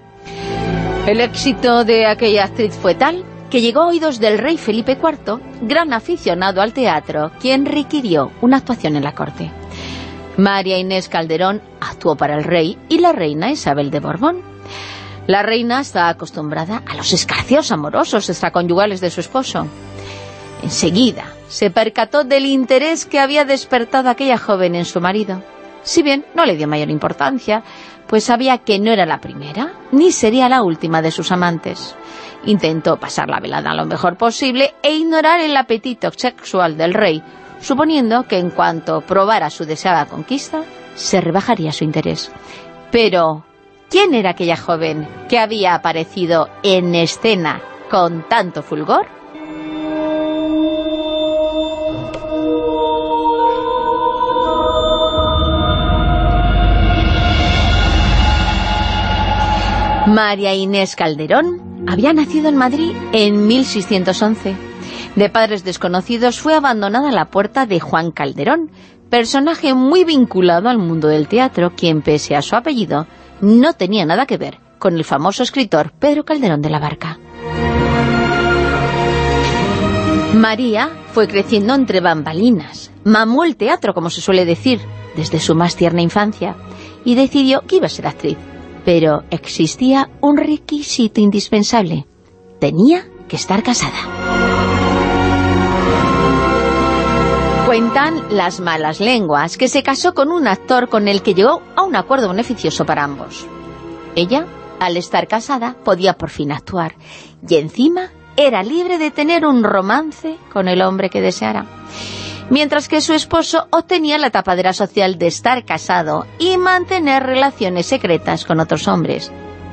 El éxito de aquella actriz fue tal llegó a oídos del rey Felipe IV, gran aficionado al teatro, quien requirió una actuación en la corte. María Inés Calderón actuó para el rey y la reina Isabel de Borbón. La reina estaba acostumbrada a los escarcios amorosos extraconyugales de su esposo. Enseguida se percató del interés que había despertado aquella joven en su marido. Si bien no le dio mayor importancia, pues sabía que no era la primera, ni sería la última de sus amantes intentó pasar la velada lo mejor posible e ignorar el apetito sexual del rey, suponiendo que en cuanto probara su deseada conquista, se rebajaría su interés. Pero, ¿quién era aquella joven que había aparecido en escena con tanto fulgor? María Inés Calderón había nacido en Madrid en 1611. De padres desconocidos fue abandonada a la puerta de Juan Calderón, personaje muy vinculado al mundo del teatro, quien pese a su apellido no tenía nada que ver con el famoso escritor Pedro Calderón de la Barca. María fue creciendo entre bambalinas, mamó el teatro, como se suele decir, desde su más tierna infancia y decidió que iba a ser actriz. Pero existía un requisito indispensable. Tenía que estar casada. Cuentan las malas lenguas que se casó con un actor con el que llegó a un acuerdo beneficioso para ambos. Ella, al estar casada, podía por fin actuar y encima era libre de tener un romance con el hombre que deseara. Mientras que su esposo obtenía la tapadera social de estar casado y mantener relaciones secretas con otros hombres,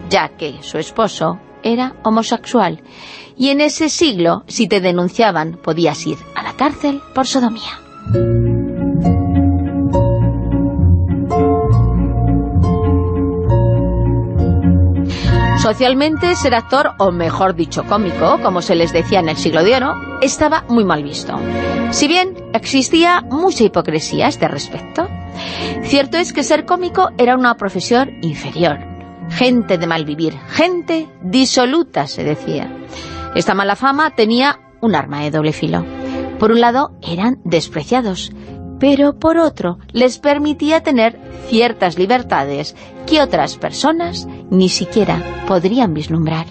ya que su esposo era homosexual y en ese siglo, si te denunciaban, podías ir a la cárcel por sodomía. Socialmente, ser actor, o mejor dicho cómico, como se les decía en el siglo de oro, estaba muy mal visto. Si bien existía mucha hipocresía a este respecto, cierto es que ser cómico era una profesión inferior. Gente de mal vivir, gente disoluta, se decía. Esta mala fama tenía un arma de doble filo. Por un lado, eran despreciados, pero por otro, les permitía tener ciertas libertades que otras personas ni siquiera podrían vislumbrar.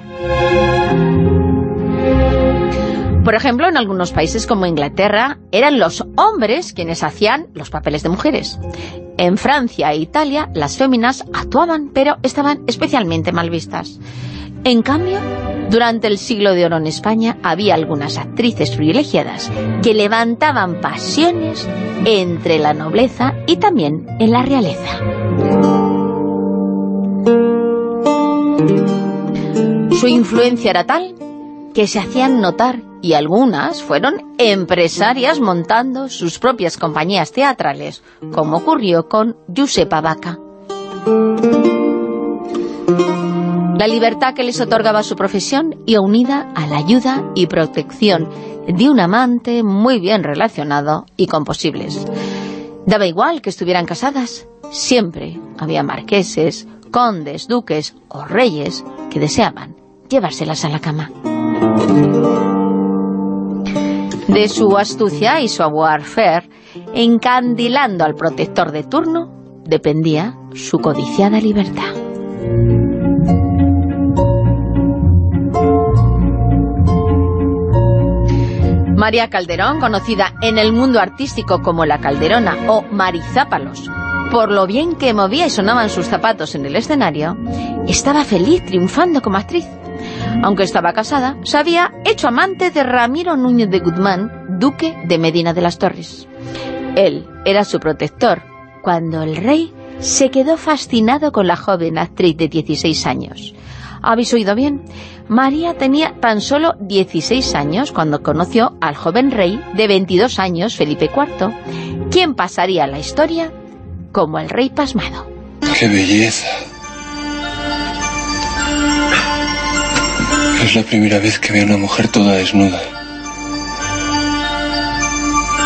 Por ejemplo, en algunos países como Inglaterra, eran los hombres quienes hacían los papeles de mujeres. En Francia e Italia, las féminas actuaban, pero estaban especialmente mal vistas. En cambio, durante el siglo de oro en España había algunas actrices privilegiadas que levantaban pasiones entre la nobleza y también en la realeza. Su influencia era tal que se hacían notar y algunas fueron empresarias montando sus propias compañías teatrales, como ocurrió con Giuseppa Vaca. La libertad que les otorgaba su profesión y unida a la ayuda y protección de un amante muy bien relacionado y con posibles. Daba igual que estuvieran casadas, siempre había marqueses, condes, duques o reyes que deseaban llevárselas a la cama. De su astucia y su warfare, encandilando al protector de turno, dependía su codiciada libertad. María Calderón, conocida en el mundo artístico como La Calderona o Marizápalos, por lo bien que movía y sonaban sus zapatos en el escenario, estaba feliz triunfando como actriz. Aunque estaba casada, se había hecho amante de Ramiro Núñez de Guzmán, duque de Medina de las Torres. Él era su protector, cuando el rey se quedó fascinado con la joven actriz de 16 años. ¿Habéis oído bien? María tenía tan solo 16 años cuando conoció al joven rey de 22 años, Felipe IV, quien pasaría la historia como el rey pasmado. ¡Qué belleza! Es la primera vez que veo a una mujer toda desnuda.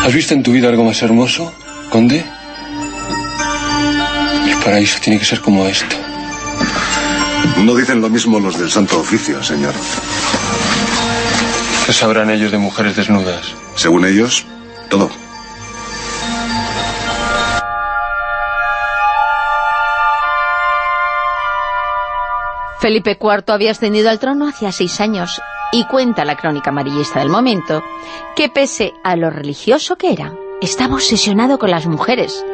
¿Has visto en tu vida algo más hermoso, conde? El paraíso tiene que ser como esto. No dicen lo mismo los del Santo Oficio, señor. ¿Qué sabrán ellos de mujeres desnudas? Según ellos, todo. Felipe IV había ascendido al trono hacía seis años y cuenta la crónica amarillista del momento que pese a lo religioso que era, estaba obsesionado con las mujeres.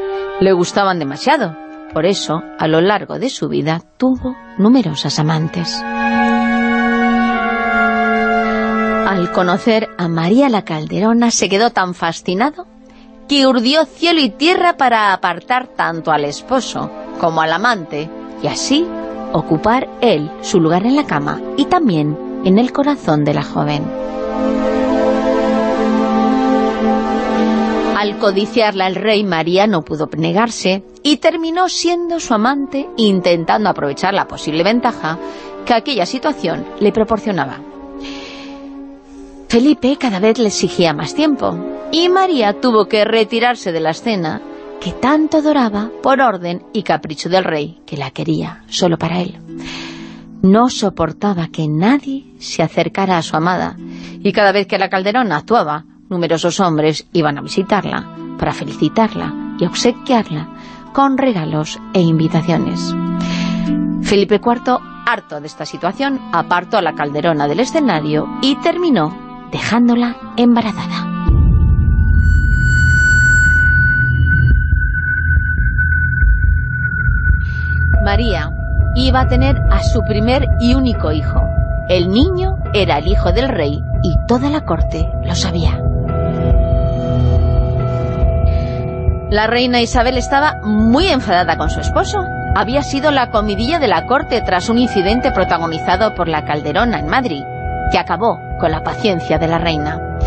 Le gustaban demasiado. Por eso, a lo largo de su vida, tuvo numerosas amantes. Al conocer a María la Calderona, se quedó tan fascinado que urdió cielo y tierra para apartar tanto al esposo como al amante, y así ocupar él su lugar en la cama y también en el corazón de la joven. Al codiciarla el rey María no pudo negarse y terminó siendo su amante intentando aprovechar la posible ventaja que aquella situación le proporcionaba. Felipe cada vez le exigía más tiempo y María tuvo que retirarse de la escena que tanto adoraba por orden y capricho del rey, que la quería solo para él. No soportaba que nadie se acercara a su amada, y cada vez que la calderona actuaba, numerosos hombres iban a visitarla para felicitarla y obsequiarla, con regalos e invitaciones. Felipe IV, harto de esta situación, apartó a la calderona del escenario y terminó dejándola embarazada. María iba a tener a su primer y único hijo. El niño era el hijo del rey y toda la corte lo sabía. La reina Isabel estaba muy enfadada con su esposo. Había sido la comidilla de la corte tras un incidente protagonizado por la Calderona en Madrid, que acabó con la paciencia de la reina.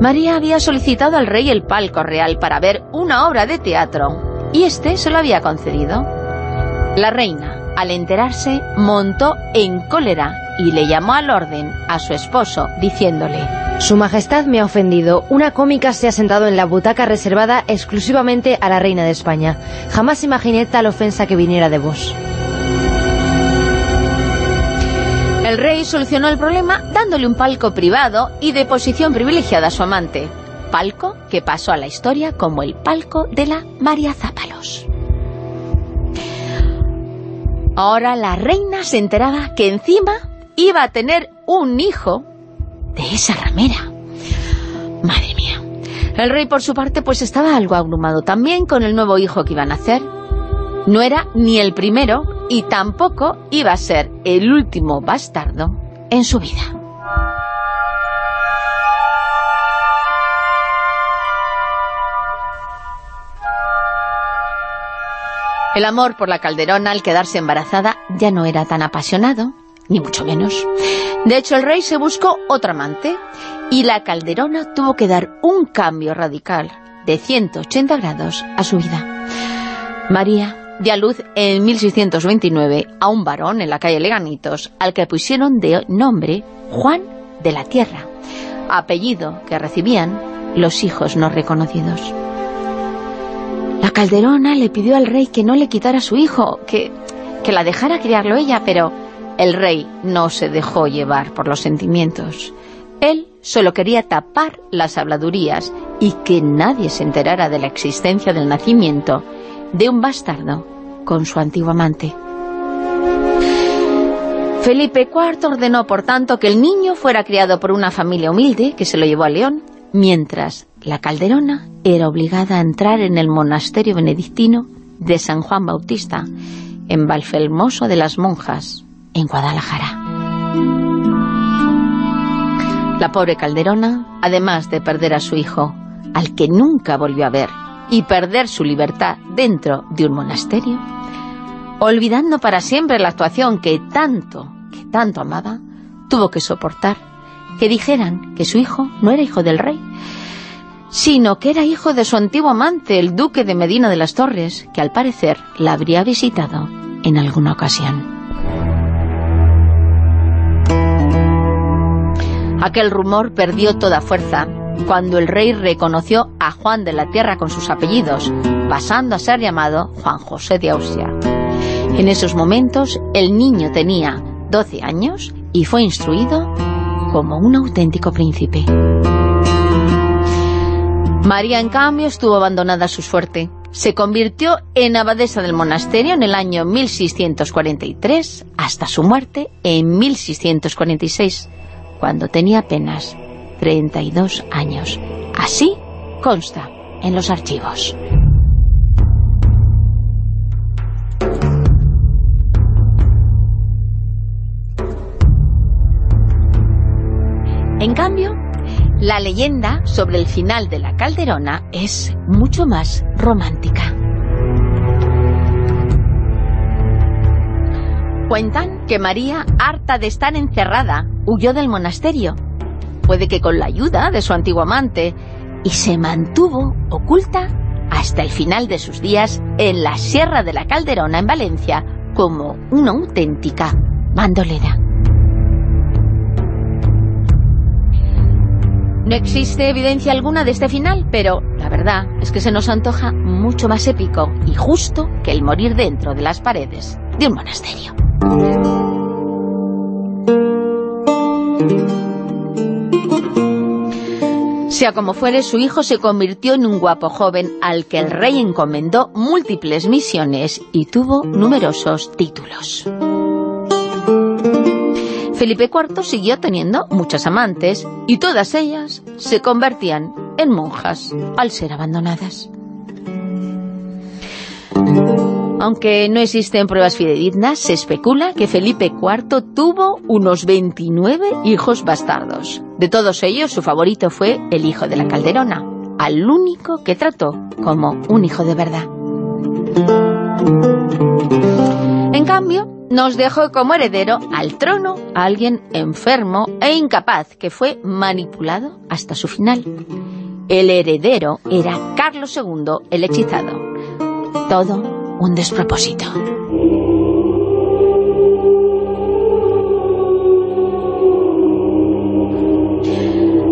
María había solicitado al rey el palco real para ver una obra de teatro, y este se lo había concedido. La reina, al enterarse, montó en cólera y le llamó al orden a su esposo, diciéndole Su majestad me ha ofendido. Una cómica se ha sentado en la butaca reservada exclusivamente a la reina de España. Jamás imaginé tal ofensa que viniera de vos. El rey solucionó el problema dándole un palco privado y de posición privilegiada a su amante. Palco que pasó a la historia como el palco de la María Zápalos. Ahora la reina se enteraba que encima iba a tener un hijo de esa ramera. Madre mía. El rey, por su parte, pues estaba algo abrumado también con el nuevo hijo que iban a hacer. No era ni el primero y tampoco iba a ser el último bastardo en su vida. El amor por la calderona al quedarse embarazada ya no era tan apasionado, ni mucho menos. De hecho, el rey se buscó otra amante y la calderona tuvo que dar un cambio radical de 180 grados a su vida. María dio a luz en 1629 a un varón en la calle Leganitos, al que pusieron de nombre Juan de la Tierra, apellido que recibían los hijos no reconocidos. La calderona le pidió al rey que no le quitara su hijo, que, que la dejara criarlo ella, pero el rey no se dejó llevar por los sentimientos. Él solo quería tapar las habladurías y que nadie se enterara de la existencia del nacimiento de un bastardo con su antiguo amante. Felipe IV ordenó, por tanto, que el niño fuera criado por una familia humilde que se lo llevó a León, mientras la Calderona era obligada a entrar en el monasterio benedictino de San Juan Bautista, en Valfelmoso de las Monjas, en Guadalajara. La pobre Calderona, además de perder a su hijo, al que nunca volvió a ver, y perder su libertad dentro de un monasterio, olvidando para siempre la actuación que tanto, que tanto amaba, tuvo que soportar que dijeran que su hijo no era hijo del rey, sino que era hijo de su antiguo amante, el duque de Medina de las Torres, que al parecer la habría visitado en alguna ocasión. Aquel rumor perdió toda fuerza cuando el rey reconoció a Juan de la Tierra con sus apellidos, pasando a ser llamado Juan José de Austria. En esos momentos el niño tenía 12 años y fue instruido como un auténtico príncipe. María, en cambio, estuvo abandonada a su suerte. Se convirtió en abadesa del monasterio en el año 1643 hasta su muerte en 1646, cuando tenía apenas 32 años. Así consta en los archivos. En cambio, la leyenda sobre el final de la Calderona es mucho más romántica. Cuentan que María, harta de estar encerrada, huyó del monasterio. Puede que con la ayuda de su antiguo amante, y se mantuvo oculta hasta el final de sus días en la Sierra de la Calderona en Valencia como una auténtica bandolera. No existe evidencia alguna de este final, pero la verdad es que se nos antoja mucho más épico y justo que el morir dentro de las paredes de un monasterio. Sea como fuere, su hijo se convirtió en un guapo joven al que el rey encomendó múltiples misiones y tuvo numerosos títulos. Felipe IV siguió teniendo muchas amantes y todas ellas se convertían en monjas al ser abandonadas. Aunque no existen pruebas fidedignas, se especula que Felipe IV tuvo unos 29 hijos bastardos. De todos ellos, su favorito fue el hijo de la Calderona, al único que trató como un hijo de verdad. En cambio, nos dejó como heredero al trono a alguien enfermo e incapaz que fue manipulado hasta su final. El heredero era Carlos II, el hechizado. Todo un despropósito.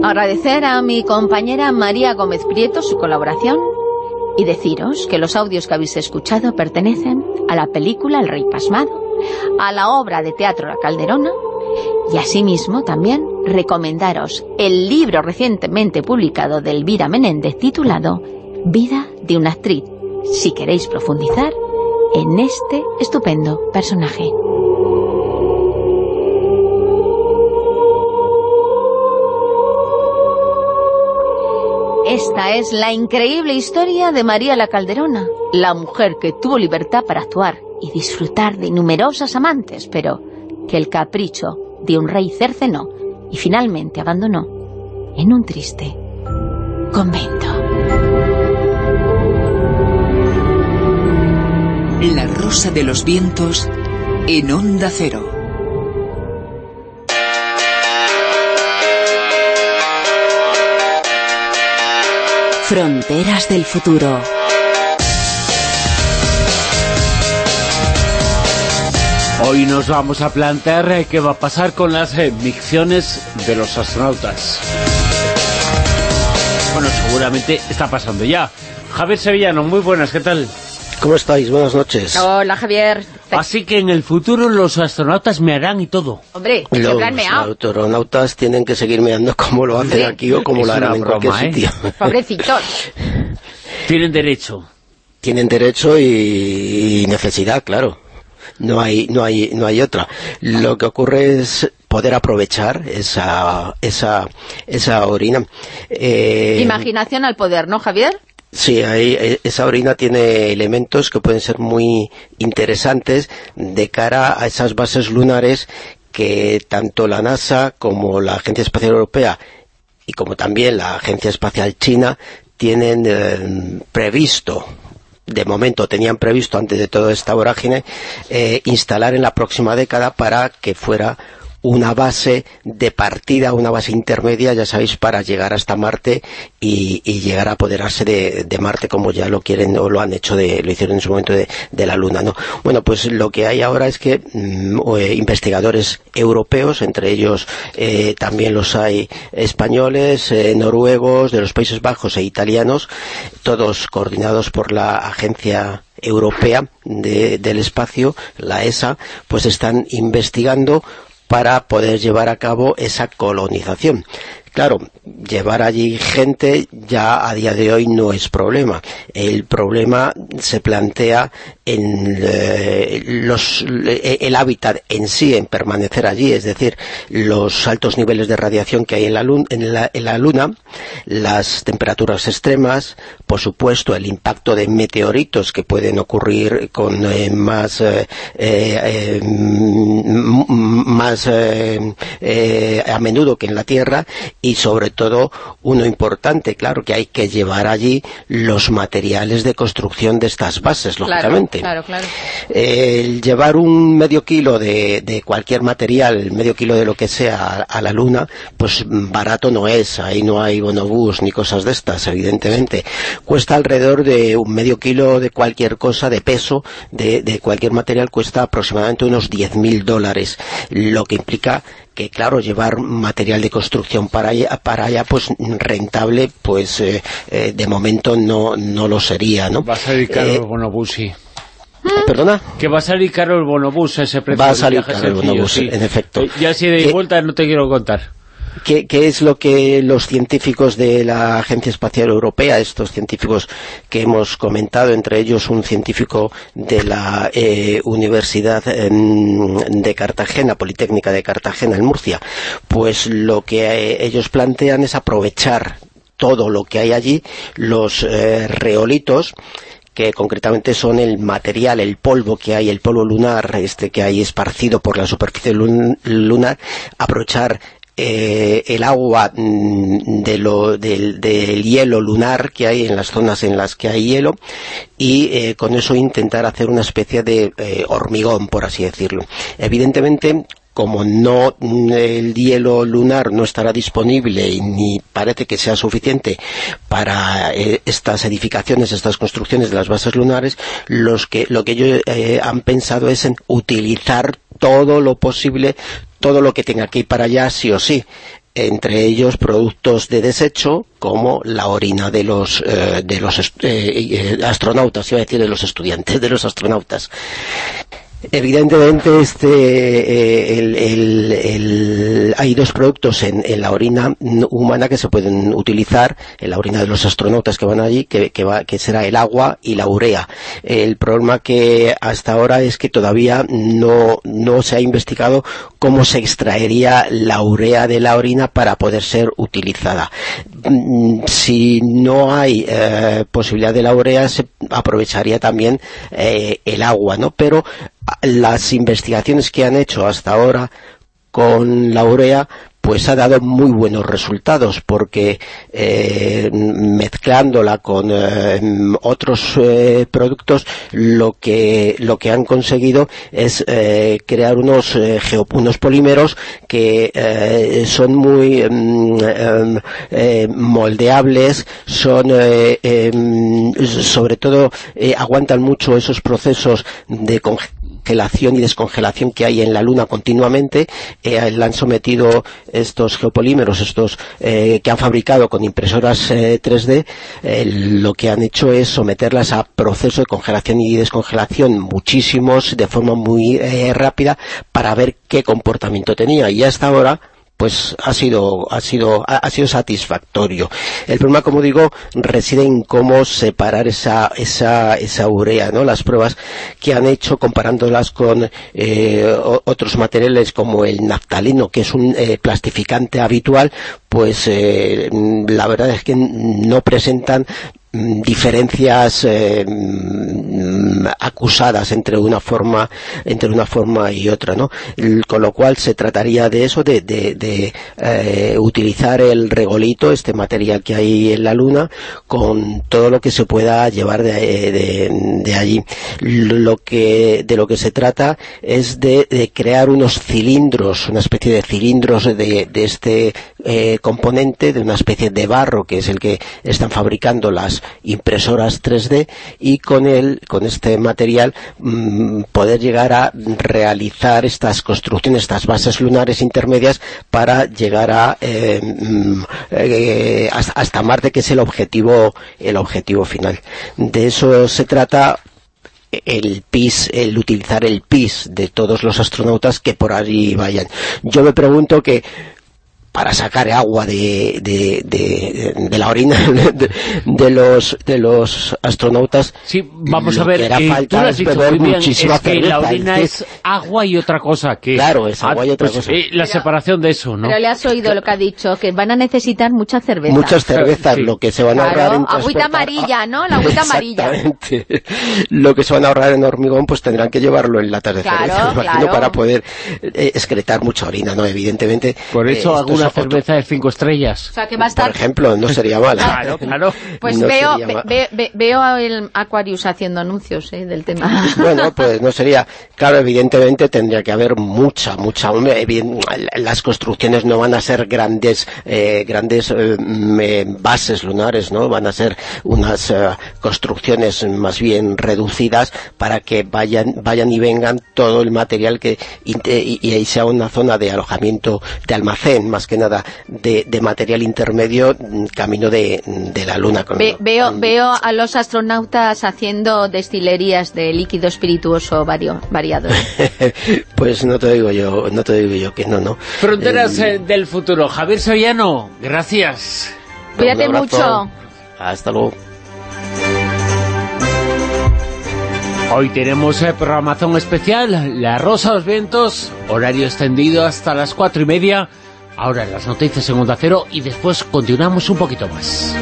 Agradecer a mi compañera María Gómez Prieto su colaboración y deciros que los audios que habéis escuchado pertenecen a la película El Rey Pasmado, a la obra de teatro La Calderona y asimismo también recomendaros el libro recientemente publicado de Elvira Menéndez titulado Vida de una actriz si queréis profundizar en este estupendo personaje. Esta es la increíble historia de María la Calderona, la mujer que tuvo libertad para actuar y disfrutar de numerosas amantes, pero que el capricho de un rey cercenó y finalmente abandonó en un triste convento. La Rosa de los Vientos en Onda Cero. Fronteras del futuro. Hoy nos vamos a plantear eh, qué va a pasar con las eh, misiones de los astronautas. Bueno, seguramente está pasando ya. Javier Sevillano, muy buenas, ¿qué tal? ¿Cómo estáis? Buenas noches. Hola, Javier. Así que en el futuro los astronautas me harán y todo. Hombre, Los astronautas tienen que seguir meando como lo hacen aquí o como Es lo harán en cualquier ¿eh? sitio. Pobrecitos. Tienen derecho. Tienen derecho y, y necesidad, claro. No hay, no hay, no hay otra. Lo que ocurre es poder aprovechar esa, esa, esa orina. Eh, Imaginación al poder, ¿no, Javier? Sí, ahí, eh, esa orina tiene elementos que pueden ser muy interesantes de cara a esas bases lunares que tanto la NASA como la Agencia Espacial Europea y como también la Agencia Espacial China tienen eh, previsto de momento tenían previsto antes de toda esta vorágine eh, instalar en la próxima década para que fuera una base de partida, una base intermedia, ya sabéis, para llegar hasta Marte y, y llegar a apoderarse de, de Marte como ya lo quieren o lo han hecho, de, lo hicieron en su momento de, de la Luna. ¿no? Bueno, pues lo que hay ahora es que mm, eh, investigadores europeos, entre ellos eh, también los hay españoles, eh, noruegos, de los Países Bajos e italianos, todos coordinados por la Agencia Europea de- del Espacio, la ESA, pues están investigando para poder llevar a cabo esa colonización. Claro, llevar allí gente ya a día de hoy no es problema. El problema se plantea en eh, los, eh, el hábitat en sí, en permanecer allí, es decir, los altos niveles de radiación que hay en la, lun- en la, en la Luna, las temperaturas extremas, por supuesto el impacto de meteoritos que pueden ocurrir con eh, más eh, eh, eh, m- m- más a menudo que en la Tierra y sobre todo uno importante, claro, que hay que llevar allí los materiales de construcción de estas bases, lógicamente. Claro, claro, El llevar un medio kilo de, de cualquier material, medio kilo de lo que sea a, a la Luna, pues barato no es, ahí no hay bonobús ni cosas de estas, evidentemente. Cuesta alrededor de un medio kilo de cualquier cosa, de peso, de, de cualquier material, cuesta aproximadamente unos 10.000 dólares, lo que implica que claro, llevar material de construcción para allá, para allá pues rentable, pues eh, eh, de momento no, no lo sería, ¿no? Va a salir caro Eh, bonobús, sí. ¿Perdona? Que va a salir caro el bonobús, ese precio Va a salir caro el bonobús, sí. en efecto. Eh, Ya si de Que- vuelta no te quiero contar. ¿Qué, ¿qué, es lo que los científicos de la Agencia Espacial Europea, estos científicos que hemos comentado, entre ellos un científico de la eh, Universidad eh, de Cartagena, Politécnica de Cartagena, en Murcia, pues lo que eh, ellos plantean es aprovechar todo lo que hay allí, los eh, reolitos, que concretamente son el material, el polvo que hay, el polvo lunar, este que hay esparcido por la superficie lun lunar, aprovechar eh, el agua mm, de lo, del, del, hielo lunar que hay en las zonas en las que hay hielo y eh, con eso intentar hacer una especie de eh, hormigón, por así decirlo. Evidentemente, como no el hielo lunar no estará disponible y ni parece que sea suficiente para eh, estas edificaciones, estas construcciones de las bases lunares, los que, lo que ellos han pensado es en utilizar todo lo posible, todo lo que tenga que ir para allá sí o sí entre ellos productos de desecho como la orina de los, eh, de los eh, astronautas, iba a decir de los estudiantes, de los astronautas. Evidentemente este, eh, el, el, el, hay dos productos en, en, la orina humana que se pueden utilizar, en la orina de los astronautas que van allí, que, va, que será el agua y la urea. El problema que hasta ahora es que todavía no, no se ha investigado cómo se extraería la urea de la orina para poder ser utilizada. Si no hay eh, posibilidad de la urea, se aprovecharía también eh, el agua, ¿no? Pero las investigaciones que han hecho hasta ahora con la urea pues ha dado muy buenos resultados porque eh, mezclándola con eh, otros eh, productos lo que lo que han conseguido es crear unos unos polímeros que son muy mm, moldeables son sobre todo aguantan mucho esos procesos de congelación y descongelación que hay en la Luna continuamente la han sometido estos geopolímeros, estos eh, que han fabricado con impresoras eh, 3D, eh, lo que han hecho es someterlas a procesos de congelación y descongelación muchísimos, de forma muy eh, rápida, para ver qué comportamiento tenía. Y hasta ahora pues ha sido, ha sido, ha, sido satisfactorio. El problema, como digo, reside en cómo separar esa, esa, esa urea, ¿no? Las pruebas que han hecho comparándolas con eh, otros materiales como el naftalino, que es un eh, plastificante habitual, pues eh, la verdad es que no presentan diferencias eh, acusadas entre una forma entre una forma y otra ¿no? con lo cual se trataría de eso de, de, de eh, utilizar el regolito este material que hay en la luna con todo lo que se pueda llevar de, de allí lo que de lo que se trata es de, crear unos cilindros una especie de cilindros de, este eh, componente de una especie de barro que es el que están fabricando las impresoras 3D y con él, con este material mmm, poder llegar a realizar estas construcciones, estas bases lunares intermedias para llegar a eh, eh, hasta Marte que es el objetivo el objetivo final. De eso se trata el PIS, el utilizar el PIS de todos los astronautas que por allí vayan. Yo me pregunto que para sacar agua de, de, de, de la orina de, de, los de los astronautas. Sí, vamos a ver, que eh, falta tú lo has es dicho beber muy bien, muchísima es que la cerveza, orina entonces- es agua y otra cosa. que Claro, es agua y otra pues, cosa. eh, la separación de eso, ¿no? Pero le has oído lo que ha dicho, que van a necesitar mucha cerveza. Muchas cervezas, lo que se van a ahorrar Claro, en agüita amarilla, ¿no? La agüita amarilla. Exactamente. Lo que se van a ahorrar en hormigón, pues tendrán que llevarlo en latas de Claro, cerveza, imagino, claro. para poder eh, excretar mucha orina, ¿no? Evidentemente. Por eso eh, alguna otro- cerveza de cinco estrellas. O sea, que va a Por estar... ejemplo, no sería mal. Claro, claro. Pues No veo, ve- ve- ve- veo a el Aquarius haciendo anuncios eh, del tema. Bueno, pues no sería... Claro, evidentemente tendría que haber mucha, mucha... Las construcciones no van a ser grandes eh, grandes eh, mm, eh, bases lunares, ¿no? Van a ser unas eh, construcciones más bien reducidas para que vayan vayan y vengan todo el material que... Y, y ahí sea una zona de alojamiento, de almacén, más que que nada de, de material intermedio mm, camino de, de la Luna. Con, Ve- veo, veo a los astronautas haciendo destilerías de líquido espirituoso vario, variado. pues no te digo yo, no te digo yo que no, no. Fronteras Eh, eh, del futuro. Javier Sevillano, gracias. Cuídate mucho. Hasta luego. Hoy tenemos eh, programación especial, La Rosa de los Vientos, horario extendido hasta las cuatro y media. Ahora las noticias en Onda Cero y después continuamos un poquito más.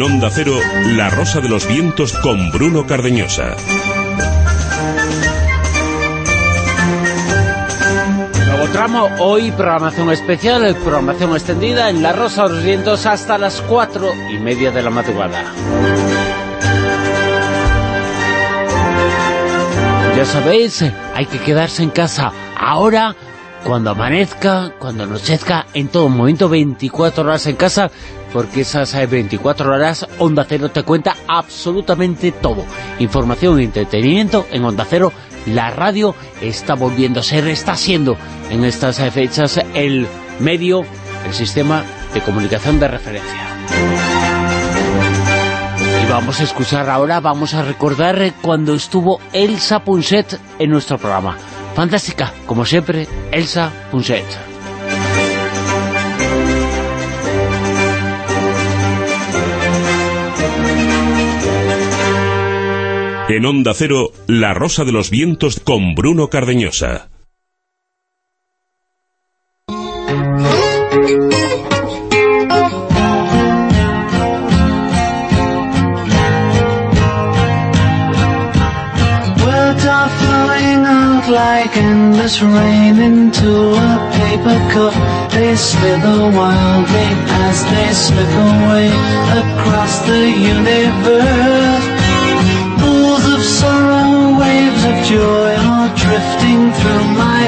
En Onda Cero, La Rosa de los Vientos con Bruno Cardeñosa. Nuevo tramo, hoy programación especial, programación extendida en La Rosa de los Vientos hasta las cuatro y media de la madrugada. Ya sabéis, hay que quedarse en casa ahora, cuando amanezca, cuando anochezca, en todo momento, 24 horas en casa, porque esas eh, 24 horas Onda Cero te cuenta absolutamente todo. Información y entretenimiento en Onda Cero. La radio está volviendo a ser, está siendo en estas eh, fechas el medio, el sistema de comunicación de referencia. Y vamos a escuchar ahora, vamos a recordar eh, cuando estuvo Elsa Punset en nuestro programa. Fantástica, como siempre, Elsa Punset. En Onda Cero, La Rosa de los Vientos con Bruno Cardeñosa. Like endless rain into a paper cup. They slither wildly as they slip away across the universe. Joy drifting through my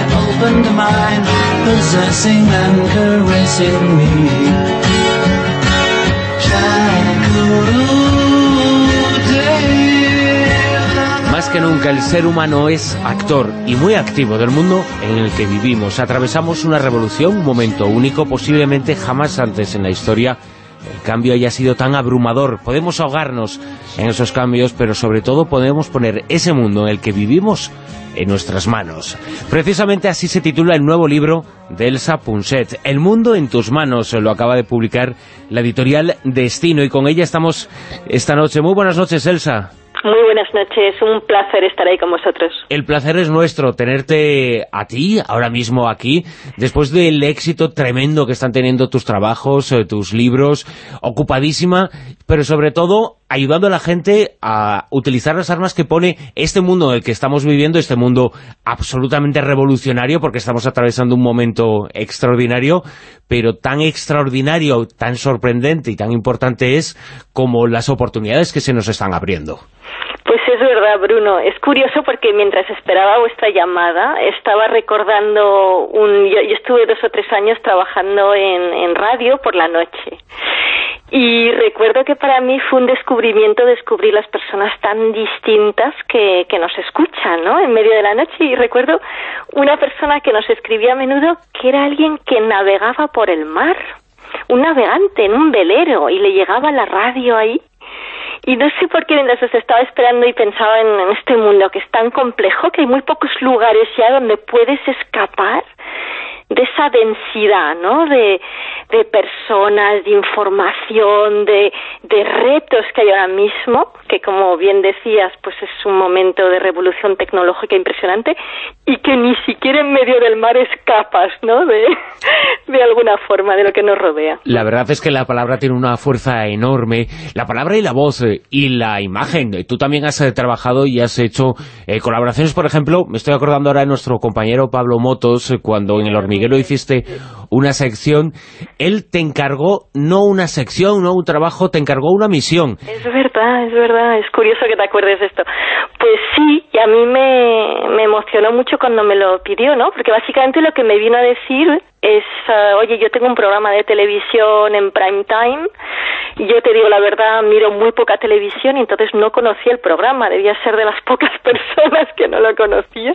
mind, possessing and me. Más que nunca el ser humano es actor y muy activo del mundo en el que vivimos. Atravesamos una revolución, un momento único, posiblemente jamás antes en la historia. El cambio haya sido tan abrumador. Podemos ahogarnos en esos cambios, pero sobre todo podemos poner ese mundo en el que vivimos en nuestras manos. Precisamente así se titula el nuevo libro de Elsa Punset, El mundo en tus manos. Lo acaba de publicar la editorial Destino y con ella estamos esta noche. Muy buenas noches, Elsa. Muy buenas noches, un placer estar ahí con vosotros. El placer es nuestro tenerte a ti, ahora mismo aquí, después del éxito tremendo que están teniendo tus trabajos, eh, tus libros, ocupadísima, pero sobre todo ayudando a la gente a utilizar las armas que pone este mundo en el que estamos viviendo, este mundo absolutamente revolucionario, porque estamos atravesando un momento extraordinario, pero tan extraordinario, tan sorprendente y tan importante es como las oportunidades que se nos están abriendo. Pues es verdad, Bruno. Es curioso porque mientras esperaba vuestra llamada, estaba recordando un... Yo, yo estuve dos o tres años trabajando en, en radio por la noche. Y recuerdo que para mí fue un descubrimiento descubrir las personas tan distintas que, que nos escuchan, ¿no? En medio de la noche. Y recuerdo una persona que nos escribía a menudo que era alguien que navegaba por el mar. Un navegante en un velero y le llegaba la radio ahí. Y no sé por qué mientras os estaba esperando y pensaba en, en este mundo que es tan complejo, que hay muy pocos lugares ya donde puedes escapar de esa densidad, ¿no? De, de personas, de información, de, de retos que hay ahora mismo, que como bien decías, pues es un momento de revolución tecnológica impresionante y que ni siquiera en medio del mar escapas, ¿no? De, de alguna forma, de lo que nos rodea. La verdad es que la palabra tiene una fuerza enorme, la palabra y la voz eh, y la imagen. Tú también has eh, trabajado y has hecho eh, colaboraciones, por ejemplo, me estoy acordando ahora de nuestro compañero Pablo Motos, eh, cuando en El Hormiguero hiciste una sección, él te encargó no una sección, no un trabajo, te encargó una misión. Es verdad, es verdad, es curioso que te acuerdes de esto. Pues sí, y a mí me, me emocionó mucho cuando me lo pidió, ¿no? Porque básicamente lo que me vino a decir es, uh, oye, yo tengo un programa de televisión en prime time, yo te digo la verdad, miro muy poca televisión y entonces no conocía el programa, debía ser de las pocas personas que no lo conocía.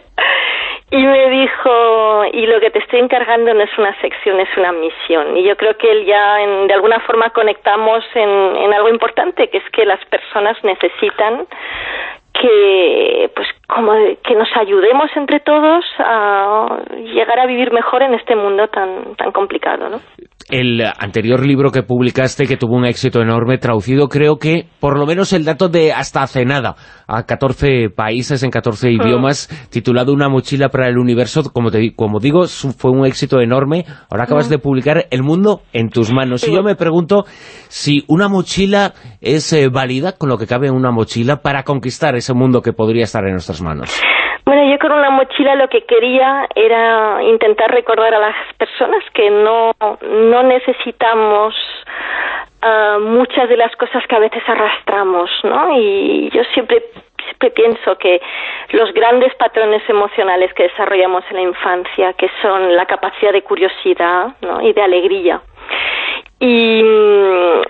Y me dijo, y lo que te estoy encargando no es una sección, es una misión. Y yo creo que él ya, en, de alguna forma, conectamos en, en algo importante, que es que las personas necesitan que pues como que nos ayudemos entre todos a llegar a vivir mejor en este mundo tan tan complicado, ¿no? El anterior libro que publicaste, que tuvo un éxito enorme, traducido creo que, por lo menos el dato de hasta hace nada, a 14 países en 14 idiomas, titulado Una mochila para el universo, como te como digo, fue un éxito enorme. Ahora acabas de publicar El mundo en tus manos. Y yo me pregunto si una mochila es eh, válida con lo que cabe en una mochila para conquistar ese mundo que podría estar en nuestras manos. Bueno, yo con una mochila lo que quería era intentar recordar a las personas que no, no necesitamos uh, muchas de las cosas que a veces arrastramos, ¿no? Y yo siempre siempre pienso que los grandes patrones emocionales que desarrollamos en la infancia, que son la capacidad de curiosidad ¿no? y de alegría, y,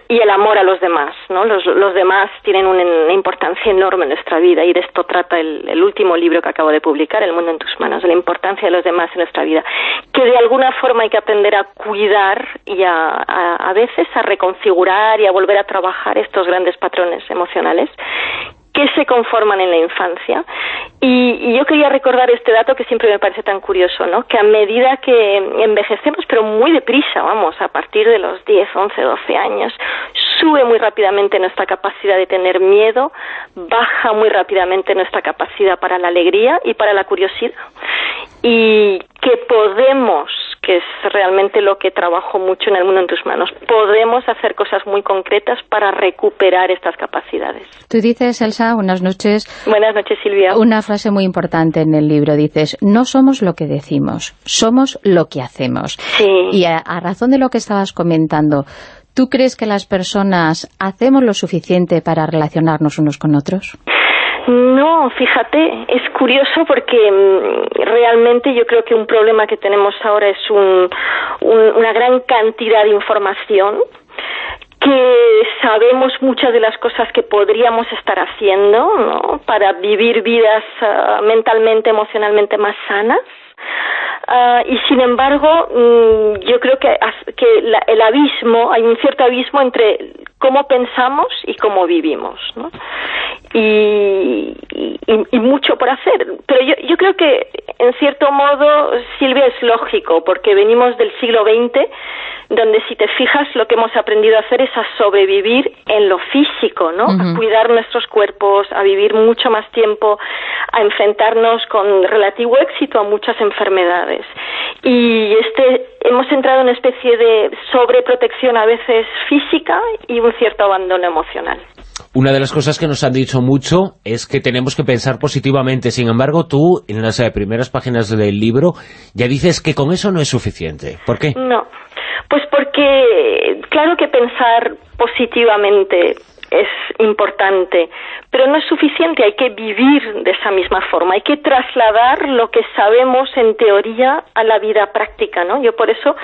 el amor a los demás, ¿no? Los, los demás tienen una importancia enorme en nuestra vida y de esto trata el, el, último libro que acabo de publicar, El mundo en tus manos, la importancia de los demás en nuestra vida, que de alguna forma hay que aprender a cuidar y a, a, a veces a reconfigurar y a volver a trabajar estos grandes patrones emocionales que se conforman en la infancia. Y, y, yo quería recordar este dato que siempre me parece tan curioso, ¿no? Que a medida que envejecemos, pero muy deprisa, vamos, a partir de los 10, 11, 12 años, sube muy rápidamente nuestra capacidad de tener miedo, baja muy rápidamente nuestra capacidad para la alegría y para la curiosidad. Y que podemos que es realmente lo que trabajo mucho en el mundo en tus manos. Podemos hacer cosas muy concretas para recuperar estas capacidades. Tú dices, Elsa, buenas noches. Buenas noches, Silvia. Una frase muy importante en el libro. Dices, no somos lo que decimos, somos lo que hacemos. Sí. Y a, a razón de lo que estabas comentando, ¿tú crees que las personas hacemos lo suficiente para relacionarnos unos con otros? No, fíjate, es curioso porque mmm, realmente yo creo que un problema que tenemos ahora es un, un, una gran cantidad de información que sabemos muchas de las cosas que podríamos estar haciendo ¿no? para vivir vidas uh, mentalmente, emocionalmente más sanas. Uh, y sin embargo, mmm, yo creo que, que la, el abismo, hay un cierto abismo entre cómo pensamos y cómo vivimos, ¿no? Y, y, y, mucho por hacer. Pero yo, yo creo que, en cierto modo, Silvia, es lógico, porque venimos del siglo XX, donde si te fijas, lo que hemos aprendido a hacer es a sobrevivir en lo físico, ¿no? Uh -huh. A cuidar nuestros cuerpos, a vivir mucho más tiempo, a enfrentarnos con relativo éxito a muchas enfermedades. Y este, hemos entrado en una especie de sobreprotección a veces física y un cierto abandono emocional. Una de las cosas que nos han dicho mucho es que tenemos que pensar positivamente. Sin embargo, tú, en las eh, primeras páginas del libro, ya dices que con eso no es suficiente. ¿Por qué? No. Pues porque, claro que pensar positivamente es importante, pero no es suficiente, hay que vivir de esa misma forma, hay que trasladar lo que sabemos en teoría a la vida práctica, ¿no? Yo por eso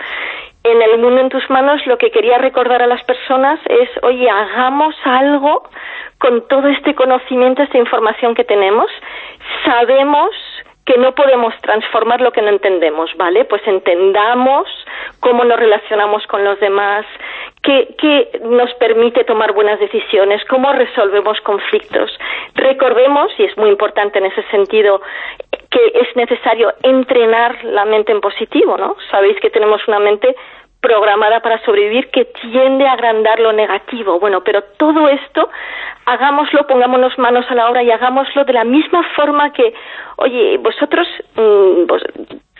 en el mundo en tus manos lo que quería recordar a las personas es, oye, hagamos algo con todo este conocimiento, esta información que tenemos, sabemos que no podemos transformar lo que no entendemos, ¿vale? Pues entendamos cómo nos relacionamos con los demás, qué, nos permite tomar buenas decisiones, cómo resolvemos conflictos. Recordemos, y es muy importante en ese sentido, que es necesario entrenar la mente en positivo, ¿no? Sabéis que tenemos una mente programada para sobrevivir que tiende a agrandar lo negativo. Bueno, pero todo esto hagámoslo, pongámonos manos a la obra y hagámoslo de la misma forma que, oye, vosotros, mm, vos-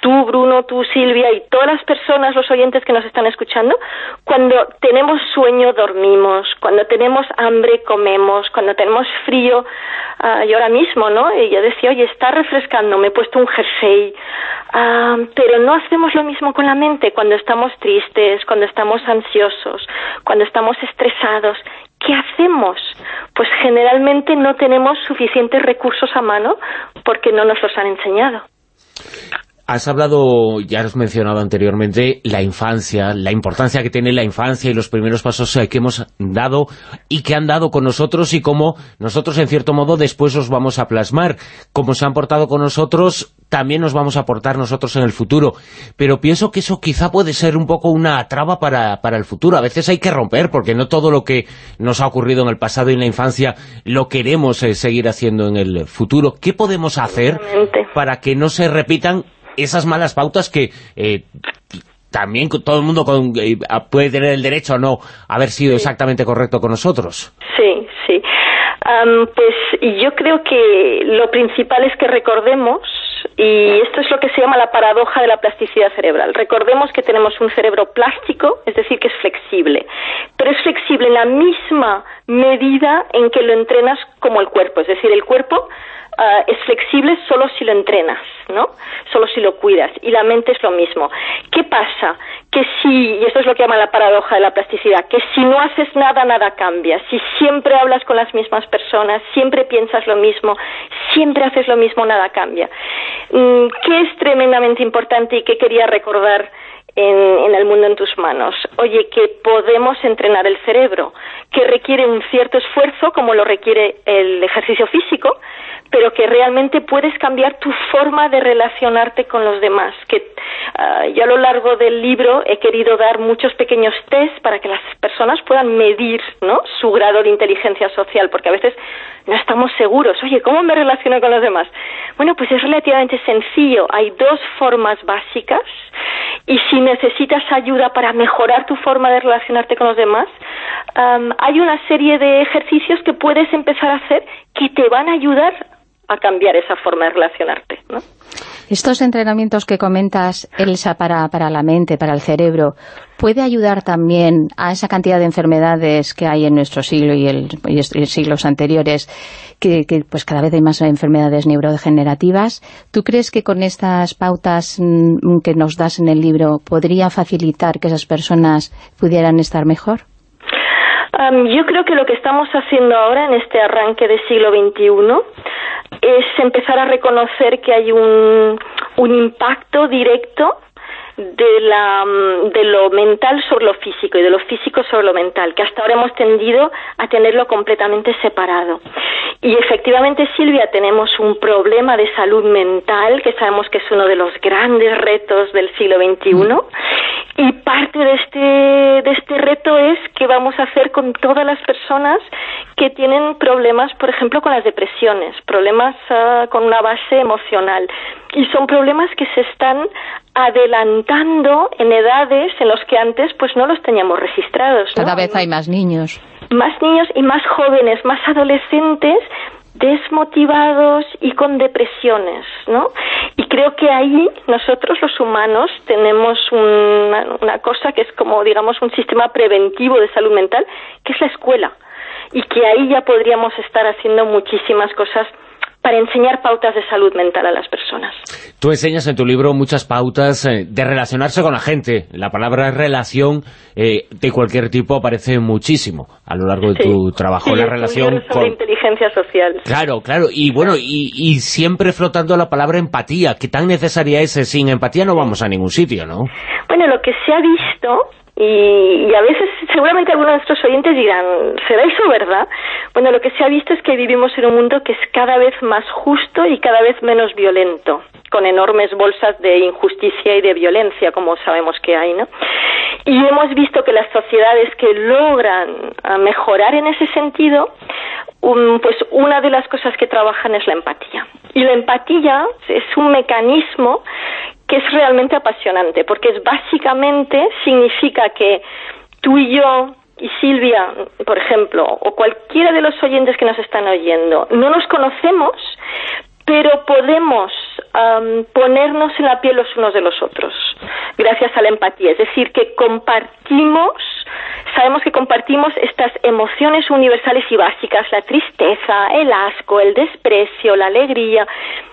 tú, Bruno, tú, Silvia y todas las personas, los oyentes que nos están escuchando, cuando tenemos sueño dormimos, cuando tenemos hambre comemos, cuando tenemos frío, ah, yo ahora mismo, ¿no? Y yo decía, oye, está refrescando, me he puesto un jersey, Ah, pero no hacemos lo mismo con la mente cuando estamos tristes, cuando estamos ansiosos, cuando estamos estresados. ¿Qué hacemos? Pues generalmente no tenemos suficientes recursos a mano porque no nos los han enseñado. Has hablado, ya has mencionado anteriormente, la infancia, la importancia que tiene la infancia y los primeros pasos eh, que hemos dado y que han dado con nosotros y cómo nosotros, en cierto modo, después los vamos a plasmar. Como se han portado con nosotros, también nos vamos a portar nosotros en el futuro. Pero pienso que eso quizá puede ser un poco una traba para, para el futuro. A veces hay que romper, porque no todo lo que nos ha ocurrido en el pasado y en la infancia lo queremos eh, seguir haciendo en el futuro. ¿Qué podemos hacer para que no se repitan esas malas pautas que eh, también todo el mundo con- eh, puede tener el derecho a no haber sido exactamente correcto con nosotros. Sí, sí. Pues yo creo que lo principal es que recordemos, y esto es lo que se llama la paradoja de la plasticidad cerebral, recordemos que tenemos un cerebro plástico, es decir, que es flexible, pero es flexible en la misma medida en que lo entrenas como el cuerpo, es decir, el cuerpo ah, es flexible solo si lo entrenas, ¿no? Solo si lo cuidas. Y la mente es lo mismo. ¿Qué pasa? Que si, y esto es lo que llaman la paradoja de la plasticidad, que si no haces nada, nada cambia. Si siempre hablas con las mismas personas, siempre piensas lo mismo, siempre haces lo mismo, nada cambia. Mm, ¿Qué es tremendamente importante y qué quería recordar en, en el mundo en tus manos. Oye, que podemos entrenar el cerebro, que requiere un cierto esfuerzo, como lo requiere el ejercicio físico, pero que realmente puedes cambiar tu forma de relacionarte con los demás. Que ah, yo a lo largo del libro he querido dar muchos pequeños test para que las personas puedan medir ¿no? su grado de inteligencia social, porque a veces no estamos seguros. Oye, ¿cómo me relaciono con los demás? Bueno, pues es relativamente sencillo. Hay dos formas básicas y si necesitas ayuda para mejorar tu forma de relacionarte con los demás, hay una serie de ejercicios que puedes empezar a hacer que te van a ayudar a cambiar esa forma de relacionarte, ¿no? Estos entrenamientos que comentas, Elsa, para la mente, para el cerebro, ¿puede ayudar también a esa cantidad de enfermedades que hay en nuestro siglo y, el, siglos anteriores, que, pues cada vez hay más enfermedades neurodegenerativas? ¿Tú crees que con estas pautas mm, que nos das en el libro podría facilitar que esas personas pudieran estar mejor? Yo creo que lo que estamos haciendo ahora en este arranque del siglo XXI es empezar a reconocer que hay un impacto directo de, la, mm, de lo mental sobre lo físico y de lo físico sobre lo mental, que hasta ahora hemos tendido a tenerlo completamente separado. Y efectivamente, Silvia, tenemos un problema de salud mental que sabemos que es uno de los grandes retos del siglo XXI. Y parte de este, de este reto es qué vamos a hacer con todas las personas que tienen problemas, por ejemplo, con las depresiones, problemas ah, con una base emocional. Y son problemas que se están adelantando en edades en los que antes pues no los teníamos registrados. ¿no? Cada vez hay más niños. más niños y más jóvenes, más adolescentes desmotivados y con depresiones, ¿no? Y creo que ahí nosotros los humanos tenemos una, una cosa que es como, digamos, un sistema preventivo de salud mental, que es la escuela. Y que ahí ya podríamos estar haciendo muchísimas cosas para enseñar pautas de salud mental a las personas. Tú enseñas en tu libro muchas pautas eh, de relacionarse con la gente. La palabra relación eh, de cualquier tipo aparece muchísimo a lo largo de tu trabajo. Sí, la relación sobre con... inteligencia social. Claro, claro, y bueno, y, y siempre flotando la palabra empatía, que tan necesaria es, eh, sin empatía no vamos a ningún sitio, ¿no? Bueno, lo que se ha visto, y, y a veces seguramente algunos de nuestros oyentes dirán, ¿será eso verdad? Bueno, lo que se ha visto es que vivimos en un mundo que es cada vez más justo y cada vez menos violento, con enormes bolsas de injusticia y de violencia, como sabemos que hay, ¿no? Y hemos visto que las sociedades que logran ah, mejorar en ese sentido un- pues una de las cosas que trabajan es la empatía. Y la empatía es un mecanismo que es realmente apasionante, porque es básicamente significa que tú y yo y Silvia, por ejemplo, o cualquiera de los oyentes que nos están oyendo, no nos conocemos, pero podemos am, ponernos en la piel los unos de los otros, gracias a la empatía. Es decir, que compartimos, sabemos que compartimos estas emociones universales y básicas, la tristeza, el asco, el desprecio, la alegría,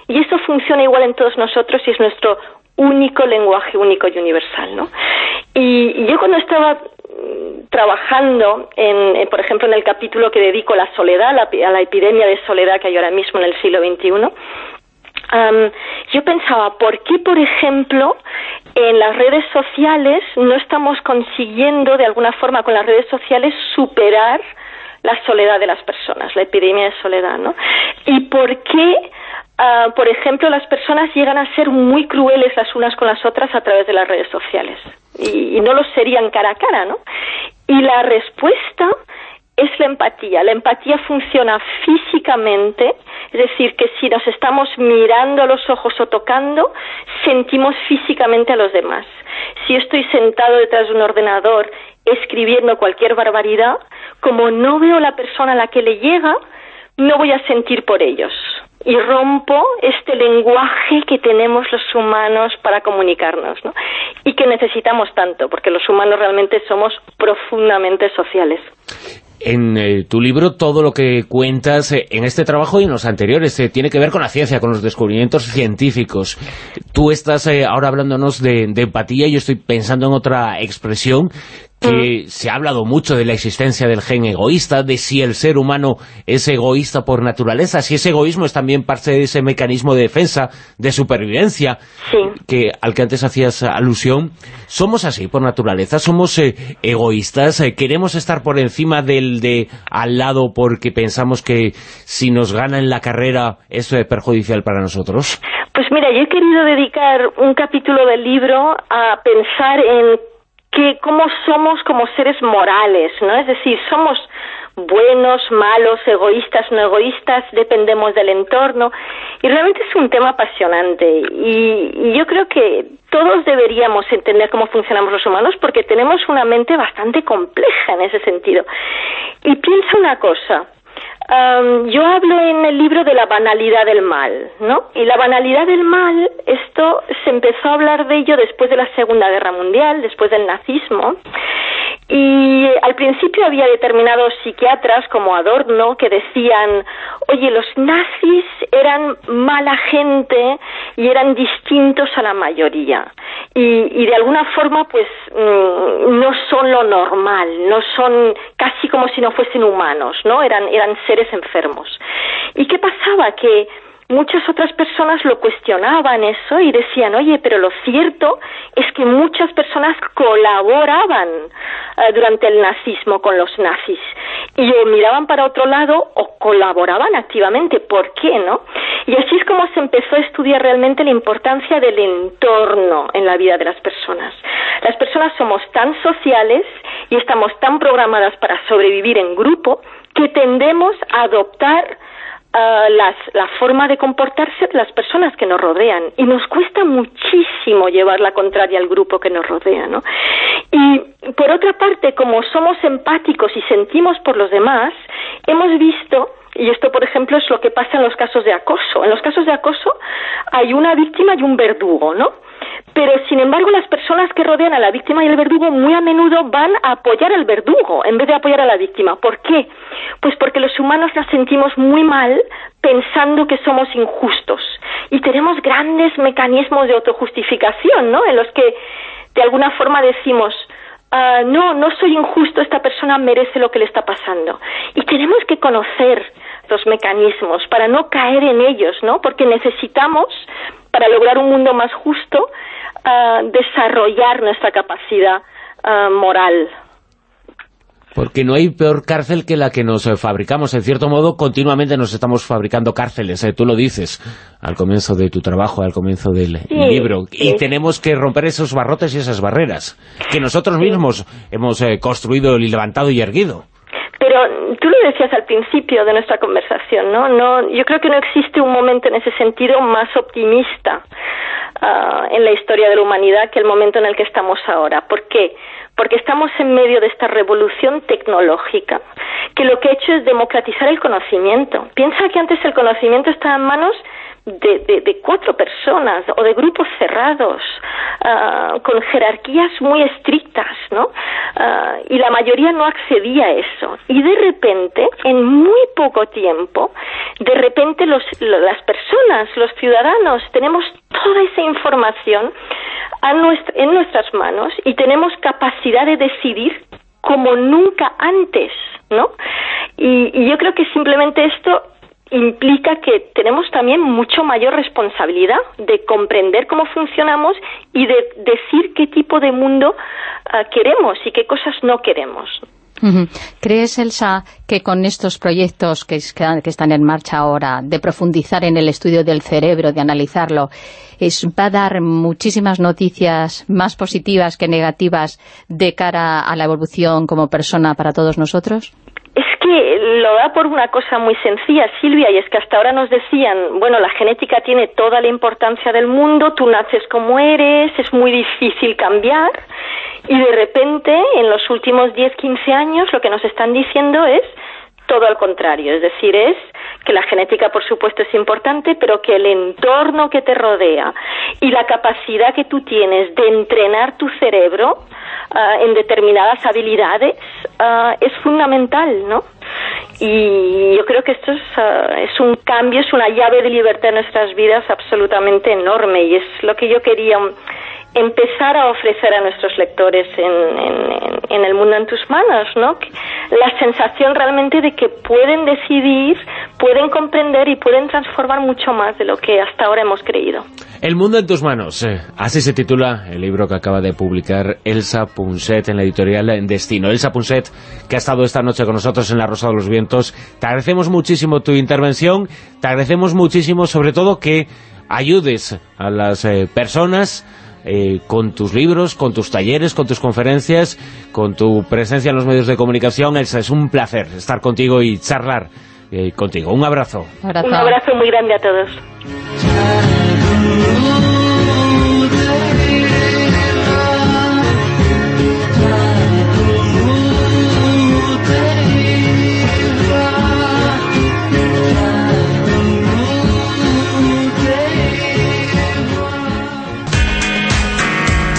y eso funciona igual en todos nosotros y es nuestro único lenguaje único y universal, ¿no? Y, yo cuando estaba mm, trabajando en, eh, por ejemplo, en el capítulo que dedico a la soledad, la a la epidemia de soledad que hay ahora mismo en el siglo XXI, Am, yo pensaba, ¿por qué, por ejemplo, en las redes sociales no estamos consiguiendo, de alguna forma, con las redes sociales, superar la soledad de las personas, la epidemia de soledad, ¿no? ¿Y por qué, ah, por ejemplo, las personas llegan a ser muy crueles las unas con las otras a través de las redes sociales? Y, y no lo serían cara a cara, ¿no? Y la respuesta es la empatía. La empatía funciona físicamente, es decir, que si nos estamos mirando a los ojos o tocando, sentimos físicamente a los demás. Si estoy sentado detrás de un ordenador escribiendo cualquier barbaridad, como no veo la persona a la que le llega, no voy a sentir por ellos. Y rompo este lenguaje que tenemos los humanos para comunicarnos, ¿no? Y que necesitamos tanto, porque los humanos realmente somos profundamente sociales. En eh, tu libro todo lo que cuentas eh, en este trabajo y en los anteriores eh, tiene que ver con la ciencia, con los descubrimientos científicos. Tú estás ahora hablándonos de, de empatía yo estoy pensando en otra expresión que se ha hablado mucho de la existencia del gen egoísta, de si el ser humano es egoísta por naturaleza, si ese egoísmo es también parte de ese mecanismo de defensa, de supervivencia, que al que antes hacías alusión. Somos así por naturaleza, somos eh, egoístas, eh, queremos estar por encima del de al lado porque pensamos que si nos gana en la carrera eso es perjudicial para nosotros. Pues mira, yo he querido dedicar un capítulo del libro a pensar en que cómo somos como seres morales, ¿no? Es decir, somos buenos, malos, egoístas, no egoístas, dependemos del entorno y realmente es un tema apasionante y, y yo creo que todos deberíamos entender cómo funcionamos los humanos porque tenemos una mente bastante compleja en ese sentido. Y piensa una cosa, Yo hablo en el libro de la banalidad del mal, ¿no? Y la banalidad del mal, esto se empezó a hablar de ello después de la Segunda Guerra Mundial, después del nazismo. Y al principio había determinados psiquiatras como Adorno que decían, oye, los nazis eran mala gente y eran distintos a la mayoría. Y, de alguna forma, pues, mm, no son lo normal, no son casi como si no fuesen humanos, ¿no? Eran, eran seres enfermos. ¿Y qué pasaba? Que muchas otras personas lo cuestionaban eso y decían, oye, pero lo cierto es que muchas personas colaboraban eh, durante el nazismo con los nazis y o miraban para otro lado o colaboraban activamente. ¿Por qué, no? Y así es como se empezó a estudiar realmente la importancia del entorno en la vida de las personas. Las personas somos tan sociales y estamos tan programadas para sobrevivir en grupo que tendemos a adoptar ah, las, la forma de comportarse de las personas que nos rodean y nos cuesta muchísimo llevar la contraria al grupo que nos rodea, ¿no? Y por otra parte, como somos empáticos y sentimos por los demás, hemos visto y esto, por ejemplo, es lo que pasa en los casos de acoso. En los casos de acoso hay una víctima y un verdugo, ¿no? Pero, sin embargo, las personas que rodean a la víctima y al verdugo muy a menudo van a apoyar al verdugo en vez de apoyar a la víctima. ¿Por qué? Pues porque los humanos nos sentimos muy mal pensando que somos injustos y tenemos grandes mecanismos de autojustificación, ¿no? En los que, de alguna forma, decimos, ah, no, no soy injusto, esta persona merece lo que le está pasando. Y tenemos que conocer los mecanismos para no caer en ellos, ¿no? Porque necesitamos, para lograr un mundo más justo, desarrollar nuestra capacidad moral. Porque no hay peor cárcel que la que nos eh, fabricamos. En cierto modo, continuamente nos estamos fabricando cárceles. eh, Tú lo dices al comienzo de tu trabajo, al comienzo del Sí, libro. Y tenemos que romper esos barrotes y esas barreras que nosotros mismos hemos eh, construido y levantado y erguido. Pero Pero tú lo decías al principio de nuestra conversación, ¿no? no yo creo que no existe un momento en ese sentido más optimista ah, en la historia de la humanidad que el momento en el que estamos ahora. ¿Por qué? Porque estamos en medio de esta revolución tecnológica que lo que ha hecho es democratizar el conocimiento. Piensa que antes el conocimiento estaba en manos de, de, cuatro personas o de grupos cerrados, ah, con jerarquías muy estrictas, ¿no? Ah, y la mayoría no accedía a eso. Y de repente, en muy poco tiempo, de repente los, las personas, los ciudadanos, tenemos toda esa información en nuestras manos y tenemos capacidad de decidir como nunca antes, ¿no? Y, y yo creo que simplemente esto implica que tenemos también mucho mayor responsabilidad de comprender cómo funcionamos y de decir qué tipo de mundo ah, queremos y qué cosas no queremos. ¿Crees, Elsa, que con estos proyectos que, están en marcha ahora, de profundizar en el estudio del cerebro, de analizarlo, va a dar muchísimas noticias más positivas que negativas de cara a la evolución como persona para todos nosotros? Lo da por una cosa muy sencilla, Silvia, y es que hasta ahora nos decían, bueno, la genética tiene toda la importancia del mundo, tú naces como eres, es muy difícil cambiar, y de repente, en los últimos 10, 15 años, lo que nos están diciendo es todo al contrario, es decir, es que la genética, por supuesto, es importante, pero que el entorno que te rodea y la capacidad que tú tienes de entrenar tu cerebro ah, en determinadas habilidades ah, es fundamental, ¿no? Y yo creo que esto es, ah, es un cambio, es una llave de libertad en nuestras vidas absolutamente enorme y es lo que yo quería empezar a ofrecer a nuestros lectores en, en, el mundo en tus manos, ¿no? La sensación realmente de que pueden decidir, pueden comprender y pueden transformar mucho más de lo que hasta ahora hemos creído. El mundo en tus manos, eh, así se titula el libro que acaba de publicar Elsa Punset en la editorial Destino. Elsa Punset, que ha estado esta noche con nosotros en La Rosa de los Vientos, te agradecemos muchísimo tu intervención, te agradecemos muchísimo sobre todo que ayudes a las eh, personas eh, con tus libros, con tus talleres, con tus conferencias, con tu presencia en los medios de comunicación. es un placer estar contigo y charlar eh, contigo. Un abrazo. Un abrazo muy grande a todos.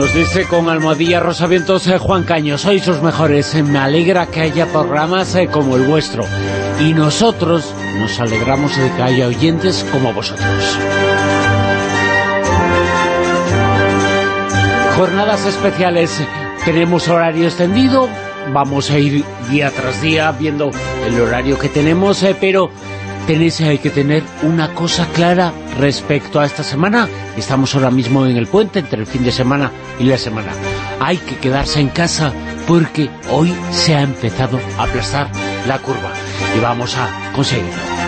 Nos dice con almohadilla Rosavientos eh, Juan Caño, sois los mejores, me alegra que haya programas eh, como el vuestro y nosotros nos alegramos de que haya oyentes como vosotros. Jornadas especiales, tenemos horario extendido, vamos a ir día tras día viendo el horario que tenemos, eh, pero tenéis hay que tener una cosa clara respecto a esta semana. Estamos ahora mismo en el puente entre el fin de semana y la semana. Hay que quedarse en casa porque hoy se ha empezado a aplastar la curva y vamos a conseguirlo.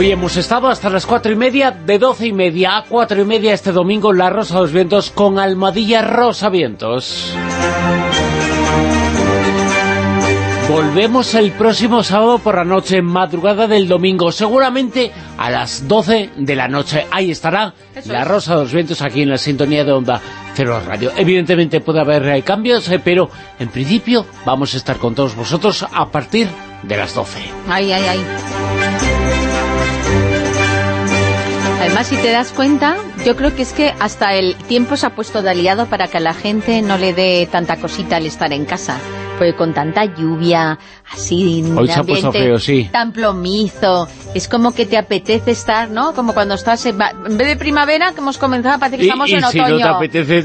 Hoy hemos estado hasta las cuatro y media, de doce y media a cuatro y media este domingo, La Rosa de los Vientos con Almadilla Rosa Vientos. Volvemos el próximo sábado por la noche, madrugada del domingo, seguramente a las 12 de la noche. Ahí estará La Rosa de los Vientos aquí en la sintonía de Onda Cero Radio. Evidentemente puede haber cambios, eh, pero en principio vamos a estar con todos vosotros a partir de las 12. Ay, ay, ay. Además, si te das cuenta, yo creo que es que hasta el tiempo se ha puesto de aliado para que a la gente no le dé tanta cosita al estar en casa. Porque con tanta lluvia, así, Hoy se ha puesto feo, sí. tan plomizo, es como que te apetece estar, ¿no? Como cuando estás, en, vez de primavera, que hemos comenzado, parece que estamos en otoño. si no te apetece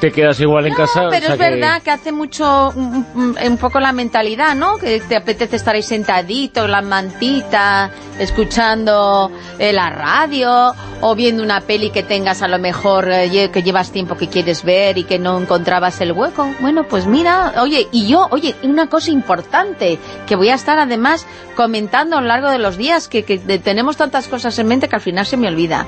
te quedas igual en casa. pero o sea es verdad que... hace mucho, un, poco la mentalidad, ¿no? Que te apetece estar ahí sentadito, en la mantita, escuchando eh, la radio, o viendo una peli que tengas a lo mejor, eh, que llevas tiempo que quieres ver y que no encontrabas el hueco. Bueno, pues mira, oye, y yo, oye, una cosa importante, que voy a estar además comentando a lo largo de los días, que, tenemos tantas cosas en mente que al final se me olvida.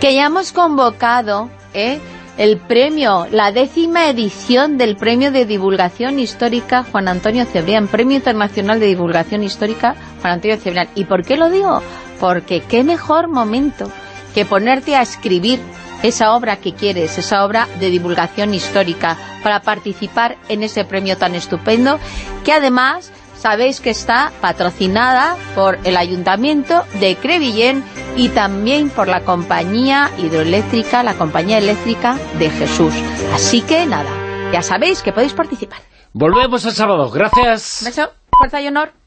Que ya hemos convocado, ¿eh? el premio, la décima edición del Premio de Divulgación Histórica Juan Antonio Cebrián, Premio Internacional de Divulgación Histórica Juan Antonio Cebrián. ¿Y por qué lo digo? Porque qué mejor momento que ponerte a escribir esa obra que quieres, esa obra de divulgación histórica, para participar en ese premio tan estupendo, que además sabéis que está patrocinada por el Ayuntamiento de Crevillén y también por la compañía hidroeléctrica, la compañía eléctrica de Jesús. Así que nada, ya sabéis que podéis participar. Volvemos el sábado. Gracias. Beso, fuerza y honor.